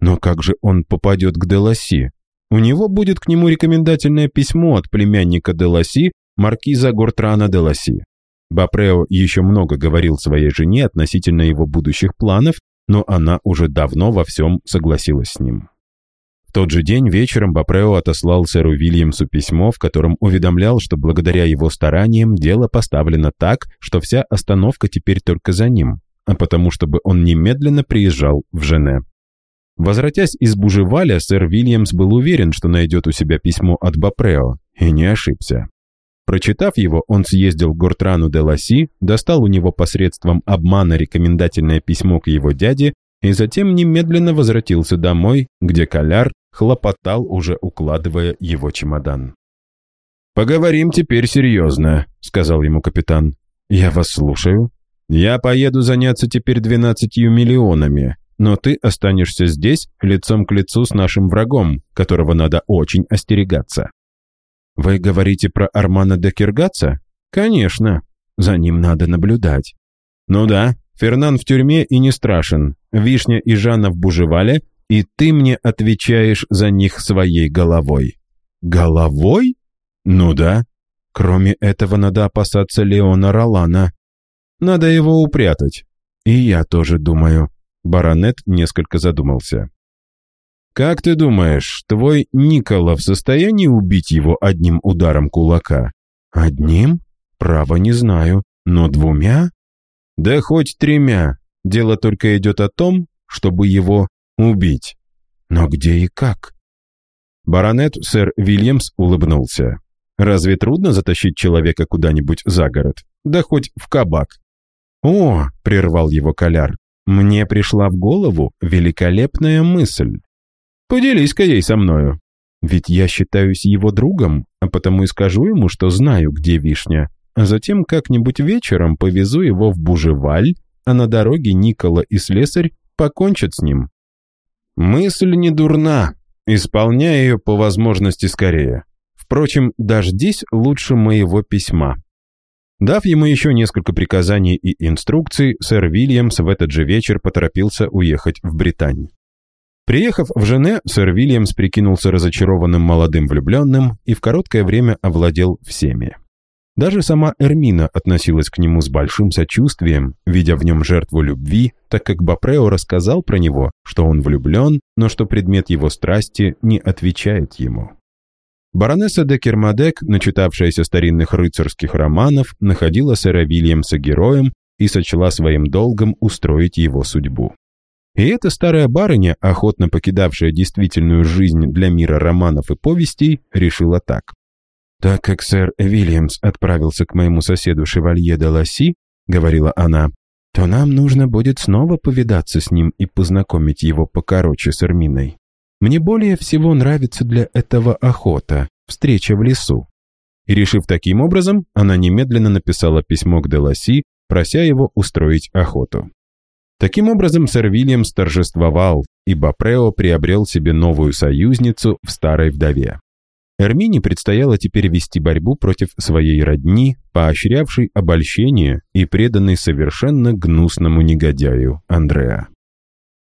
Но как же он попадет к Деласи? У него будет к нему рекомендательное письмо от племянника Деласи, маркиза Гортрана Деласи. Бапрео еще много говорил своей жене относительно его будущих планов, но она уже давно во всем согласилась с ним. В тот же день вечером Бапрео отослал сэру Вильямсу письмо, в котором уведомлял, что благодаря его стараниям дело поставлено так, что вся остановка теперь только за ним, а потому чтобы он немедленно приезжал в Жене. Возвратясь из Бужеваля, сэр Вильямс был уверен, что найдет у себя письмо от Бапрео, и не ошибся. Прочитав его, он съездил к Гортрану де Ласси, достал у него посредством обмана рекомендательное письмо к его дяде и затем немедленно возвратился домой, где Коляр хлопотал, уже укладывая его чемодан. «Поговорим теперь серьезно», — сказал ему капитан. «Я вас слушаю. Я поеду заняться теперь двенадцатью миллионами, но ты останешься здесь лицом к лицу с нашим врагом, которого надо очень остерегаться». «Вы говорите про Армана де Киргаца?» «Конечно. За ним надо наблюдать». «Ну да, Фернан в тюрьме и не страшен. Вишня и Жанна в Бужевале, и ты мне отвечаешь за них своей головой». «Головой?» «Ну да. Кроме этого, надо опасаться Леона Ролана. Надо его упрятать. И я тоже думаю». Баронет несколько задумался. «Как ты думаешь, твой Никола в состоянии убить его одним ударом кулака?» «Одним? Право не знаю. Но двумя?» «Да хоть тремя. Дело только идет о том, чтобы его убить. Но где и как?» Баронет сэр Вильямс улыбнулся. «Разве трудно затащить человека куда-нибудь за город? Да хоть в кабак». «О!» — прервал его коляр. «Мне пришла в голову великолепная мысль. Поделись-ка ей со мною. Ведь я считаюсь его другом, а потому и скажу ему, что знаю, где вишня, а затем как-нибудь вечером повезу его в Бужеваль, а на дороге Никола и слесарь покончат с ним. Мысль не дурна, исполняй ее по возможности скорее. Впрочем, дождись лучше моего письма. Дав ему еще несколько приказаний и инструкций, сэр Вильямс в этот же вечер поторопился уехать в Британь. Приехав в Жене, сэр Вильямс прикинулся разочарованным молодым влюбленным и в короткое время овладел всеми. Даже сама Эрмина относилась к нему с большим сочувствием, видя в нем жертву любви, так как Бапрео рассказал про него, что он влюблен, но что предмет его страсти не отвечает ему. Баронесса де Кермадек, начитавшаяся старинных рыцарских романов, находила сэра Вильямса героем и сочла своим долгом устроить его судьбу. И эта старая барыня, охотно покидавшая действительную жизнь для мира романов и повестей, решила так. «Так как сэр Вильямс отправился к моему соседу Шевалье де Ласси, — говорила она, — то нам нужно будет снова повидаться с ним и познакомить его покороче с Эрминой. Мне более всего нравится для этого охота, встреча в лесу». И решив таким образом, она немедленно написала письмо к Деласи, прося его устроить охоту. Таким образом, сэр Вильямс торжествовал, и Бапрео приобрел себе новую союзницу в старой вдове. Эрмине предстояло теперь вести борьбу против своей родни, поощрявшей обольщение и преданной совершенно гнусному негодяю Андреа.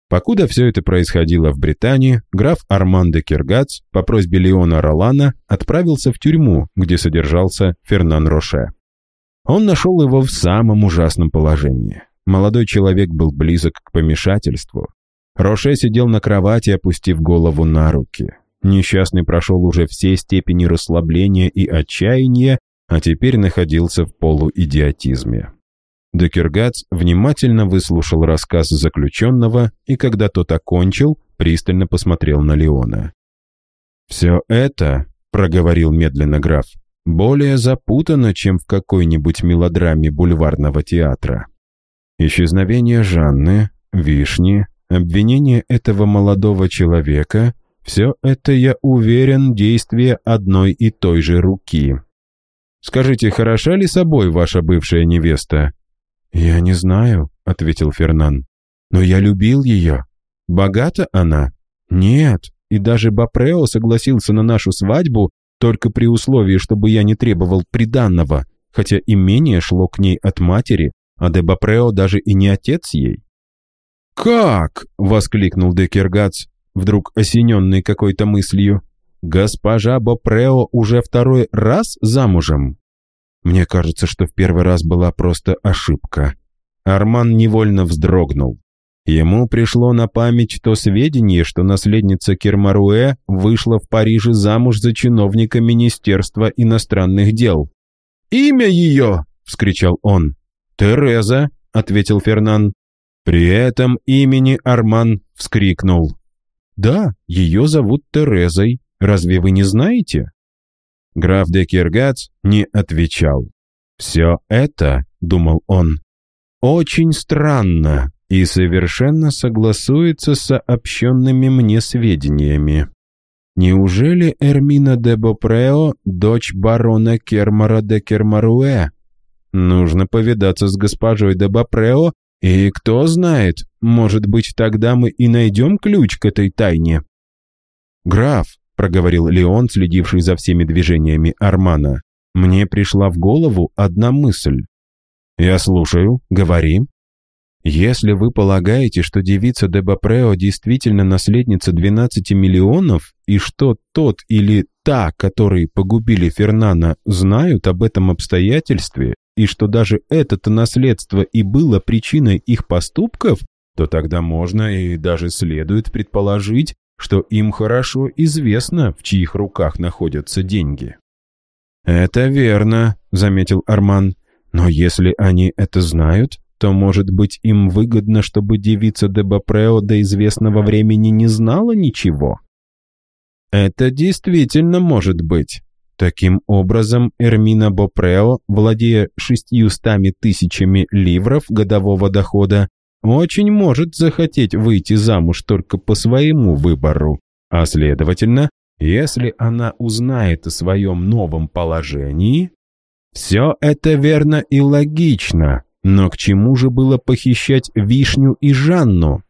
Покуда все это происходило в Британии, граф Арман де Киргац по просьбе Леона Ролана отправился в тюрьму, где содержался Фернан Роше. Он нашел его в самом ужасном положении. Молодой человек был близок к помешательству. Роше сидел на кровати, опустив голову на руки. Несчастный прошел уже все степени расслабления и отчаяния, а теперь находился в полуидиотизме. Декергац внимательно выслушал рассказ заключенного и, когда тот окончил, пристально посмотрел на Леона. «Все это, — проговорил медленно граф, — более запутано, чем в какой-нибудь мелодраме бульварного театра. Исчезновение Жанны, Вишни, обвинение этого молодого человека все это, я уверен, действие одной и той же руки. Скажите, хороша ли собой ваша бывшая невеста?» «Я не знаю», — ответил Фернан. «Но я любил ее. Богата она?» «Нет, и даже Бапрео согласился на нашу свадьбу только при условии, чтобы я не требовал приданного, хотя имение шло к ней от матери, а де Бапрео даже и не отец ей». «Как?» — воскликнул Декергац вдруг осененный какой-то мыслью. «Госпожа Бопрео уже второй раз замужем?» Мне кажется, что в первый раз была просто ошибка. Арман невольно вздрогнул. Ему пришло на память то сведение, что наследница Кермаруэ вышла в Париже замуж за чиновника Министерства иностранных дел. «Имя ее!» — вскричал он. «Тереза», — ответил Фернан. При этом имени Арман вскрикнул. «Да, ее зовут Терезой. Разве вы не знаете?» Граф де Киргац не отвечал. «Все это, — думал он, — очень странно и совершенно согласуется с сообщенными мне сведениями. Неужели Эрмина де Бопрео — дочь барона Кермара де Кермаруэ? Нужно повидаться с госпожой де Бопрео, и кто знает, может быть, тогда мы и найдем ключ к этой тайне. «Граф», — проговорил Леон, следивший за всеми движениями Армана, «мне пришла в голову одна мысль». «Я слушаю, говори». Если вы полагаете, что девица де Бапрео действительно наследница 12 миллионов, и что тот или та, которые погубили Фернана, знают об этом обстоятельстве, и что даже это-то наследство и было причиной их поступков, то тогда можно и даже следует предположить, что им хорошо известно, в чьих руках находятся деньги. «Это верно», — заметил Арман. «Но если они это знают, то, может быть, им выгодно, чтобы девица де Бапрео до известного времени не знала ничего? Это действительно может быть. Таким образом, Эрмина Бопрео, владея шестьюстами тысячами ливров годового дохода, очень может захотеть выйти замуж только по своему выбору, а следовательно, если она узнает о своем новом положении, все это верно и логично, но к чему же было похищать Вишню и Жанну?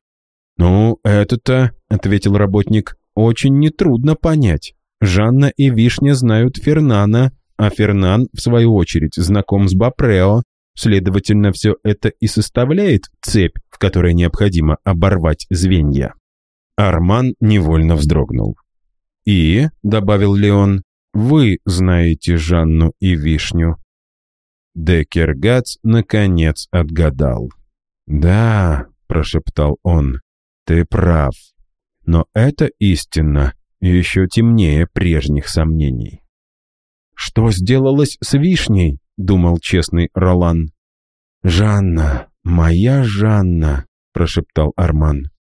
«Ну, это-то», — ответил работник, — «очень нетрудно понять. Жанна и Вишня знают Фернана, а Фернан, в свою очередь, знаком с Бапрео. Следовательно, все это и составляет цепь, в которой необходимо оборвать звенья». Арман невольно вздрогнул. «И», — добавил Леон, — «вы знаете Жанну и Вишню. Декергац наконец отгадал. «Да», — прошептал он, — «ты прав. Но это истина еще темнее прежних сомнений». «Что сделалось с вишней?» — думал честный Ролан. «Жанна, моя Жанна», — прошептал Арман.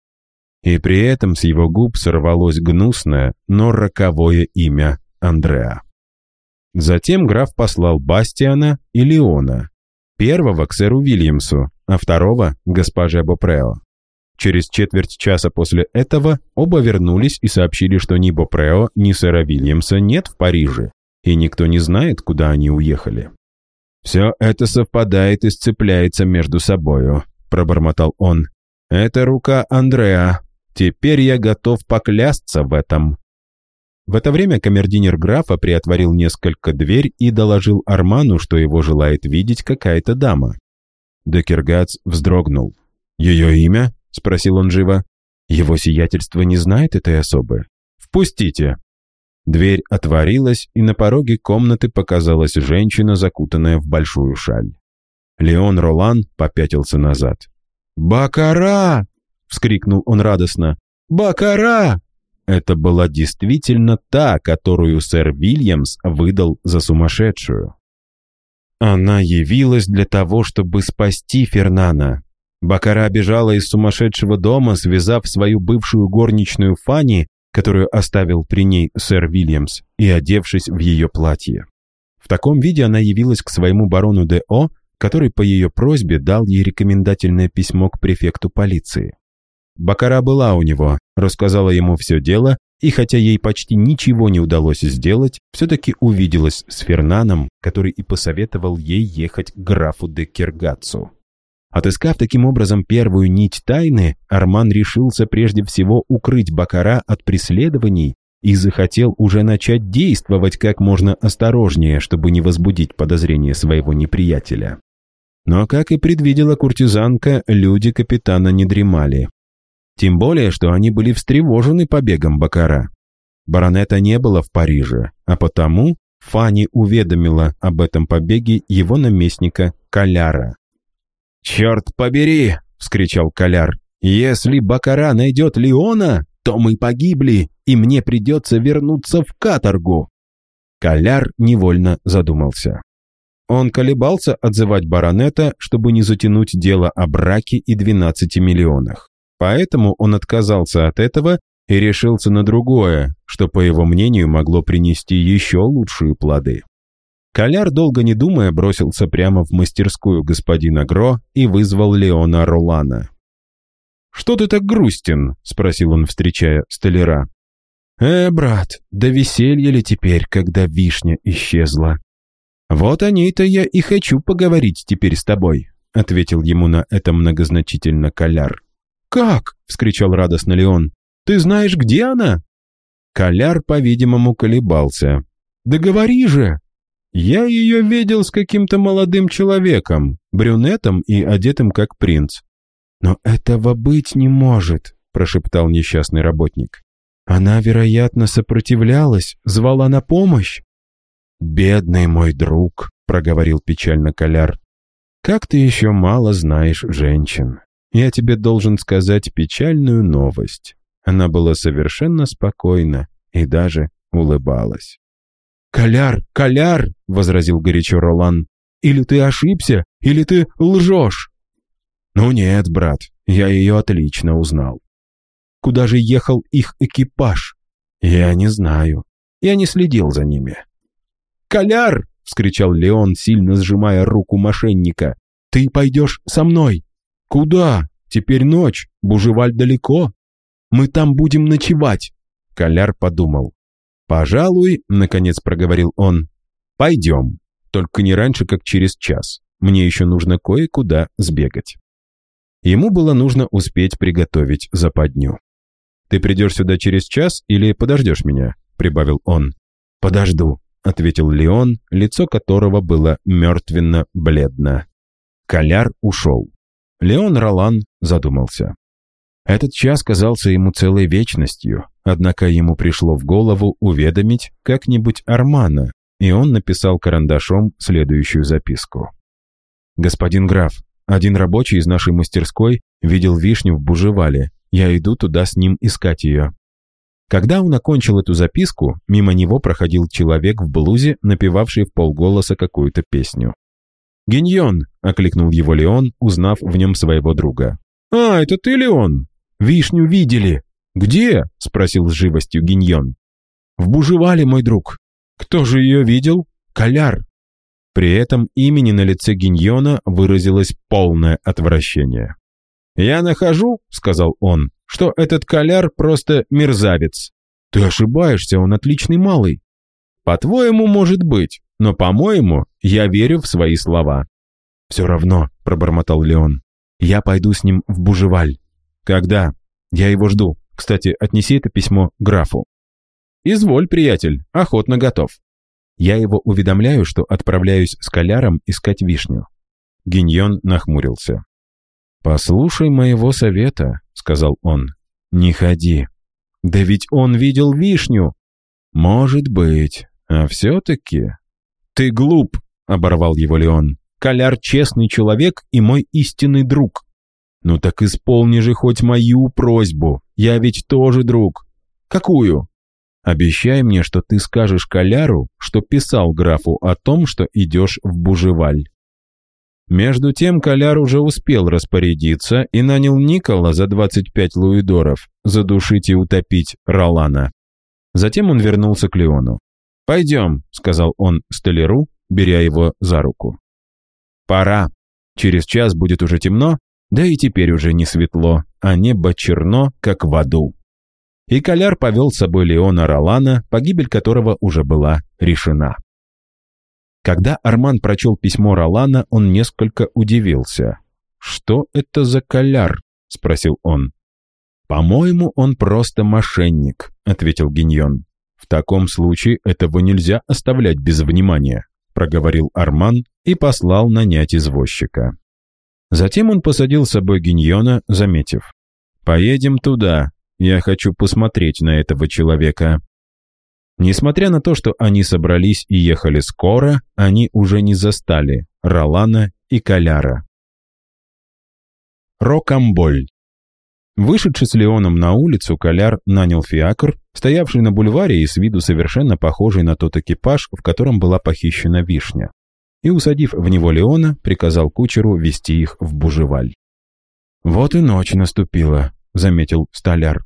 И при этом с его губ сорвалось гнусное, но роковое имя Андреа. Затем граф послал Бастиана и Леона. Первого к сэру Вильямсу, а второго госпоже Бопрео. Через четверть часа после этого оба вернулись и сообщили, что ни Бопрео, ни сэра Вильямса нет в Париже, и никто не знает, куда они уехали. «Все это совпадает и сцепляется между собою», — пробормотал он. «Это рука Андреа. Теперь я готов поклясться в этом». В это время камердинер графа приотворил несколько дверь и доложил Арману, что его желает видеть какая-то дама. Декергац вздрогнул. «Ее имя?» — спросил он живо. «Его сиятельство не знает этой особы. Впустите!» Дверь отворилась, и на пороге комнаты показалась женщина, закутанная в большую шаль. Леон Ролан попятился назад. «Бакара!» — вскрикнул он радостно. «Бакара!» Это была действительно та, которую сэр Вильямс выдал за сумасшедшую. Она явилась для того, чтобы спасти Фернана. Бакара бежала из сумасшедшего дома, связав свою бывшую горничную Фанни, которую оставил при ней сэр Вильямс, и одевшись в ее платье. В таком виде она явилась к своему барону Д.О., который по ее просьбе дал ей рекомендательное письмо к префекту полиции. Бакара была у него, рассказала ему все дело, и хотя ей почти ничего не удалось сделать, все-таки увиделась с Фернаном, который и посоветовал ей ехать к графу де Киргацу. Отыскав таким образом первую нить тайны, Арман решился прежде всего укрыть Бакара от преследований и захотел уже начать действовать как можно осторожнее, чтобы не возбудить подозрения своего неприятеля. Но, как и предвидела куртизанка, люди капитана не дремали. Тем более, что они были встревожены побегом Бакара. Баронета не было в Париже, а потому Фанни уведомила об этом побеге его наместника Каляра. «Черт побери!» — вскричал Каляр. Если Бакара найдет Леона, то мы погибли, и мне придется вернуться в каторгу». Коляр невольно задумался. Он колебался отзывать баронета, чтобы не затянуть дело о браке и 12 миллионах. Поэтому он отказался от этого и решился на другое, что, по его мнению, могло принести еще лучшие плоды. Коляр, долго не думая, бросился прямо в мастерскую господина Гро и вызвал Леона Ролана. «Что ты так грустен?» — спросил он, встречая столяра. «Э, брат, да веселье ли теперь, когда вишня исчезла?» «Вот о ней-то я и хочу поговорить теперь с тобой», — ответил ему на это многозначительно Коляр. «Как?» — вскричал радостно Леон. «Ты знаешь, где она?» Коляр, по-видимому, колебался. «Да говори же!» «Я ее видел с каким-то молодым человеком, брюнетом и одетым как принц». «Но этого быть не может», — прошептал несчастный работник. «Она, вероятно, сопротивлялась, звала на помощь». «Бедный мой друг», — проговорил печально Коляр. «Как ты еще мало знаешь женщин. Я тебе должен сказать печальную новость». Она была совершенно спокойна и даже улыбалась. «Коляр, Коляр!» — возразил горячо Ролан. «Или ты ошибся, или ты лжешь!» «Ну нет, брат, я ее отлично узнал». «Куда же ехал их экипаж?» «Я не знаю. Я не следил за ними». «Коляр!» — вскричал Леон, сильно сжимая руку мошенника. «Ты пойдешь со мной». «Куда? Теперь ночь, Бужеваль далеко. Мы там будем ночевать». Коляр подумал. «Пожалуй», — наконец проговорил он, — «пойдем, только не раньше, как через час. Мне еще нужно кое-куда сбегать». Ему было нужно успеть приготовить западню. «Ты придешь сюда через час или подождешь меня?» — прибавил он. «Подожду», — ответил Леон, лицо которого было мертвенно-бледно. Коляр ушел. Леон Ролан задумался. Этот час казался ему целой вечностью, однако ему пришло в голову уведомить как-нибудь Армана, и он написал карандашом следующую записку. «Господин граф, один рабочий из нашей мастерской видел вишню в Бужевале. Я иду туда с ним искать ее». Когда он окончил эту записку, мимо него проходил человек в блузе, напевавший в полголоса какую-то песню. «Гиньон!» — окликнул его Леон, узнав в нем своего друга. «А, это ты, Леон? Вишню видели!» «Где?» — спросил с живостью Гиньон. «В Бужевале, мой друг». «Кто же ее видел?» «Коляр». При этом имени на лице Гиньона выразилось полное отвращение. «Я нахожу», — сказал он, — «что этот Коляр просто мерзавец». «Ты ошибаешься, он отличный малый». «По-твоему, может быть, но, по-моему, я верю в свои слова». «Все равно», — пробормотал Леон, — «я пойду с ним в Бужеваль». «Когда?» «Я его жду. Кстати, отнеси это письмо графу». «Изволь, приятель, охотно готов». Я его уведомляю, что отправляюсь с коляром искать вишню. Гиньон нахмурился. «Послушай моего совета», — сказал он. «Не ходи». «Да ведь он видел вишню». «Может быть. А все-таки...» «Ты глуп», — оборвал его Леон. «Коляр честный человек и мой истинный друг. «Ну так исполни же хоть мою просьбу, я ведь тоже друг». «Какую?» «Обещай мне, что ты скажешь Коляру, что писал графу о том, что идешь в Бужеваль». Между тем Коляр уже успел распорядиться и нанял Никола за 25 луидоров задушить и утопить Ролана. Затем он вернулся к Леону. «Пойдем», — сказал он столяру, беря его за руку. «Пора. Через час будет уже темно, да и теперь уже не светло, а небо черно, как в аду. И Коляр повел с собой Леона Ролана, погибель которого уже была решена. Когда Арман прочел письмо Ролана, он несколько удивился. «Что это за Коляр?» — спросил он. «По-моему, он просто мошенник», — ответил Гиньон. «В таком случае этого нельзя оставлять без внимания», — проговорил Арман и послал нанять извозчика. Затем он посадил с собой Гиньона, заметив. «Поедем туда. Я хочу посмотреть на этого человека». Несмотря на то, что они собрались и ехали скоро, они уже не застали Ролана и Каляра. Рокамболь Вышедший с Леоном на улицу, Коляр нанял фиакр, стоявший на бульваре и с виду совершенно похожий на тот экипаж, в котором была похищена вишня. И, усадив в него Леона, приказал кучеру вести их в Бужеваль. «Вот и ночь наступила», — заметил столяр.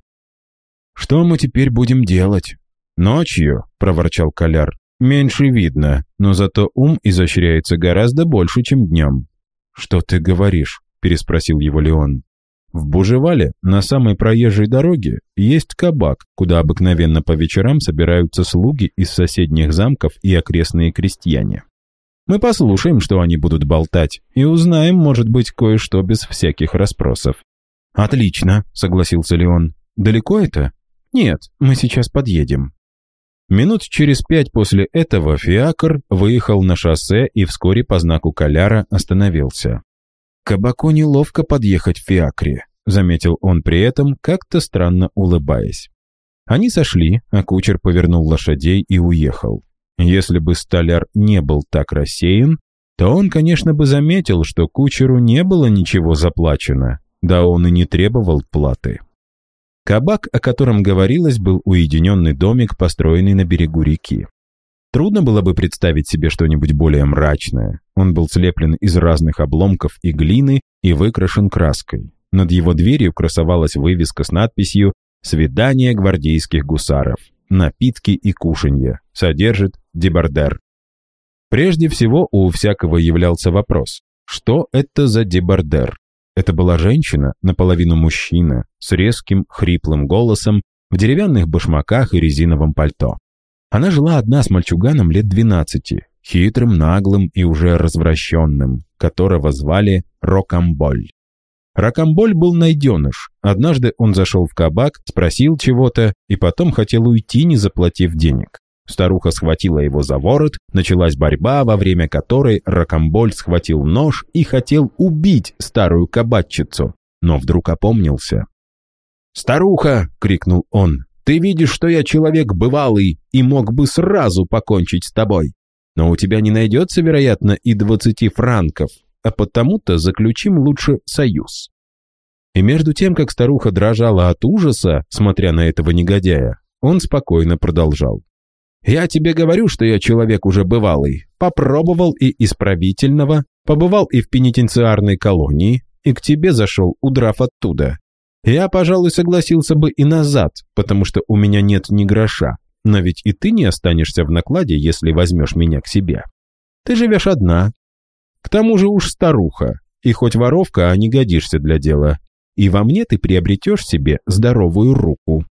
«Что мы теперь будем делать?» «Ночью», — проворчал Коляр, — «меньше видно, но зато ум изощряется гораздо больше, чем днем». «Что ты говоришь?» — переспросил его Леон. В Бужевале, на самой проезжей дороге, есть кабак, куда обыкновенно по вечерам собираются слуги из соседних замков и окрестные крестьяне. Мы послушаем, что они будут болтать, и узнаем, может быть, кое-что без всяких расспросов. «Отлично», — согласился Леон. «Далеко это?» «Нет, мы сейчас подъедем». Минут через пять после этого Фиакр выехал на шоссе и вскоре по знаку Коляра остановился. «Кабаку неловко подъехать в фиакре», — заметил он при этом, как-то странно улыбаясь. Они сошли, а кучер повернул лошадей и уехал. Если бы столяр не был так рассеян, то он, конечно, бы заметил, что кучеру не было ничего заплачено, да он и не требовал платы. Кабак, о котором говорилось, был уединенный домик, построенный на берегу реки. Трудно было бы представить себе что-нибудь более мрачное. Он был слеплен из разных обломков и глины и выкрашен краской. Над его дверью красовалась вывеска с надписью «Свидание гвардейских гусаров. Напитки и кушанье. Содержит дебардер». Прежде всего у всякого являлся вопрос, что это за дебардер? Это была женщина, наполовину мужчина, с резким, хриплым голосом, в деревянных башмаках и резиновом пальто. Она жила одна с мальчуганом лет двенадцати, хитрым, наглым и уже развращенным, которого звали Рокамболь. Рокамболь был найденыш. Однажды он зашел в кабак, спросил чего-то и потом хотел уйти, не заплатив денег. Старуха схватила его за ворот, началась борьба, во время которой Рокамболь схватил нож и хотел убить старую кабачицу, но вдруг опомнился. «Старуха!» — крикнул он. Ты видишь, что я человек бывалый и мог бы сразу покончить с тобой. Но у тебя не найдется, вероятно, и двадцати франков, а потому-то заключим лучше союз». И между тем, как старуха дрожала от ужаса, смотря на этого негодяя, он спокойно продолжал. «Я тебе говорю, что я человек уже бывалый, попробовал и исправительного, побывал и в пенитенциарной колонии, и к тебе зашел, удрав оттуда. Я, пожалуй, согласился бы и назад, потому что у меня нет ни гроша. Но ведь и ты не останешься в накладе, если возьмешь меня к себе. Ты живешь одна. К тому же уж старуха, и хоть воровка, а не годишься для дела. И во мне ты приобретешь себе здоровую руку.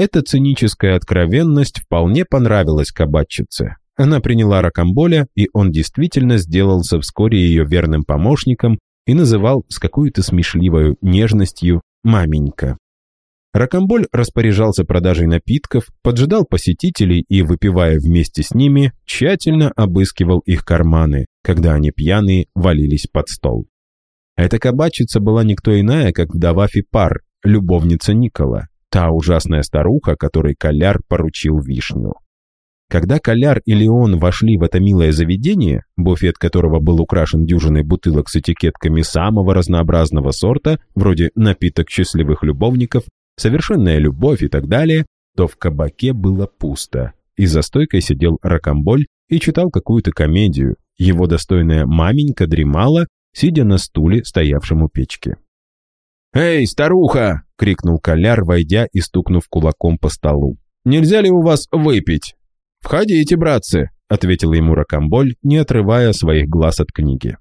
Эта циническая откровенность вполне понравилась кабачице. Она приняла ракомболя, и он действительно сделался вскоре ее верным помощником и называл с какой-то смешливой нежностью маменька. Ракомболь распоряжался продажей напитков, поджидал посетителей и, выпивая вместе с ними, тщательно обыскивал их карманы, когда они пьяные валились под стол. Эта кабачица была никто иная, как вдова Фипар, любовница Никола, та ужасная старуха, которой Коляр поручил вишню. Когда Коляр и Леон вошли в это милое заведение, буфет которого был украшен дюжиной бутылок с этикетками самого разнообразного сорта, вроде «напиток счастливых любовников», «совершенная любовь» и так далее, то в кабаке было пусто, и за стойкой сидел Ракомболь и читал какую-то комедию. Его достойная маменька дремала, сидя на стуле, стоявшем у печки. «Эй, старуха!» — крикнул Коляр, войдя и стукнув кулаком по столу. «Нельзя ли у вас выпить?» «Входите, братцы», — ответил ему Ракамболь, не отрывая своих глаз от книги.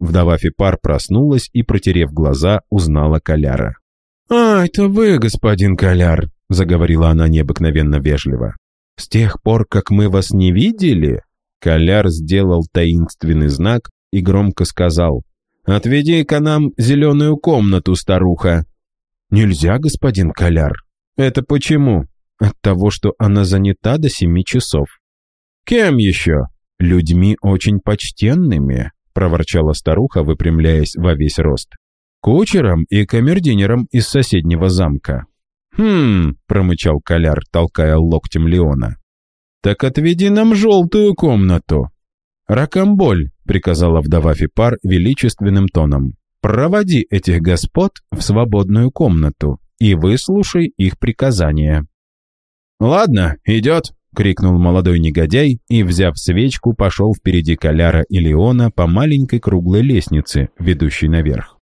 Вдова Фипар проснулась и, протерев глаза, узнала Коляра. «А, это вы, господин Коляр», — заговорила она необыкновенно вежливо. «С тех пор, как мы вас не видели...» Коляр сделал таинственный знак и громко сказал. «Отведи-ка нам зеленую комнату, старуха». «Нельзя, господин Коляр». «Это почему?» От того, что она занята до семи часов. «Кем еще?» «Людьми очень почтенными», — проворчала старуха, выпрямляясь во весь рост. «Кучером и камердинером из соседнего замка». «Хм», — промычал Коляр, толкая локтем Леона. «Так отведи нам желтую комнату». «Ракомболь», — приказала вдова Фипар величественным тоном. Проводи этих господ в свободную комнату и выслушай их приказания». «Ладно, идет», — крикнул молодой негодяй и, взяв свечку, пошел впереди Коляра и Леона по маленькой круглой лестнице, ведущей наверх.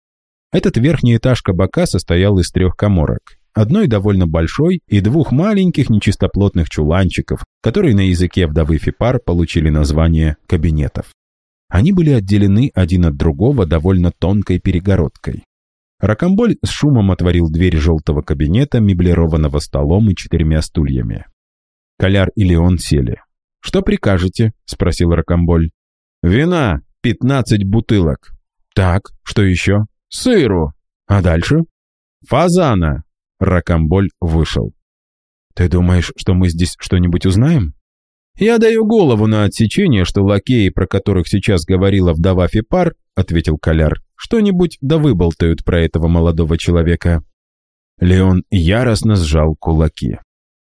Этот верхний этаж кабака состоял из трех коморок. Одной довольно большой и двух маленьких нечистоплотных чуланчиков, которые на языке вдовы Фипар получили название кабинетов. Они были отделены один от другого довольно тонкой перегородкой. Ракомболь с шумом отворил дверь желтого кабинета, меблированного столом и четырьмя стульями. Коляр и Леон сели. «Что прикажете?» – спросил Ракомболь. «Вина, пятнадцать бутылок». «Так, что еще?» «Сыру». «А дальше?» «Фазана». Ракомболь вышел. «Ты думаешь, что мы здесь что-нибудь узнаем?» «Я даю голову на отсечение, что лакеи, про которых сейчас говорила вдова Фипар, — ответил Коляр, — что-нибудь да выболтают про этого молодого человека». Леон яростно сжал кулаки.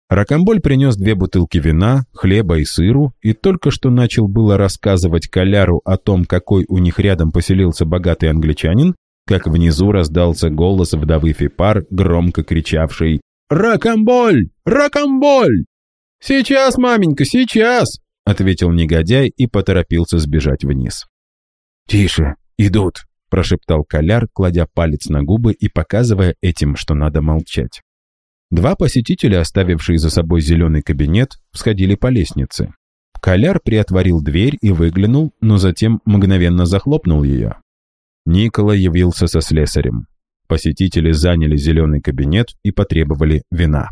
Ракомболь принес две бутылки вина, хлеба и сыру, и только что начал было рассказывать Коляру о том, какой у них рядом поселился богатый англичанин, как внизу раздался голос вдовы Фипар, громко кричавший «Ракомболь! Ракомболь!» «Сейчас, маменька, сейчас!» — ответил негодяй и поторопился сбежать вниз. «Тише, идут!» — прошептал Коляр, кладя палец на губы и показывая этим, что надо молчать. Два посетителя, оставившие за собой зеленый кабинет, всходили по лестнице. Коляр приотворил дверь и выглянул, но затем мгновенно захлопнул ее. Никола явился со слесарем. Посетители заняли зеленый кабинет и потребовали вина.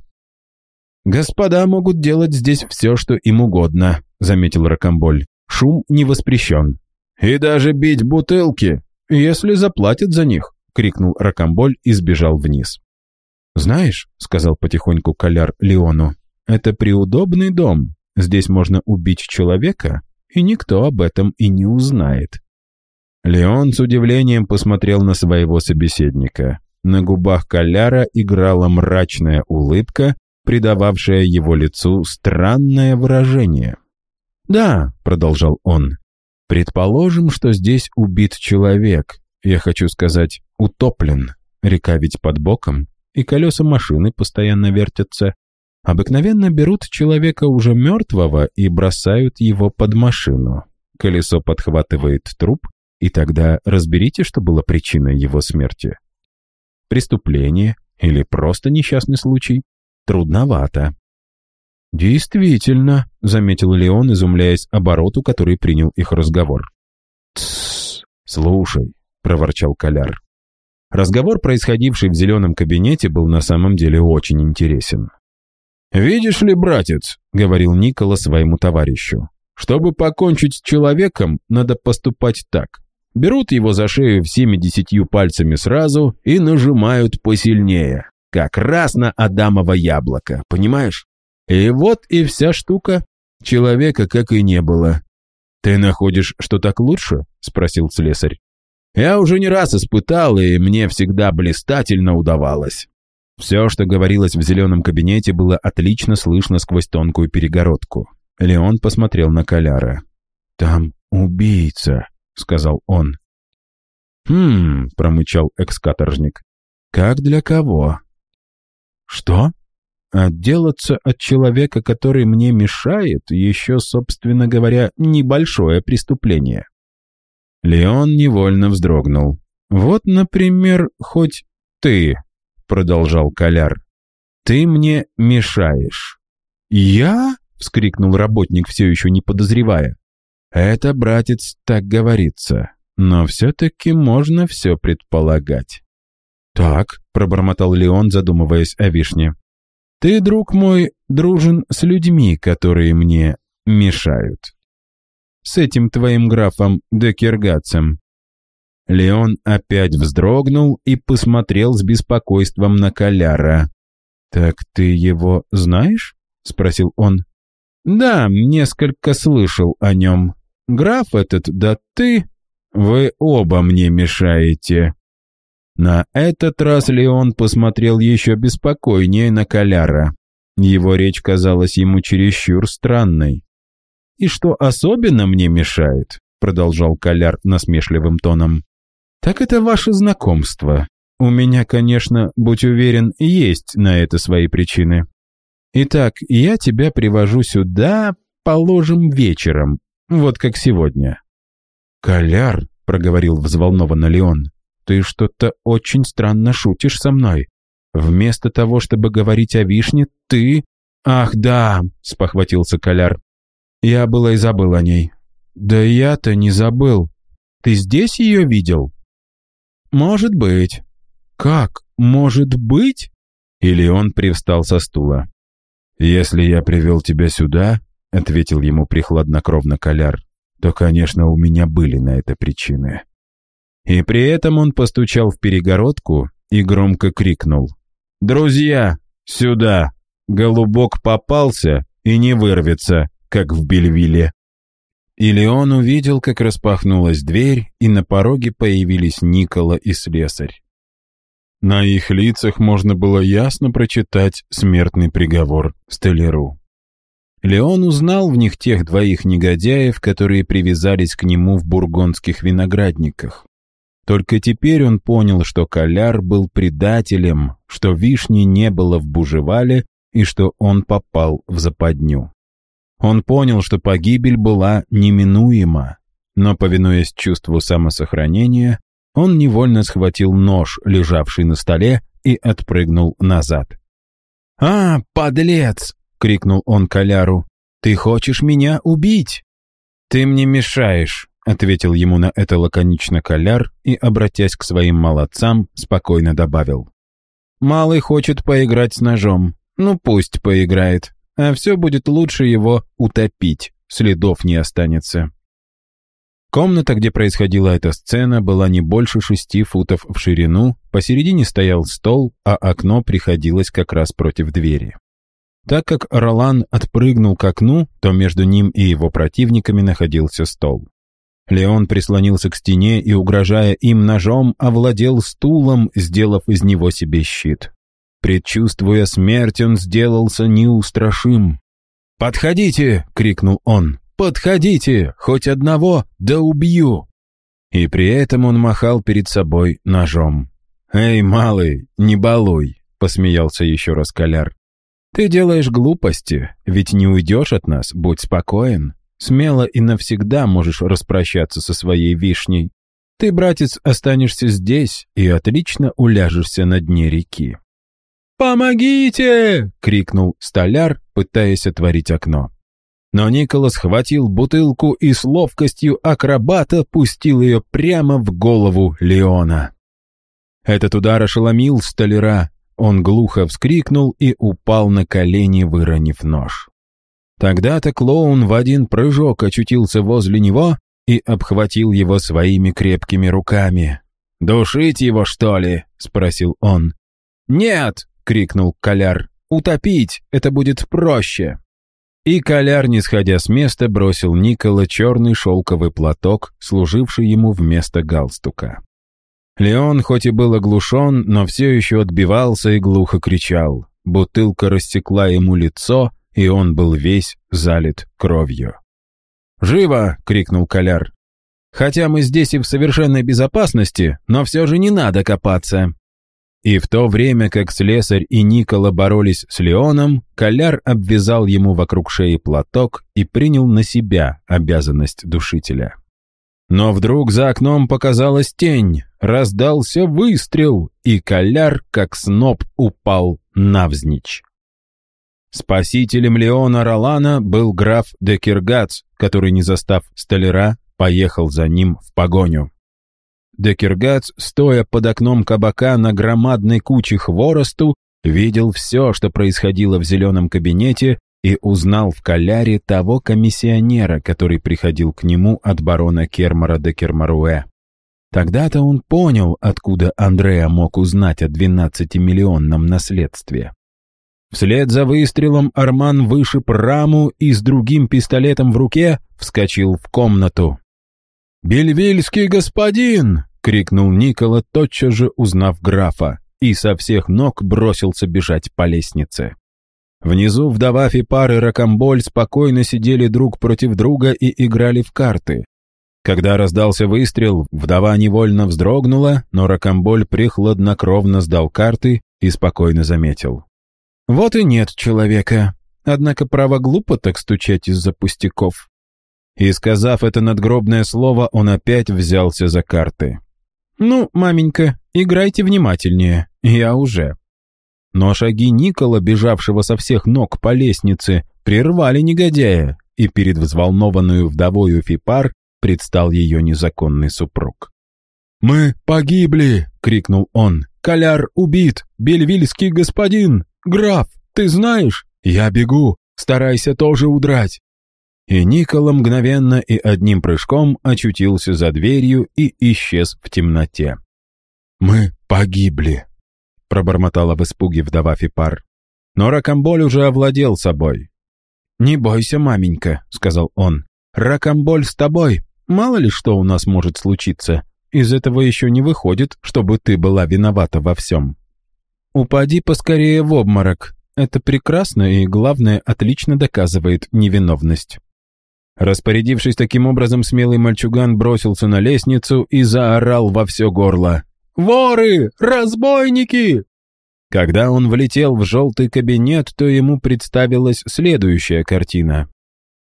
«Господа могут делать здесь все, что им угодно», — заметил Рокомболь. «Шум не воспрещен». «И даже бить бутылки, если заплатят за них», — крикнул Рокомболь и сбежал вниз. «Знаешь», — сказал потихоньку Коляр Леону, — «это приудобный дом. Здесь можно убить человека, и никто об этом и не узнает». Леон с удивлением посмотрел на своего собеседника. На губах Коляра играла мрачная улыбка, придававшая его лицу странное выражение. «Да», — продолжал он, — «предположим, что здесь убит человек. Я хочу сказать, утоплен. Река ведь под боком и колеса машины постоянно вертятся. Обыкновенно берут человека уже мертвого и бросают его под машину. Колесо подхватывает труп, и тогда разберите, что было причиной его смерти. Преступление или просто несчастный случай? Трудновато. «Действительно», — заметил Леон, изумляясь обороту, который принял их разговор. «Тссс, слушай», — проворчал Коляр. Разговор, происходивший в зеленом кабинете, был на самом деле очень интересен. «Видишь ли, братец», — говорил Никола своему товарищу, «чтобы покончить с человеком, надо поступать так. Берут его за шею всеми десятью пальцами сразу и нажимают посильнее, как раз на Адамово яблоко, понимаешь? И вот и вся штука. Человека как и не было. «Ты находишь, что так лучше?» — спросил слесарь. Я уже не раз испытал, и мне всегда блистательно удавалось. Все, что говорилось в зеленом кабинете, было отлично слышно сквозь тонкую перегородку. Леон посмотрел на Коляра. «Там убийца», — сказал он. «Хм», — промычал экс-каторжник. «Как для кого?» «Что?» «Отделаться от человека, который мне мешает, еще, собственно говоря, небольшое преступление. Леон невольно вздрогнул. «Вот, например, хоть ты», — продолжал Коляр, — «ты мне мешаешь». «Я?» — вскрикнул работник, все еще не подозревая. «Это, братец, так говорится, но все-таки можно все предполагать». «Так», — пробормотал Леон, задумываясь о вишне. «Ты, друг мой, дружен с людьми, которые мне мешают» с этим твоим графом Декергацем». Леон опять вздрогнул и посмотрел с беспокойством на Коляра. «Так ты его знаешь?» — спросил он. «Да, несколько слышал о нем. Граф этот, да ты, вы оба мне мешаете». На этот раз Леон посмотрел еще беспокойнее на Коляра. Его речь казалась ему чересчур странной. И что особенно мне мешает, продолжал Коляр насмешливым тоном, «Так это ваше знакомство. У меня, конечно, будь уверен, есть на это свои причины. Итак, я тебя привожу сюда, положим, вечером, вот как сегодня». «Коляр», — проговорил взволнованно Леон, — «ты что-то очень странно шутишь со мной. Вместо того, чтобы говорить о вишне, ты...» «Ах, да», — спохватился Коляр. «Я было и забыл о ней». «Да я-то не забыл. Ты здесь ее видел?» «Может быть». «Как? Может быть?» Или он привстал со стула. «Если я привел тебя сюда», — ответил ему прихладнокровно Коляр, «то, конечно, у меня были на это причины». И при этом он постучал в перегородку и громко крикнул. «Друзья, сюда! Голубок попался и не вырвется, как в Бельвилле!» Или он увидел, как распахнулась дверь, и на пороге появились Никола и слесарь. На их лицах можно было ясно прочитать смертный приговор Столяру. Леон узнал в них тех двоих негодяев, которые привязались к нему в бургондских виноградниках. Только теперь он понял, что Коляр был предателем, что вишни не было в Бужевале и что он попал в западню. Он понял, что погибель была неминуема, но, повинуясь чувству самосохранения, он невольно схватил нож, лежавший на столе, и отпрыгнул назад. «А, подлец!» — крикнул он Коляру. «Ты хочешь меня убить?» «Ты мне мешаешь», — ответил ему на это лаконично Коляр и, обратясь к своим молодцам, спокойно добавил. «Малый хочет поиграть с ножом. Ну, пусть поиграет а все будет лучше его утопить, следов не останется. Комната, где происходила эта сцена, была не больше шести футов в ширину, посередине стоял стол, а окно приходилось как раз против двери. Так как Ролан отпрыгнул к окну, то между ним и его противниками находился стол. Леон прислонился к стене и, угрожая им ножом, овладел стулом, сделав из него себе щит. Предчувствуя смерть, он сделался неустрашим. «Подходите!» — крикнул он. «Подходите! Хоть одного, да убью!» И при этом он махал перед собой ножом. «Эй, малый, не балуй!» — посмеялся еще раз Коляр. «Ты делаешь глупости, ведь не уйдешь от нас, будь спокоен. Смело и навсегда можешь распрощаться со своей вишней. Ты, братец, останешься здесь и отлично уляжешься на дне реки. «Помогите!» — крикнул столяр, пытаясь отворить окно. Но Николас схватил бутылку и с ловкостью акробата пустил ее прямо в голову Леона. Этот удар ошеломил столяра. Он глухо вскрикнул и упал на колени, выронив нож. Тогда-то клоун в один прыжок очутился возле него и обхватил его своими крепкими руками. «Душить его, что ли?» — спросил он. «Нет!» — крикнул Коляр. «Утопить! Это будет проще!» И Коляр, не сходя с места, бросил Никола черный шелковый платок, служивший ему вместо галстука. Леон хоть и был оглушен, но все еще отбивался и глухо кричал. Бутылка рассекла ему лицо, и он был весь залит кровью. «Живо!» — крикнул Коляр. «Хотя мы здесь и в совершенной безопасности, но все же не надо копаться. И в то время, как слесарь и Никола боролись с Леоном, Коляр обвязал ему вокруг шеи платок и принял на себя обязанность душителя. Но вдруг за окном показалась тень, раздался выстрел, и Коляр, как сноп, упал навзничь. Спасителем Леона Ролана был граф де Киргац, который, не застав столяра, поехал за ним в погоню. Декергац, стоя под окном кабака на громадной куче хворосту, видел все, что происходило в зеленом кабинете, и узнал в Каляре того комиссионера, который приходил к нему от барона Кермара де Кермаруэ. Тогда-то он понял, откуда Андреа мог узнать о 12-миллионном наследстве. Вслед за выстрелом Арман вышиб раму и с другим пистолетом в руке вскочил в комнату. «Бельвильский господин!» — крикнул Никола, тотчас же узнав графа, и со всех ног бросился бежать по лестнице. Внизу вдова Фипар и Ракамболь спокойно сидели друг против друга и играли в карты. Когда раздался выстрел, вдова невольно вздрогнула, но Рокомболь прихладнокровно сдал карты и спокойно заметил. «Вот и нет человека. Однако право глупо так стучать из-за пустяков». И, сказав это надгробное слово, он опять взялся за карты. «Ну, маменька, играйте внимательнее, я уже». Но шаги Никола, бежавшего со всех ног по лестнице, прервали негодяя, и перед взволнованную вдовою Фипар предстал ее незаконный супруг. «Мы погибли!» — крикнул он. «Коляр убит! Бельвильский господин! Граф, ты знаешь? Я бегу! Старайся тоже удрать!» И Никола мгновенно и одним прыжком очутился за дверью и исчез в темноте. «Мы погибли!» — пробормотала в испуге вдова Фипар. Но Ракамболь уже овладел собой. «Не бойся, маменька», — сказал он. «Ракамболь с тобой. Мало ли что у нас может случиться. Из этого еще не выходит, чтобы ты была виновата во всем. Упади поскорее в обморок. Это прекрасно и, главное, отлично доказывает невиновность. Распорядившись таким образом, смелый мальчуган бросился на лестницу и заорал во все горло. «Воры! Разбойники!» Когда он влетел в желтый кабинет, то ему представилась следующая картина.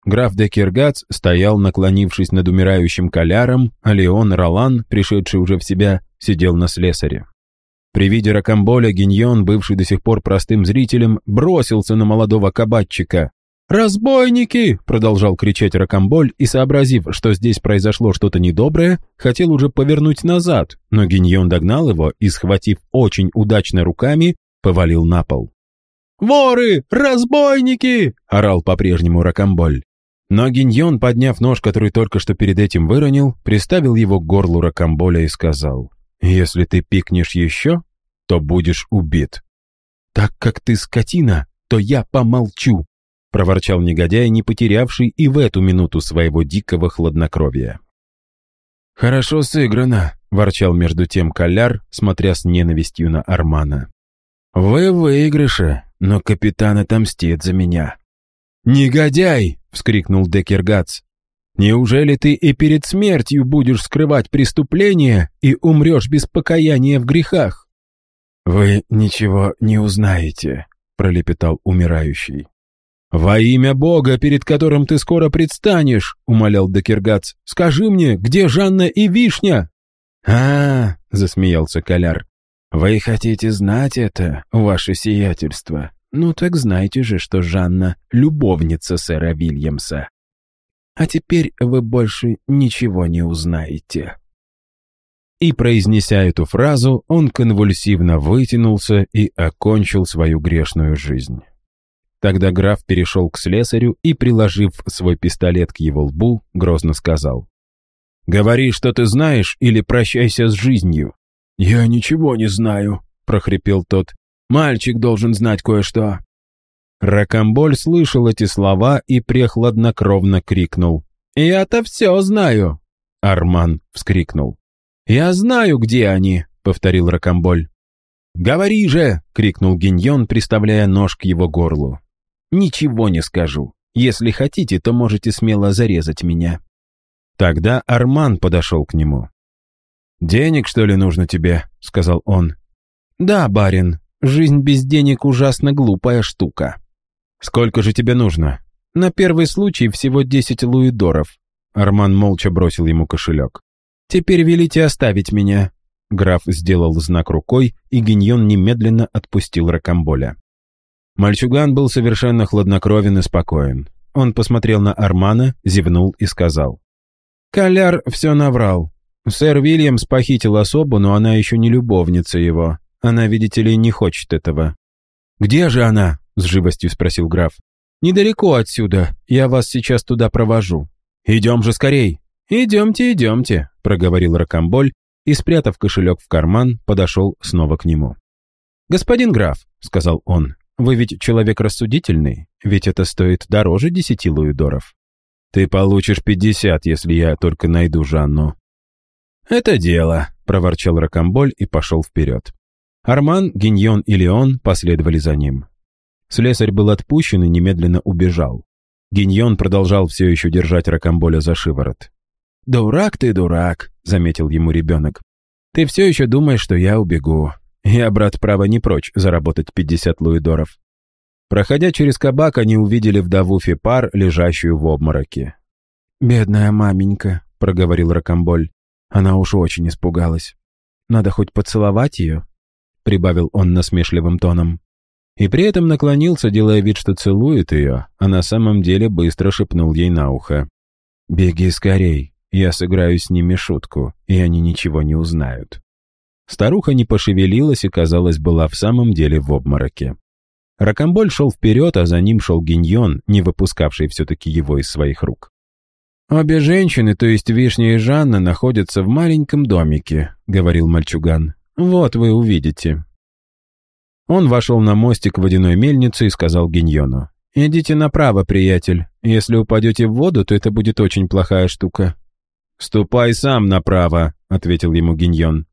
Граф де Киргац стоял, наклонившись над умирающим коляром, а Леон Ролан, пришедший уже в себя, сидел на слесаре. При виде ракомболя Гиньон, бывший до сих пор простым зрителем, бросился на молодого кабачика. «Разбойники!» — продолжал кричать ракомболь и, сообразив, что здесь произошло что-то недоброе, хотел уже повернуть назад, но Гиньон догнал его и, схватив очень удачно руками, повалил на пол. «Воры! Разбойники!» — орал по-прежнему ракомболь. Но Гиньон, подняв нож, который только что перед этим выронил, приставил его к горлу Ракамболя и сказал, «Если ты пикнешь еще, то будешь убит». «Так как ты скотина, то я помолчу», — проворчал негодяй, не потерявший и в эту минуту своего дикого хладнокровия. «Хорошо сыграно», — ворчал между тем Коляр, смотря с ненавистью на Армана. «Вы в выигрыше, но капитан отомстит за меня». «Негодяй!» — вскрикнул Декергац. «Неужели ты и перед смертью будешь скрывать преступление и умрешь без покаяния в грехах?» «Вы ничего не узнаете», — пролепетал умирающий. «Во имя Бога, перед которым ты скоро предстанешь», — умолял Декергац, — «скажи мне, где Жанна и Вишня?» «А, — засмеялся Коляр, — вы хотите знать это, ваше сиятельство? Ну так знайте же, что Жанна — любовница сэра Вильямса. А теперь вы больше ничего не узнаете». И, произнеся эту фразу, он конвульсивно вытянулся и окончил свою грешную жизнь. Тогда граф перешел к слесарю и, приложив свой пистолет к его лбу, грозно сказал. «Говори, что ты знаешь, или прощайся с жизнью». «Я ничего не знаю», — прохрипел тот. Мальчик должен знать кое-что». Ракомболь слышал эти слова и прехладнокровно крикнул. «Я-то все знаю!» Арман вскрикнул. «Я знаю, где они!» — повторил Ракомболь. «Говори же!» — крикнул Гиньон, приставляя нож к его горлу. «Ничего не скажу. Если хотите, то можете смело зарезать меня». Тогда Арман подошел к нему. «Денег, что ли, нужно тебе?» — сказал он. «Да, барин, Жизнь без денег ужасно глупая штука. Сколько же тебе нужно? На первый случай всего десять луидоров. Арман молча бросил ему кошелек. Теперь велите оставить меня. Граф сделал знак рукой, и Гиньон немедленно отпустил Ракамболя. Мальчуган был совершенно хладнокровен и спокоен. Он посмотрел на Армана, зевнул и сказал. «Коляр все наврал. Сэр Вильямс похитил особу, но она еще не любовница его. Она, видите ли, не хочет этого». «Где же она?» — с живостью спросил граф. «Недалеко отсюда. Я вас сейчас туда провожу». «Идем же скорей». «Идемте, идемте», — проговорил Рокомболь и, спрятав кошелек в карман, подошел снова к нему. «Господин граф», — сказал он, — «вы ведь человек рассудительный, ведь это стоит дороже десяти луидоров». «Ты получишь пятьдесят, если я только найду Жанну». «Это дело», — проворчал Рокомболь и пошел вперед. Арман, Гиньон и Леон последовали за ним. Слесарь был отпущен и немедленно убежал. Гиньон продолжал все еще держать Ракамболя за шиворот. «Дурак ты, дурак», — заметил ему ребенок. «Ты все еще думаешь, что я убегу. Я, брат, право не прочь заработать 50 луидоров». Проходя через кабак, они увидели вдову Фипар, лежащую в обмороке. «Бедная маменька», — проговорил Рокомболь. Она уж очень испугалась. «Надо хоть поцеловать ее», — прибавил он насмешливым тоном. И при этом наклонился, делая вид, что целует ее, а на самом деле быстро шепнул ей на ухо. «Беги скорей, я сыграю с ними шутку, и они ничего не узнают». Старуха не пошевелилась и, казалось, была в самом деле в обмороке. Ракомболь шел вперед, а за ним шел Гиньон, не выпускавший все-таки его из своих рук. «Обе женщины, то есть Вишня и Жанна, находятся в маленьком домике», — говорил мальчуган. «Вот вы увидите». Он вошел на мостик водяной мельницы и сказал Гиньону. «Идите направо, приятель. Если упадете в воду, то это будет очень плохая штука». «Ступай сам направо», — ответил ему Гиньон.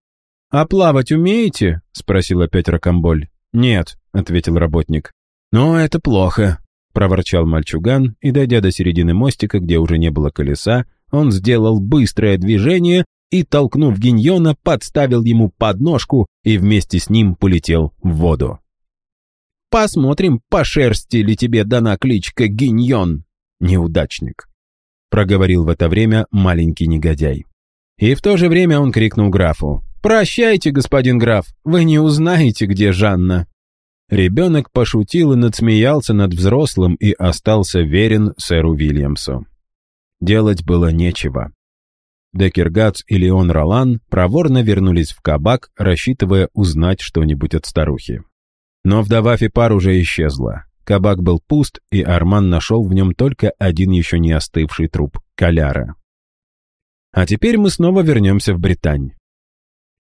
«А плавать умеете?» — спросил опять Ракомболь. «Нет», — ответил работник. «Но это плохо», — проворчал мальчуган, и, дойдя до середины мостика, где уже не было колеса, он сделал быстрое движение и, толкнув Гиньона, подставил ему подножку и вместе с ним полетел в воду. «Посмотрим, по шерсти ли тебе дана кличка Гиньон, неудачник», — проговорил в это время маленький негодяй. И в то же время он крикнул графу. «Прощайте, господин граф, вы не узнаете, где Жанна». Ребенок пошутил и надсмеялся над взрослым и остался верен сэру Вильямсу. Делать было нечего. Декергац и Леон Ролан проворно вернулись в кабак, рассчитывая узнать что-нибудь от старухи. Но вдова Фипар уже исчезла. Кабак был пуст, и Арман нашел в нем только один еще не остывший труп – Каляра. А теперь мы снова вернемся в Британь.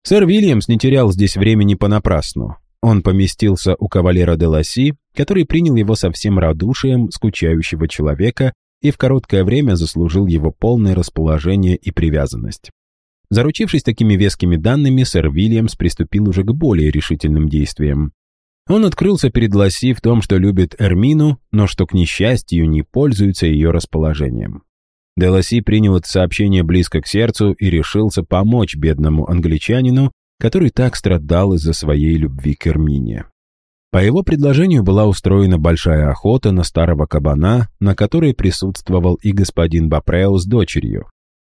Сэр Вильямс не терял здесь времени понапрасну. Он поместился у кавалера де Ласси, который принял его со всем радушием скучающего человека и в короткое время заслужил его полное расположение и привязанность. Заручившись такими вескими данными, сэр Вильямс приступил уже к более решительным действиям. Он открылся перед Ласси в том, что любит Эрмину, но что, к несчастью, не пользуется ее расположением. Деласи принял это сообщение близко к сердцу и решился помочь бедному англичанину, который так страдал из-за своей любви к Эрмине. По его предложению была устроена большая охота на старого кабана, на которой присутствовал и господин Бапрео с дочерью.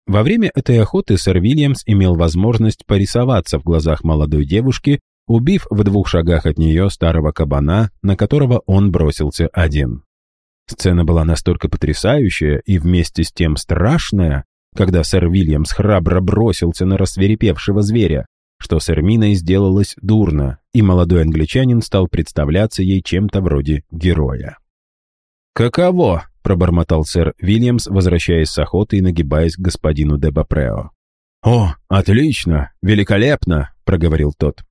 Во время этой охоты сэр Вильямс имел возможность порисоваться в глазах молодой девушки, убив в двух шагах от нее старого кабана, на которого он бросился один. Сцена была настолько потрясающая и вместе с тем страшная, когда сэр Вильямс храбро бросился на рассверепевшего зверя, что с Эрминой сделалось дурно, и молодой англичанин стал представляться ей чем-то вроде героя. «Каково?» — пробормотал сэр Вильямс, возвращаясь с охоты и нагибаясь к господину де Бапрео. «О, отлично! Великолепно!» — проговорил тот.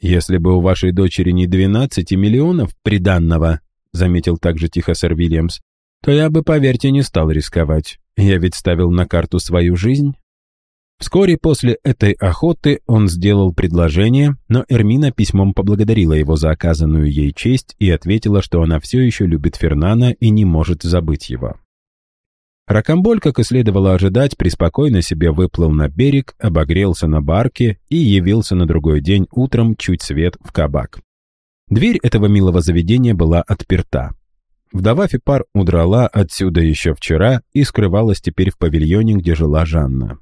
«Если бы у вашей дочери не двенадцати миллионов приданного, — заметил также тихо сэр Вильямс, — то я бы, поверьте, не стал рисковать. Я ведь ставил на карту свою жизнь. Вскоре после этой охоты он сделал предложение, но Эрмина письмом поблагодарила его за оказанную ей честь и ответила, что она все еще любит Фернана и не может забыть его. Ракомболь, как и следовало ожидать, преспокойно себе выплыл на берег, обогрелся на барке и явился на другой день утром чуть свет в кабак. Дверь этого милого заведения была отперта. Вдова Фипар удрала отсюда еще вчера и скрывалась теперь в павильоне, где жила Жанна.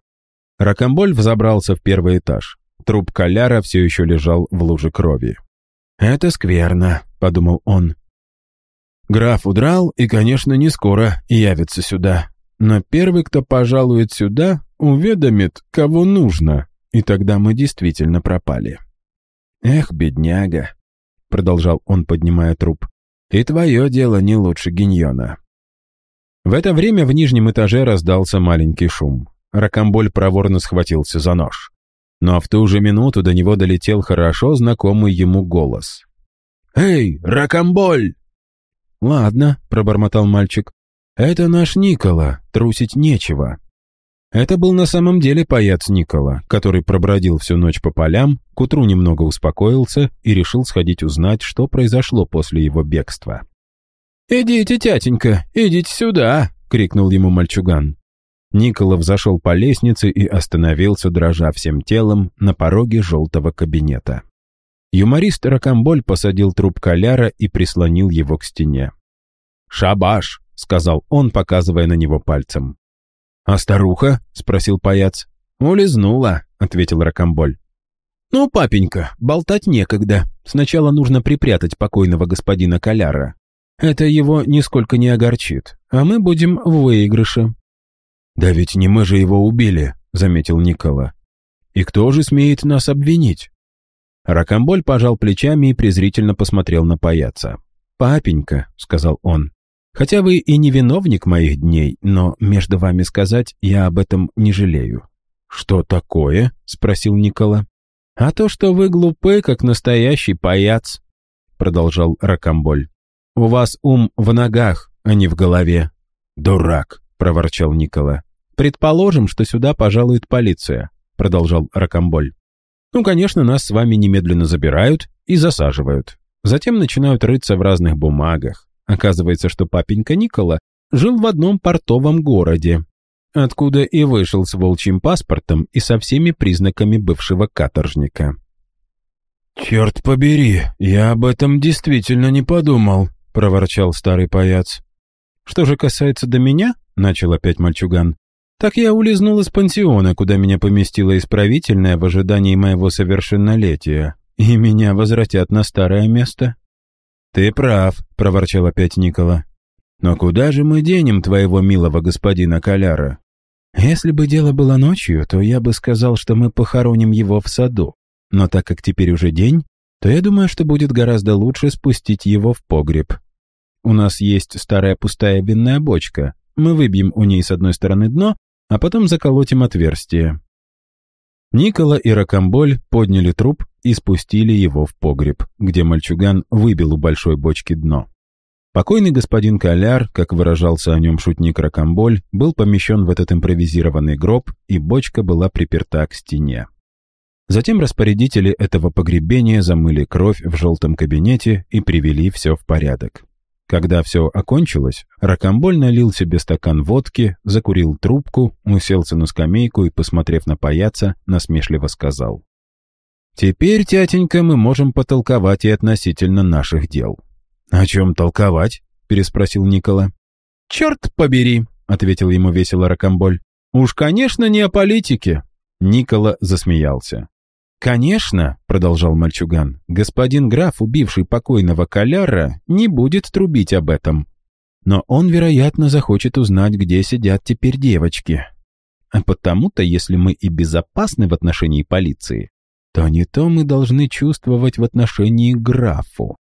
Ракомболь взобрался в первый этаж. Труп Каляра все еще лежал в луже крови. «Это скверно», — подумал он. «Граф удрал и, конечно, не скоро явится сюда. Но первый, кто пожалует сюда, уведомит, кого нужно, и тогда мы действительно пропали. Эх, бедняга!» — продолжал он, поднимая труп. «И твое дело не лучше Гиньона». В это время в нижнем этаже раздался маленький шум. Ракомболь проворно схватился за нож. Но в ту же минуту до него долетел хорошо знакомый ему голос. «Эй, Ракомболь!» «Ладно», — пробормотал мальчик. «Это наш Никола, трусить нечего». Это был на самом деле паяц Никола, который пробродил всю ночь по полям, к утру немного успокоился и решил сходить узнать, что произошло после его бегства. «Идите, тятенька, идите сюда!» — крикнул ему мальчуган. Николов зашел по лестнице и остановился, дрожа всем телом, на пороге желтого кабинета. Юморист Ракамболь посадил труп Коляра и прислонил его к стене. «Шабаш!» — сказал он, показывая на него пальцем. «А старуха?» — спросил паяц. «Улизнула», — ответил Ракамболь. «Ну, папенька, болтать некогда. Сначала нужно припрятать покойного господина Коляра. Это его нисколько не огорчит, а мы будем в выигрыше». «Да ведь не мы же его убили», — заметил Никола. «И кто же смеет нас обвинить?» Ракамболь пожал плечами и презрительно посмотрел на паяца. «Папенька», — сказал он, — «хотя вы и не виновник моих дней, но, между вами сказать, я об этом не жалею». «Что такое?» — спросил Никола. «А то, что вы глупы, как настоящий паяц», — продолжал Ракамболь. «У вас ум в ногах, а не в голове». «Дурак», — проворчал Никола. «Предположим, что сюда пожалует полиция», — продолжал Ракамболь. «Ну, конечно, нас с вами немедленно забирают и засаживают. Затем начинают рыться в разных бумагах. Оказывается, что папенька Никола жил в одном портовом городе, откуда и вышел с волчьим паспортом и со всеми признаками бывшего каторжника». «Черт побери, я об этом действительно не подумал», — проворчал старый паяц. «Что же касается до меня», — начал опять мальчуган, так я улизнул из пансиона, куда меня поместила исправительная в ожидании моего совершеннолетия, и меня возвратят на старое место. «Ты прав», — проворчал опять Никола. «Но куда же мы денем твоего милого господина Коляра?» «Если бы дело было ночью, то я бы сказал, что мы похороним его в саду. Но так как теперь уже день, то я думаю, что будет гораздо лучше спустить его в погреб. У нас есть старая пустая винная бочка. Мы выбьем у ней с одной стороны дно, а потом заколотим отверстие. Никола и Ракамболь подняли труп и спустили его в погреб, где мальчуган выбил у большой бочки дно. Покойный господин Коляр, как выражался о нем шутник Ракамболь, был помещен в этот импровизированный гроб, и бочка была приперта к стене. Затем распорядители этого погребения замыли кровь в желтом кабинете и привели все в порядок. Когда все окончилось, Ракамболь налил себе стакан водки, закурил трубку, уселся на скамейку и, посмотрев на паяца, насмешливо сказал. «Теперь, тятенька, мы можем потолковать и относительно наших дел». «О чем толковать?» — переспросил Никола. «Черт побери!» — ответил ему весело Ракамболь. «Уж, конечно, не о политике!» Никола засмеялся. «Конечно», — продолжал мальчуган, — «господин граф, убивший покойного Коляра, не будет трубить об этом. Но он, вероятно, захочет узнать, где сидят теперь девочки. А потому-то, если мы и безопасны в отношении полиции, то не то мы должны чувствовать в отношении графу.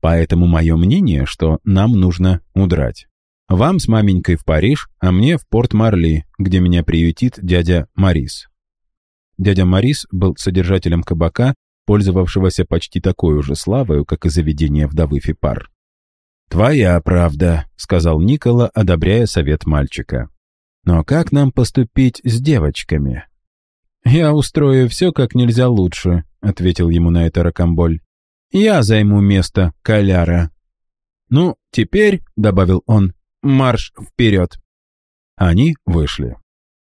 Поэтому мое мнение, что нам нужно удрать. Вам с маменькой в Париж, а мне в Порт-Марли, где меня приютит дядя Марис. Дядя Марис был содержателем кабака, пользовавшегося почти такой же славой, как и заведение вдовы Фипар. «Твоя правда», — сказал Никола, одобряя совет мальчика. «Но как нам поступить с девочками?» «Я устрою все как нельзя лучше», — ответил ему на это Ракамболь. «Я займу место Каляра». «Ну, теперь», — добавил он, — «марш вперед». Они вышли.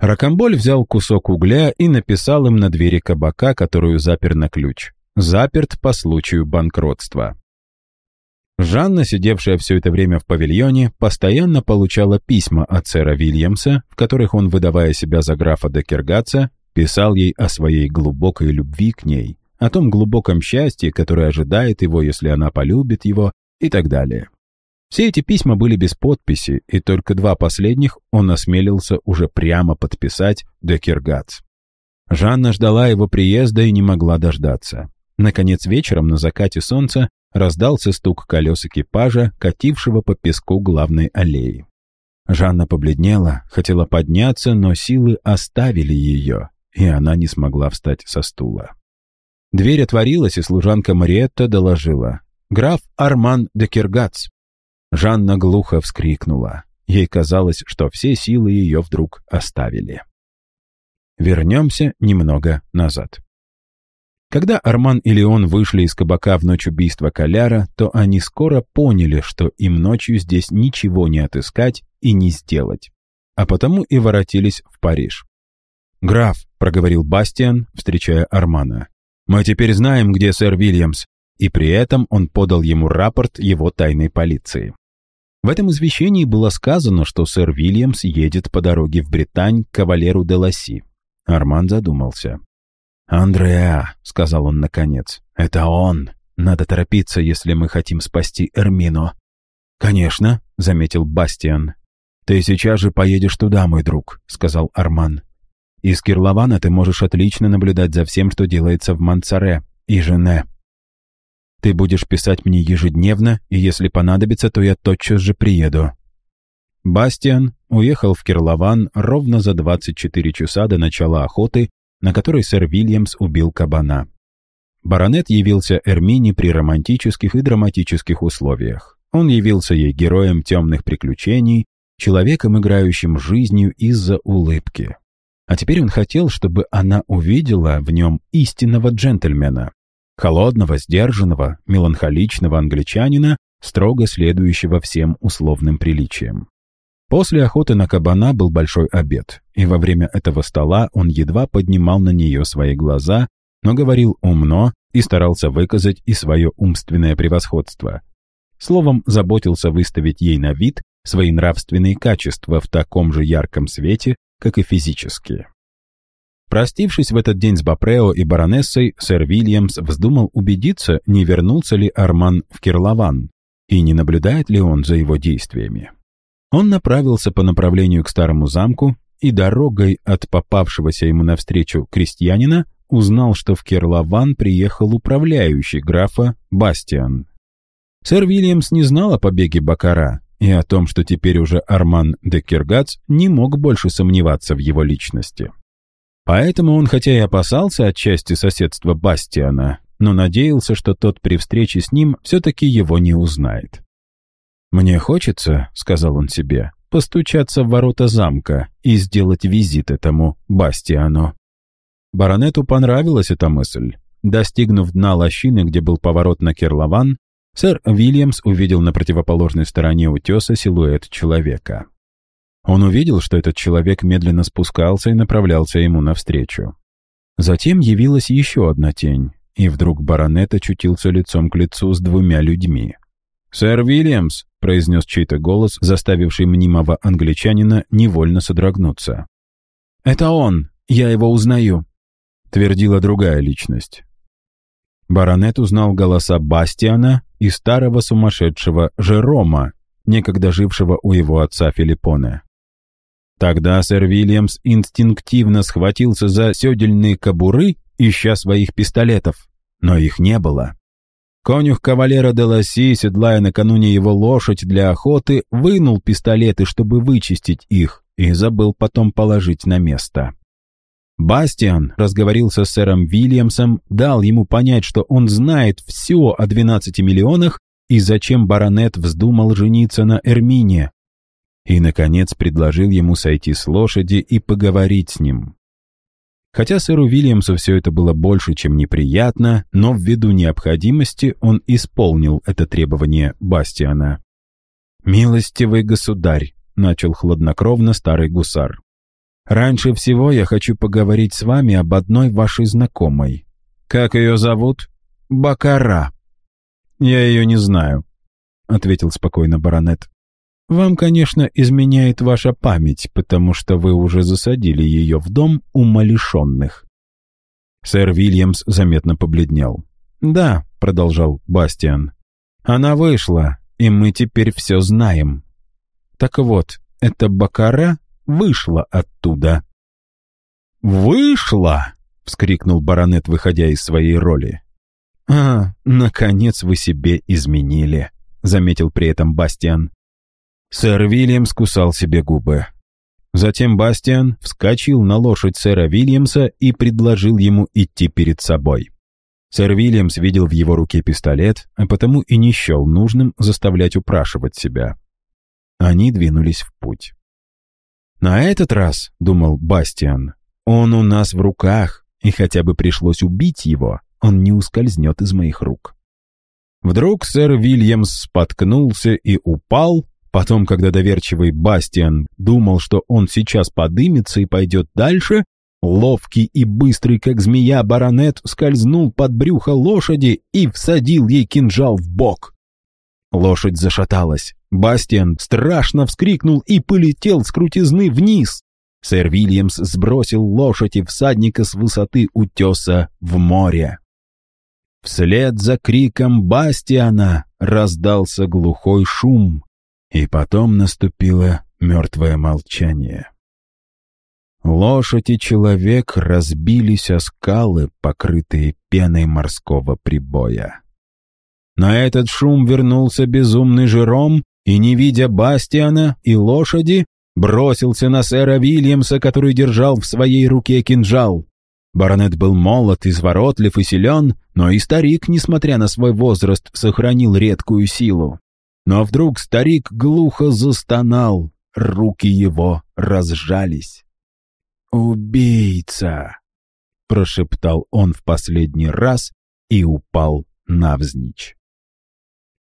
Ракамболь взял кусок угля и написал им на двери кабака, которую запер на ключ. Заперт по случаю банкротства. Жанна, сидевшая все это время в павильоне, постоянно получала письма от сэра Вильямса, в которых он, выдавая себя за графа Декергатца, писал ей о своей глубокой любви к ней, о том глубоком счастье, которое ожидает его, если она полюбит его, и так далее. Все эти письма были без подписи, и только два последних он осмелился уже прямо подписать Декергац. Жанна ждала его приезда и не могла дождаться. Наконец вечером на закате солнца раздался стук колес экипажа, катившего по песку главной аллеи. Жанна побледнела, хотела подняться, но силы оставили ее, и она не смогла встать со стула. Дверь отворилась, и служанка Мариетта доложила. «Граф Арман де Киргац». Жанна глухо вскрикнула. Ей казалось, что все силы ее вдруг оставили. Вернемся немного назад. Когда Арман и Леон вышли из кабака в ночь убийства Коляра, то они скоро поняли, что им ночью здесь ничего не отыскать и не сделать. а потому и воротились в Париж. «Граф», — проговорил Бастиан, встречая Армана, — «мы теперь знаем, где сэр Вильямс», и при этом он подал ему рапорт его тайной полиции. В этом извещении было сказано, что сэр Вильямс едет по дороге в Британь к кавалеру де Ласси. Арман задумался. «Андреа», — сказал он наконец, — «это он. Надо торопиться, если мы хотим спасти Эрмину». «Конечно», — заметил Бастиан. «Ты сейчас же поедешь туда, мой друг», — сказал Арман. «Из Кирлована ты можешь отлично наблюдать за всем, что делается в Мансаре и Жене. Ты будешь писать мне ежедневно, и если понадобится, то я тотчас же приеду». Бастиан уехал в Кирлован ровно за 24 часа до начала охоты, на которой сэр Вильямс убил кабана. Баронет явился Эрмине при романтических и драматических условиях. Он явился ей героем темных приключений, человеком, играющим жизнью из-за улыбки. А теперь он хотел, чтобы она увидела в нем истинного джентльмена, холодного, сдержанного, меланхоличного англичанина, строго следующего всем условным приличиям. После охоты на кабана был большой обед, и во время этого стола он едва поднимал на нее свои глаза, но говорил умно и старался выказать и свое умственное превосходство. Словом, заботился выставить ей на вид свои нравственные качества в таком же ярком свете, как и физические. Простившись в этот день с Бапрео и баронессой, сэр Вильямс вздумал убедиться, не вернулся ли Арман в Кирлован и не наблюдает ли он за его действиями. Он направился по направлению к старому замку и дорогой от попавшегося ему навстречу крестьянина узнал, что в Керлован приехал управляющий графа Бастиан. Сэр Вильямс не знал о побеге Бакара и о том, что теперь уже Арман де Киргац не мог больше сомневаться в его личности. Поэтому он хотя и опасался отчасти соседства Бастиана, но надеялся, что тот при встрече с ним все-таки его не узнает. «Мне хочется», — сказал он себе, — «постучаться в ворота замка и сделать визит этому Бастиану». Баронету понравилась эта мысль. Достигнув дна лощины, где был поворот на Керлован, сэр Вильямс увидел на противоположной стороне утеса силуэт человека. Он увидел, что этот человек медленно спускался и направлялся ему навстречу. Затем явилась еще одна тень, и вдруг баронет очутился лицом к лицу с двумя людьми. «Сэр Вильямс!» — произнес чей-то голос, заставивший мнимого англичанина невольно содрогнуться. «Это он! Я его узнаю!» — твердила другая личность. Баронет узнал голоса Бастиана и старого сумасшедшего Жерома, некогда жившего у его отца Филиппоне. Тогда сэр Вильямс инстинктивно схватился за седельные кобуры, ища своих пистолетов, но их не было. Конюх кавалера де Ласси, седлая накануне его лошадь для охоты, вынул пистолеты, чтобы вычистить их, и забыл потом положить на место. Бастиан разговорился с сэром Вильямсом, дал ему понять, что он знает все о 12 миллионах и зачем баронет вздумал жениться на Эрмине. И, наконец, предложил ему сойти с лошади и поговорить с ним. Хотя сэру Вильямсу все это было больше, чем неприятно, но ввиду необходимости он исполнил это требование Бастиана. «Милостивый государь», — начал хладнокровно старый гусар. «Раньше всего я хочу поговорить с вами об одной вашей знакомой. Как ее зовут? Бакара». «Я ее не знаю», — ответил спокойно баронет. Вам, конечно, изменяет ваша память, потому что вы уже засадили ее в дом умалишенных». Сэр Вильямс заметно побледнел. «Да», — продолжал Бастиан, — «она вышла, и мы теперь все знаем. Так вот, эта Бакара вышла оттуда». «Вышла!» — вскрикнул баронет, выходя из своей роли. «А, наконец вы себе изменили», — заметил при этом Бастиан. Сэр Вильям скусал себе губы. Затем Бастиан вскочил на лошадь сэра Вильямса и предложил ему идти перед собой. Сэр Вильямс видел в его руке пистолет, а потому и не счел нужным заставлять упрашивать себя. Они двинулись в путь. «На этот раз, — думал Бастиан, — он у нас в руках, и хотя бы пришлось убить его, он не ускользнет из моих рук». Вдруг сэр Вильямс споткнулся и упал, Потом, когда доверчивый Бастиан думал, что он сейчас подымется и пойдет дальше, ловкий и быстрый, как змея, баронет скользнул под брюхо лошади и всадил ей кинжал в бок. Лошадь зашаталась. Бастиан страшно вскрикнул и полетел с крутизны вниз. Сэр Вильямс сбросил лошадь и всадника с высоты утеса в море. Вслед за криком Бастиана раздался глухой шум, и потом наступило мертвое молчание. Лошадь и человек разбились о скалы, покрытые пеной морского прибоя. На этот шум вернулся безумный Жером, и, не видя Бастиана и лошади, бросился на сэра Вильямса, который держал в своей руке кинжал. Баронет был молод, изворотлив и силен, но и старик, несмотря на свой возраст, сохранил редкую силу. Но вдруг старик глухо застонал, руки его разжались. «Убийца!» — прошептал он в последний раз и упал навзничь.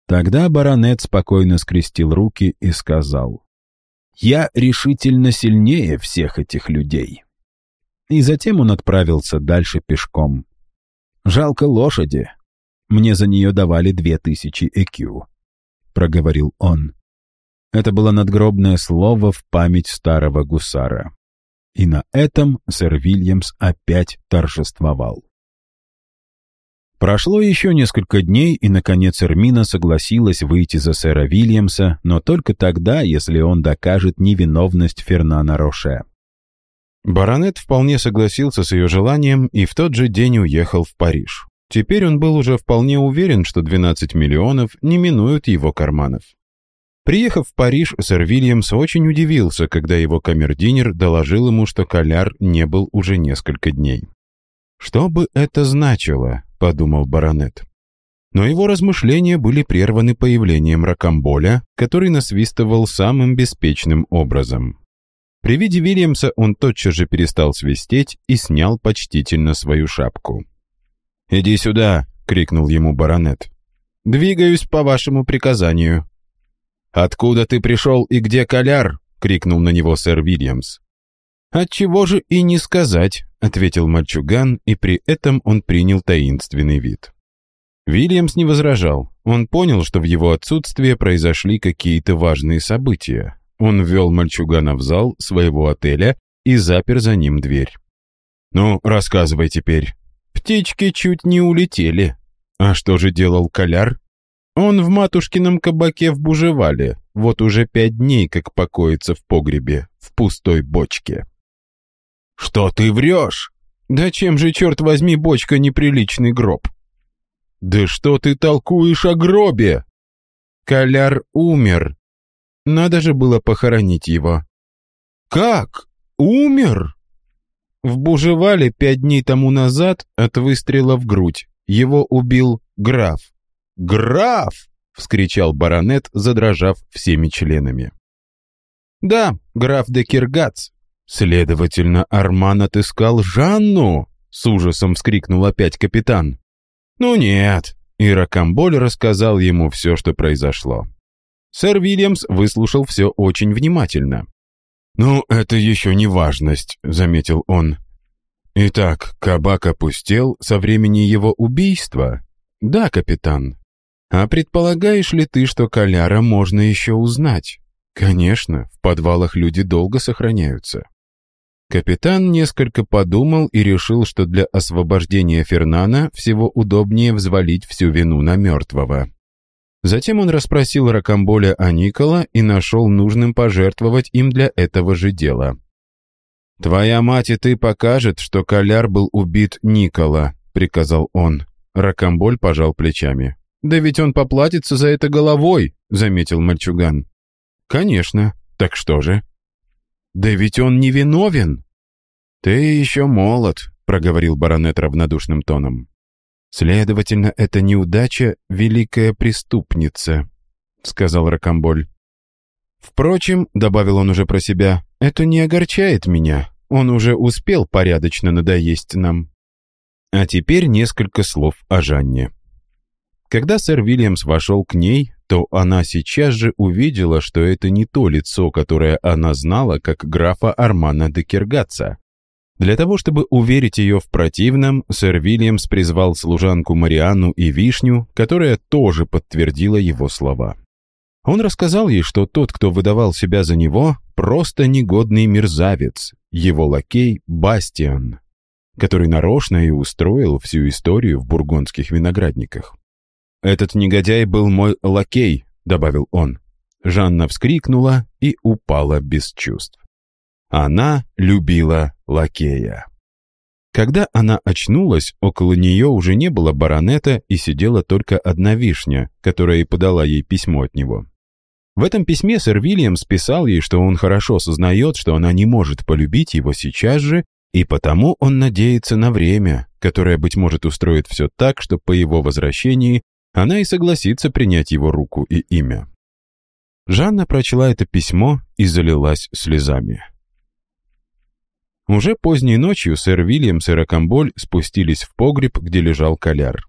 Тогда баронет спокойно скрестил руки и сказал, «Я решительно сильнее всех этих людей». И затем он отправился дальше пешком. «Жалко лошади. Мне за нее давали две тысячи ЭКЮ», — проговорил он. Это было надгробное слово в память старого гусара. И на этом сэр Вильямс опять торжествовал. Прошло еще несколько дней, и, наконец, Эрмина согласилась выйти за сэра Вильямса, но только тогда, если он докажет невиновность Фернана Роше. Баронет вполне согласился с ее желанием и в тот же день уехал в Париж. Теперь он был уже вполне уверен, что 12 миллионов не минуют его карманов. Приехав в Париж, сэр Вильямс очень удивился, когда его камердинер доложил ему, что Коляр не был уже несколько дней. «Что бы это значило?» — подумал баронет. Но его размышления были прерваны появлением Ракамболя, который насвистывал самым беспечным образом. При виде Вильямса он тотчас же перестал свистеть и снял почтительно свою шапку. «Иди сюда!» — крикнул ему баронет. «Двигаюсь по вашему приказанию». «Откуда ты пришел и где коляр?» — крикнул на него сэр Вильямс. «Отчего же и не сказать», — ответил мальчуган, и при этом он принял таинственный вид. Вильямс не возражал. Он понял, что в его отсутствие произошли какие-то важные события. Он ввел мальчугана в зал своего отеля и запер за ним дверь. «Ну, рассказывай теперь». «Птички чуть не улетели». «А что же делал Коляр?» «Он в матушкином кабаке в Бужевале, вот уже пять дней как покоится в погребе, в пустой бочке». «Что ты врешь?» «Да чем же, черт возьми, бочка неприличный гроб?» «Да что ты толкуешь о гробе?» «Коляр умер. Надо же было похоронить его». «Как? Умер?» В Бужевале пять дней тому назад от выстрела в грудь. Его убил граф. «Граф!» — вскричал баронет, задрожав всеми членами. «Да, граф де Киргац, «Следовательно, Арман отыскал Жанну?» — с ужасом вскрикнул опять капитан. «Ну нет», — и Ракамболь рассказал ему все, что произошло. Сэр Вильямс выслушал все очень внимательно. «Ну, это еще не важность», — заметил он. «Итак, кабак опустел со времени его убийства?» «Да, капитан. А предполагаешь ли ты, что Коляра можно еще узнать?» «Конечно, в подвалах люди долго сохраняются». Капитан несколько подумал и решил, что для освобождения Фернана всего удобнее взвалить всю вину на мертвого. Затем он расспросил Ракамболя о Никола и нашел нужным пожертвовать им для этого же дела. «Твоя мать и ты покажет, что Коляр был убит Никола», — приказал он. Ракамболь пожал плечами. «Да ведь он поплатится за это головой», — заметил мальчуган. «Конечно. Так что же?» «Да ведь он не виновен!» «Ты еще молод», — проговорил баронет равнодушным тоном. «Следовательно, эта неудача — великая преступница», — сказал Ракамболь. «Впрочем», — добавил он уже про себя, — «это не огорчает меня. Он уже успел порядочно надоесть нам». А теперь несколько слов о Жанне. Когда сэр Вильямс вошел к ней, то она сейчас же увидела, что это не то лицо, которое она знала, как графа Армана де Киргатца. Для того, чтобы уверить ее в противном, сэр Вильямс призвал служанку Марианну и Вишню, которая тоже подтвердила его слова. Он рассказал ей, что тот, кто выдавал себя за него, просто негодный мерзавец, его лакей Бастиан, который нарочно и устроил всю историю в бургундских виноградниках. «Этот негодяй был мой лакей», — добавил он. Жанна вскрикнула и упала без чувств. Она любила лакея. Когда она очнулась, около нее уже не было баронета и сидела только одна вишня, которая и подала ей письмо от него. В этом письме сэр Вильямс писал ей, что он хорошо сознает, что она не может полюбить его сейчас же, и потому он надеется на время, которое, быть может, устроит все так, что по его возвращении она и согласится принять его руку и имя. Жанна прочла это письмо и залилась слезами. Уже поздней ночью сэр Вильямс и Рокамболь спустились в погреб, где лежал коляр.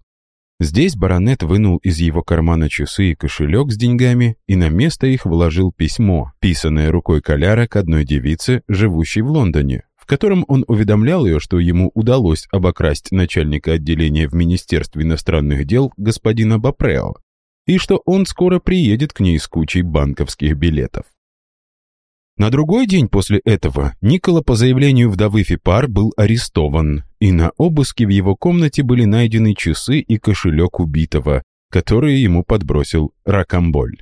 Здесь баронет вынул из его кармана часы и кошелек с деньгами и на место их вложил письмо, писанное рукой коляра к одной девице, живущей в Лондоне, в котором он уведомлял ее, что ему удалось обокрасть начальника отделения в Министерстве иностранных дел господина Бапрео, и что он скоро приедет к ней с кучей банковских билетов. На другой день после этого Никола по заявлению вдовы Фипар был арестован, и на обыске в его комнате были найдены часы и кошелек убитого, которые ему подбросил Ракамболь.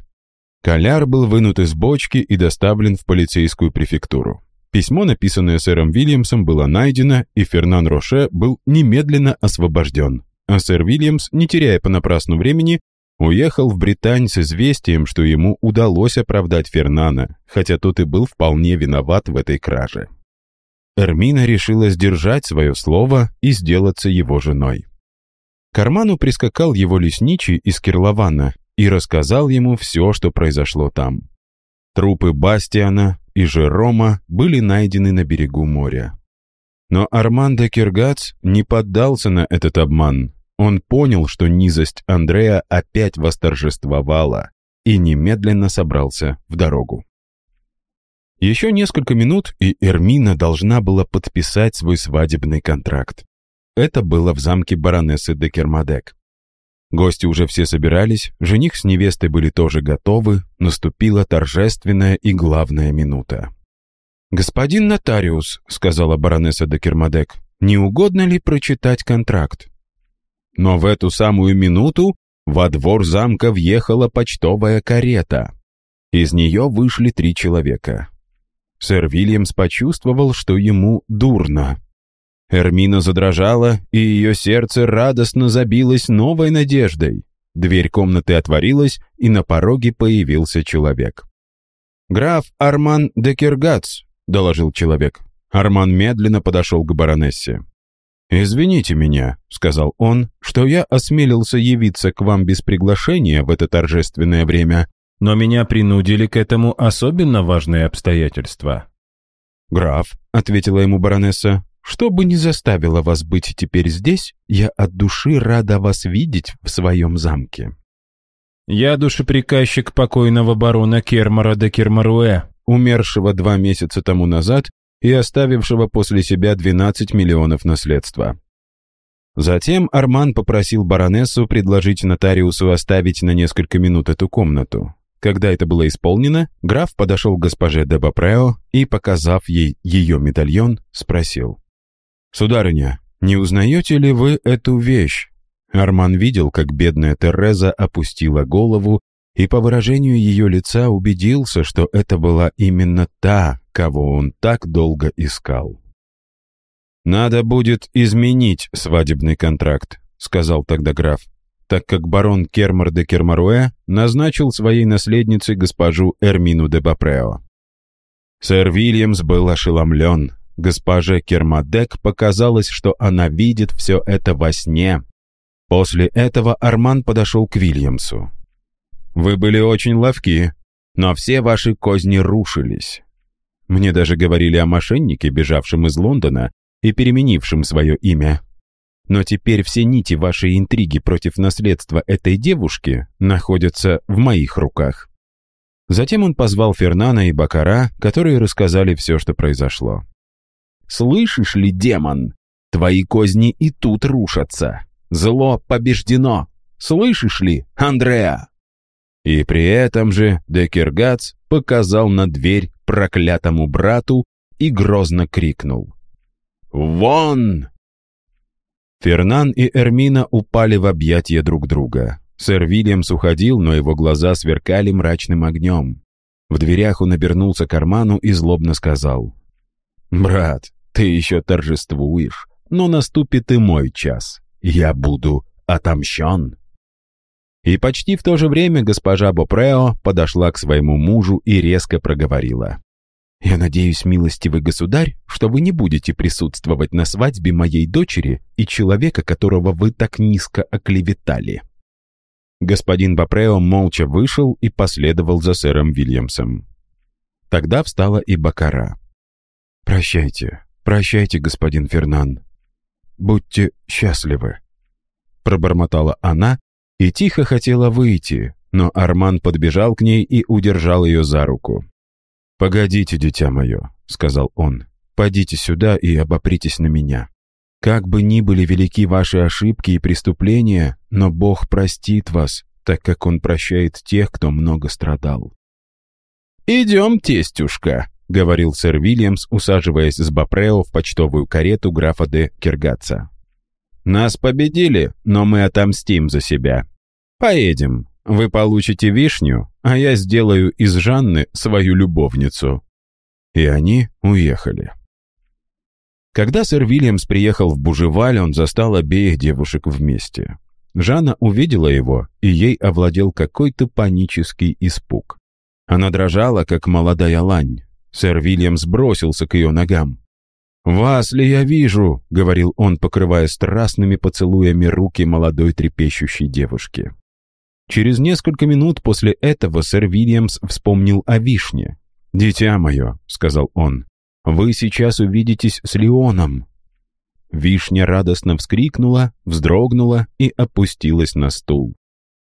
Коляр был вынут из бочки и доставлен в полицейскую префектуру. Письмо, написанное сэром Вильямсом, было найдено, и Фернан Роше был немедленно освобожден. А сэр Вильямс, не теряя понапрасну времени, Уехал в Британь с известием, что ему удалось оправдать Фернана, хотя тот и был вполне виноват в этой краже. Эрмина решила сдержать свое слово и сделаться его женой. К Карману прискакал его лесничий из Кирлована и рассказал ему все, что произошло там. Трупы Бастиана и Жерома были найдены на берегу моря. Но Армандо Киргац не поддался на этот обман он понял, что низость Андрея опять восторжествовала и немедленно собрался в дорогу. Еще несколько минут, и Эрмина должна была подписать свой свадебный контракт. Это было в замке баронессы де Кермадек. Гости уже все собирались, жених с невестой были тоже готовы, наступила торжественная и главная минута. «Господин нотариус», — сказала баронесса де Кермадек, — «не угодно ли прочитать контракт?» Но в эту самую минуту во двор замка въехала почтовая карета. Из нее вышли три человека. Сэр Вильямс почувствовал, что ему дурно. Эрмина задрожала, и ее сердце радостно забилось новой надеждой. Дверь комнаты отворилась, и на пороге появился человек. «Граф Арман де Киргац», — доложил человек. Арман медленно подошел к баронессе. «Извините меня», — сказал он, — «что я осмелился явиться к вам без приглашения в это торжественное время, но меня принудили к этому особенно важные обстоятельства». «Граф», — ответила ему баронесса, — «что бы ни заставило вас быть теперь здесь, я от души рада вас видеть в своем замке». «Я душеприказчик покойного барона Кермара де Кермаруэ», умершего два месяца тому назад и оставившего после себя 12 миллионов наследства. Затем Арман попросил баронессу предложить нотариусу оставить на несколько минут эту комнату. Когда это было исполнено, граф подошел к госпоже де Бапрео и, показав ей ее медальон, спросил. «Сударыня, не узнаете ли вы эту вещь?» Арман видел, как бедная Тереза опустила голову и по выражению ее лица убедился, что это была именно та, кого он так долго искал. «Надо будет изменить свадебный контракт», — сказал тогда граф, так как барон Кермар де Кермаруэ назначил своей наследницей госпожу Эрмину де Бапрео. Сэр Вильямс был ошеломлен. Госпоже Кермадек показалось, что она видит все это во сне. После этого Арман подошел к Вильямсу. «Вы были очень ловки, но все ваши козни рушились. Мне даже говорили о мошеннике, бежавшем из Лондона и переменившем свое имя. Но теперь все нити вашей интриги против наследства этой девушки находятся в моих руках». Затем он позвал Фернана и Бакара, которые рассказали все, что произошло. «Слышишь ли, демон? Твои козни и тут рушатся. Зло побеждено. Слышишь ли, Андреа?» И при этом же Декергац показал на дверь проклятому брату и грозно крикнул. «Вон!» Фернан и Эрмина упали в объятия друг друга. Сэр Вильямс уходил, но его глаза сверкали мрачным огнем. В дверях он обернулся к карману и злобно сказал. «Брат, ты еще торжествуешь, но наступит и мой час. Я буду отомщен». И почти в то же время госпожа Бопрео подошла к своему мужу и резко проговорила. «Я надеюсь, милостивый государь, что вы не будете присутствовать на свадьбе моей дочери и человека, которого вы так низко оклеветали». Господин Бапрео молча вышел и последовал за сэром Вильямсом. Тогда встала и Бакара. «Прощайте, прощайте, господин Фернан. Будьте счастливы», — пробормотала она и тихо хотела выйти, но Арман подбежал к ней и удержал ее за руку. «Погодите, дитя мое», — сказал он, — «подите сюда и обопритесь на меня». Как бы ни были велики ваши ошибки и преступления, но Бог простит вас, так как Он прощает тех, кто много страдал. «Идем, тестюшка», — говорил сэр Вильямс, усаживаясь с Бапрео в почтовую карету графа де Киргаца. «Нас победили, но мы отомстим за себя. Поедем. Вы получите вишню, а я сделаю из Жанны свою любовницу». И они уехали. Когда сэр Вильямс приехал в Бужеваль, он застал обеих девушек вместе. Жанна увидела его, и ей овладел какой-то панический испуг. Она дрожала, как молодая лань. Сэр Вильямс бросился к ее ногам. «Вас ли я вижу?» — говорил он, покрывая страстными поцелуями руки молодой трепещущей девушки. Через несколько минут после этого сэр Вильямс вспомнил о вишне. «Дитя мое», — сказал он, вы сейчас увидитесь с Леоном». Вишня радостно вскрикнула, вздрогнула и опустилась на стул.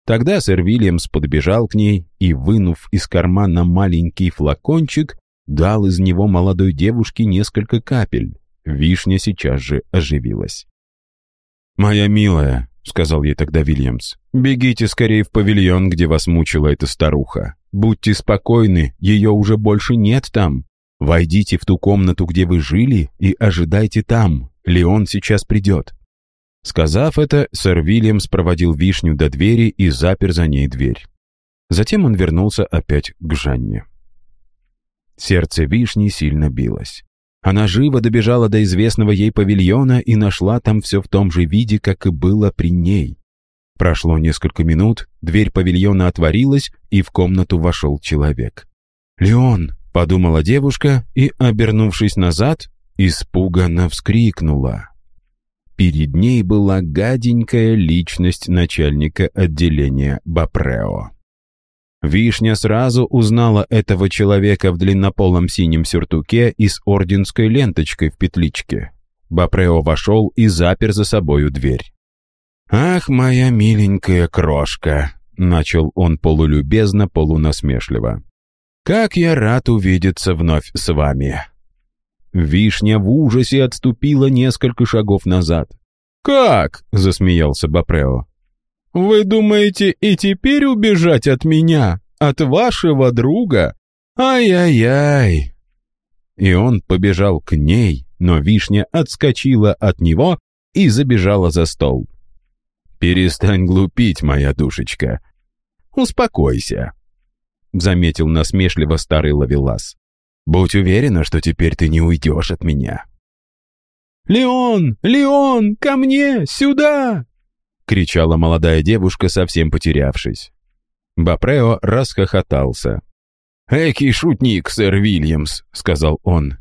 Тогда сэр Вильямс подбежал к ней и, вынув из кармана маленький флакончик, дал из него молодой девушке несколько капель. Вишня сейчас же оживилась. «Моя милая», — сказал ей тогда Вильямс, — «бегите скорее в павильон, где вас мучила эта старуха. Будьте спокойны, ее уже больше нет там. Войдите в ту комнату, где вы жили, и ожидайте там. Леон сейчас придет». Сказав это, сэр Вильямс проводил вишню до двери и запер за ней дверь. Затем он вернулся опять к Жанне. Сердце вишни сильно билось. Она живо добежала до известного ей павильона и нашла там все в том же виде, как и было при ней. Прошло несколько минут, дверь павильона отворилась, и в комнату вошел человек. «Леон!» Подумала девушка и, обернувшись назад, испуганно вскрикнула. Перед ней была гаденькая личность начальника отделения Бапрео. Вишня сразу узнала этого человека в длиннополом синем сюртуке и с орденской ленточкой в петличке. Бапрео вошел и запер за собою дверь. «Ах, моя миленькая крошка!» — начал он полулюбезно, полунасмешливо. Как я рад увидеться вновь с вами!» Вишня в ужасе отступила несколько шагов назад. «Как?» — засмеялся Бапрео. «Вы думаете и теперь убежать от меня, от вашего друга? Ай-яй-яй!» И он побежал к ней, но вишня отскочила от него и забежала за стол. «Перестань глупить, моя душечка. Успокойся заметил насмешливо старый ловелас. «Будь уверена, что теперь ты не уйдешь от меня». «Леон! Леон! Ко мне! Сюда!» — кричала молодая девушка, совсем потерявшись. Бапрео расхохотался. «Экий шутник, сэр Вильямс», — сказал он.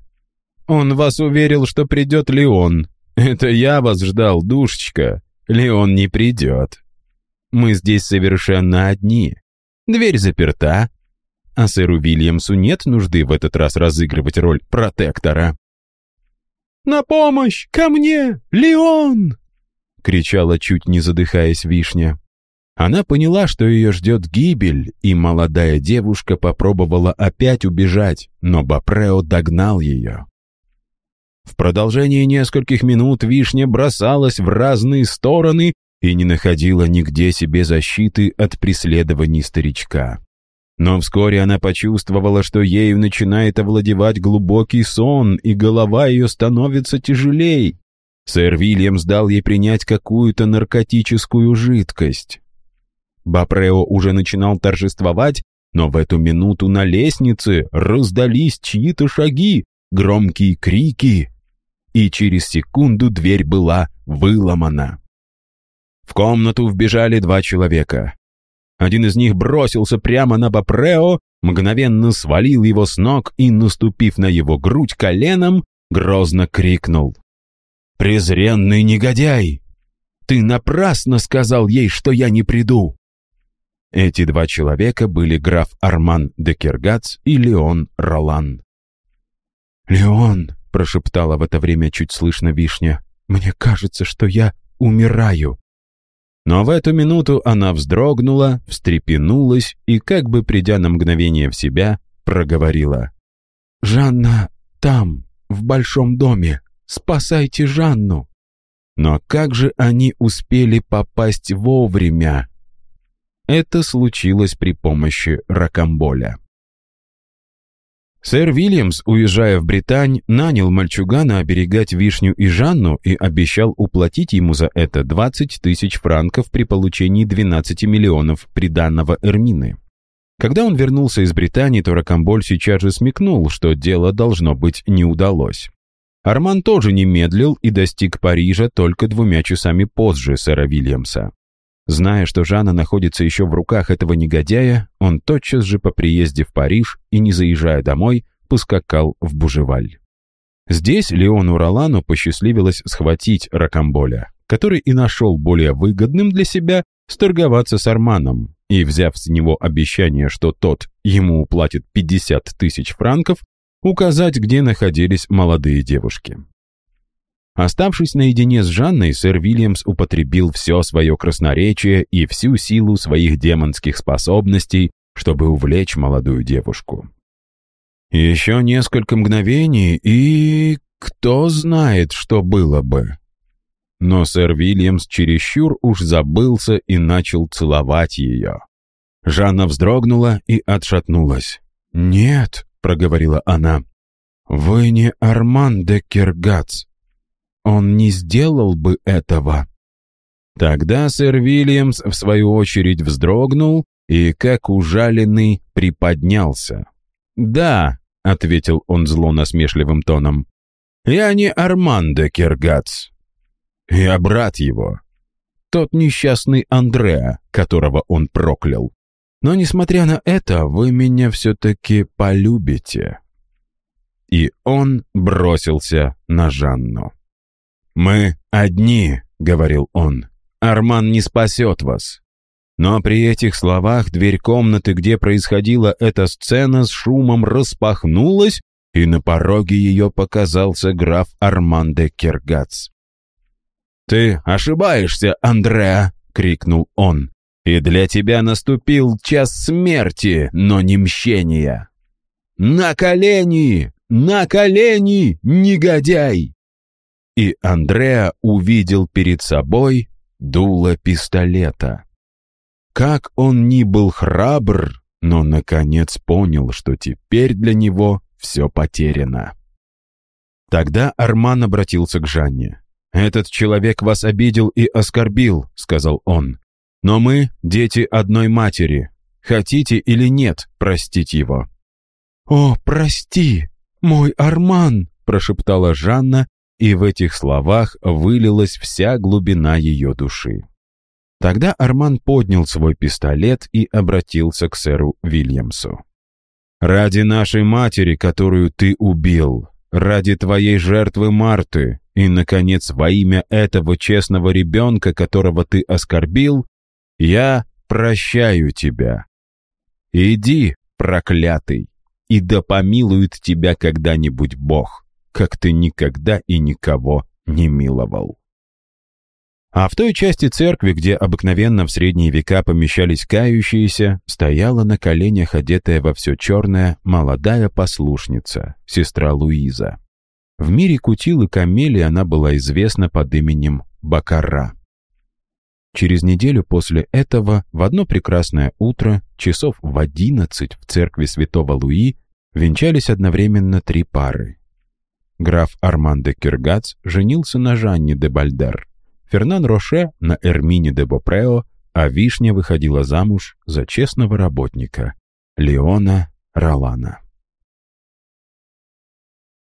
«Он вас уверил, что придет Леон. Это я вас ждал, душечка. Леон не придет. Мы здесь совершенно одни. Дверь заперта, а сэру Вильямсу нет нужды в этот раз разыгрывать роль протектора. «На помощь! Ко мне! Леон!» — кричала, чуть не задыхаясь вишня. Она поняла, что ее ждет гибель, и молодая девушка попробовала опять убежать, но Бапрео догнал ее. В продолжении нескольких минут вишня бросалась в разные стороны и не находила нигде себе защиты от преследований старичка. Но вскоре она почувствовала, что ею начинает овладевать глубокий сон, и голова ее становится тяжелей. Сэр Вильямс дал ей принять какую-то наркотическую жидкость. Бапрео уже начинал торжествовать, но в эту минуту на лестнице раздались чьи-то шаги, громкие крики, и через секунду дверь была выломана. В комнату вбежали два человека. Один из них бросился прямо на Бапрео, мгновенно свалил его с ног и, наступив на его грудь коленом, грозно крикнул. «Презренный негодяй! Ты напрасно сказал ей, что я не приду!» Эти два человека были граф Арман де Киргац и Леон Ролан. «Леон!» — прошептала в это время чуть слышно вишня. «Мне кажется, что я умираю». Но в эту минуту она вздрогнула, встрепенулась и, как бы придя на мгновение в себя, проговорила. «Жанна там, в большом доме. Спасайте Жанну!» Но как же они успели попасть вовремя? Это случилось при помощи ракомболя. Сэр Вильямс, уезжая в Британь, нанял мальчугана оберегать Вишню и Жанну и обещал уплатить ему за это 20 тысяч франков при получении 12 миллионов приданного Эрмины. Когда он вернулся из Британии, то Ракомболь сейчас же смекнул, что дело, должно быть, не удалось. Арман тоже не медлил и достиг Парижа только двумя часами позже сэра Вильямса. Зная, что Жанна находится еще в руках этого негодяя, он тотчас же по приезде в Париж и, не заезжая домой, поскакал в Бужеваль. Здесь Леону Ролану посчастливилось схватить Ракамболя, который и нашел более выгодным для себя сторговаться с Арманом, и, взяв с него обещание, что тот ему уплатит 50 тысяч франков, указать, где находились молодые девушки. Оставшись наедине с Жанной, сэр Вильямс употребил все свое красноречие и всю силу своих демонских способностей, чтобы увлечь молодую девушку. Еще несколько мгновений, и... кто знает, что было бы. Но сэр Вильямс чересчур уж забылся и начал целовать ее. Жанна вздрогнула и отшатнулась. «Нет», — проговорила она, — «вы не Арман де Киргац он не сделал бы этого. Тогда сэр Вильямс, в свою очередь, вздрогнул и, как ужаленный, приподнялся. «Да», — ответил он зло насмешливым тоном, — «я не Армандо Кергац. Я брат его. Тот несчастный Андреа, которого он проклял. Но, несмотря на это, вы меня все-таки полюбите». И он бросился на Жанну. «Мы одни», — говорил он. «Арман не спасет вас». Но при этих словах дверь комнаты, где происходила эта сцена, с шумом распахнулась, и на пороге ее показался граф Арман де Кергац. «Ты ошибаешься, Андреа!» — крикнул он. «И для тебя наступил час смерти, но не мщения!» «На колени! На колени, негодяй!» и Андреа увидел перед собой дуло пистолета. Как он ни был храбр, но, наконец, понял, что теперь для него все потеряно. Тогда Арман обратился к Жанне. «Этот человек вас обидел и оскорбил», — сказал он. «Но мы — дети одной матери. Хотите или нет простить его?» «О, прости, мой Арман!» — прошептала Жанна и в этих словах вылилась вся глубина ее души. Тогда Арман поднял свой пистолет и обратился к сэру Вильямсу. «Ради нашей матери, которую ты убил, ради твоей жертвы Марты и, наконец, во имя этого честного ребенка, которого ты оскорбил, я прощаю тебя. Иди, проклятый, и да помилует тебя когда-нибудь Бог как ты никогда и никого не миловал. А в той части церкви, где обыкновенно в средние века помещались кающиеся, стояла на коленях одетая во все черное молодая послушница, сестра Луиза. В мире кутил и камели она была известна под именем Бакара. Через неделю после этого, в одно прекрасное утро, часов в одиннадцать в церкви святого Луи, венчались одновременно три пары. Граф Арман де Киргац женился на Жанне де Бальдер, Фернан Роше на Эрмине де Бопрео, а Вишня выходила замуж за честного работника Леона Ролана.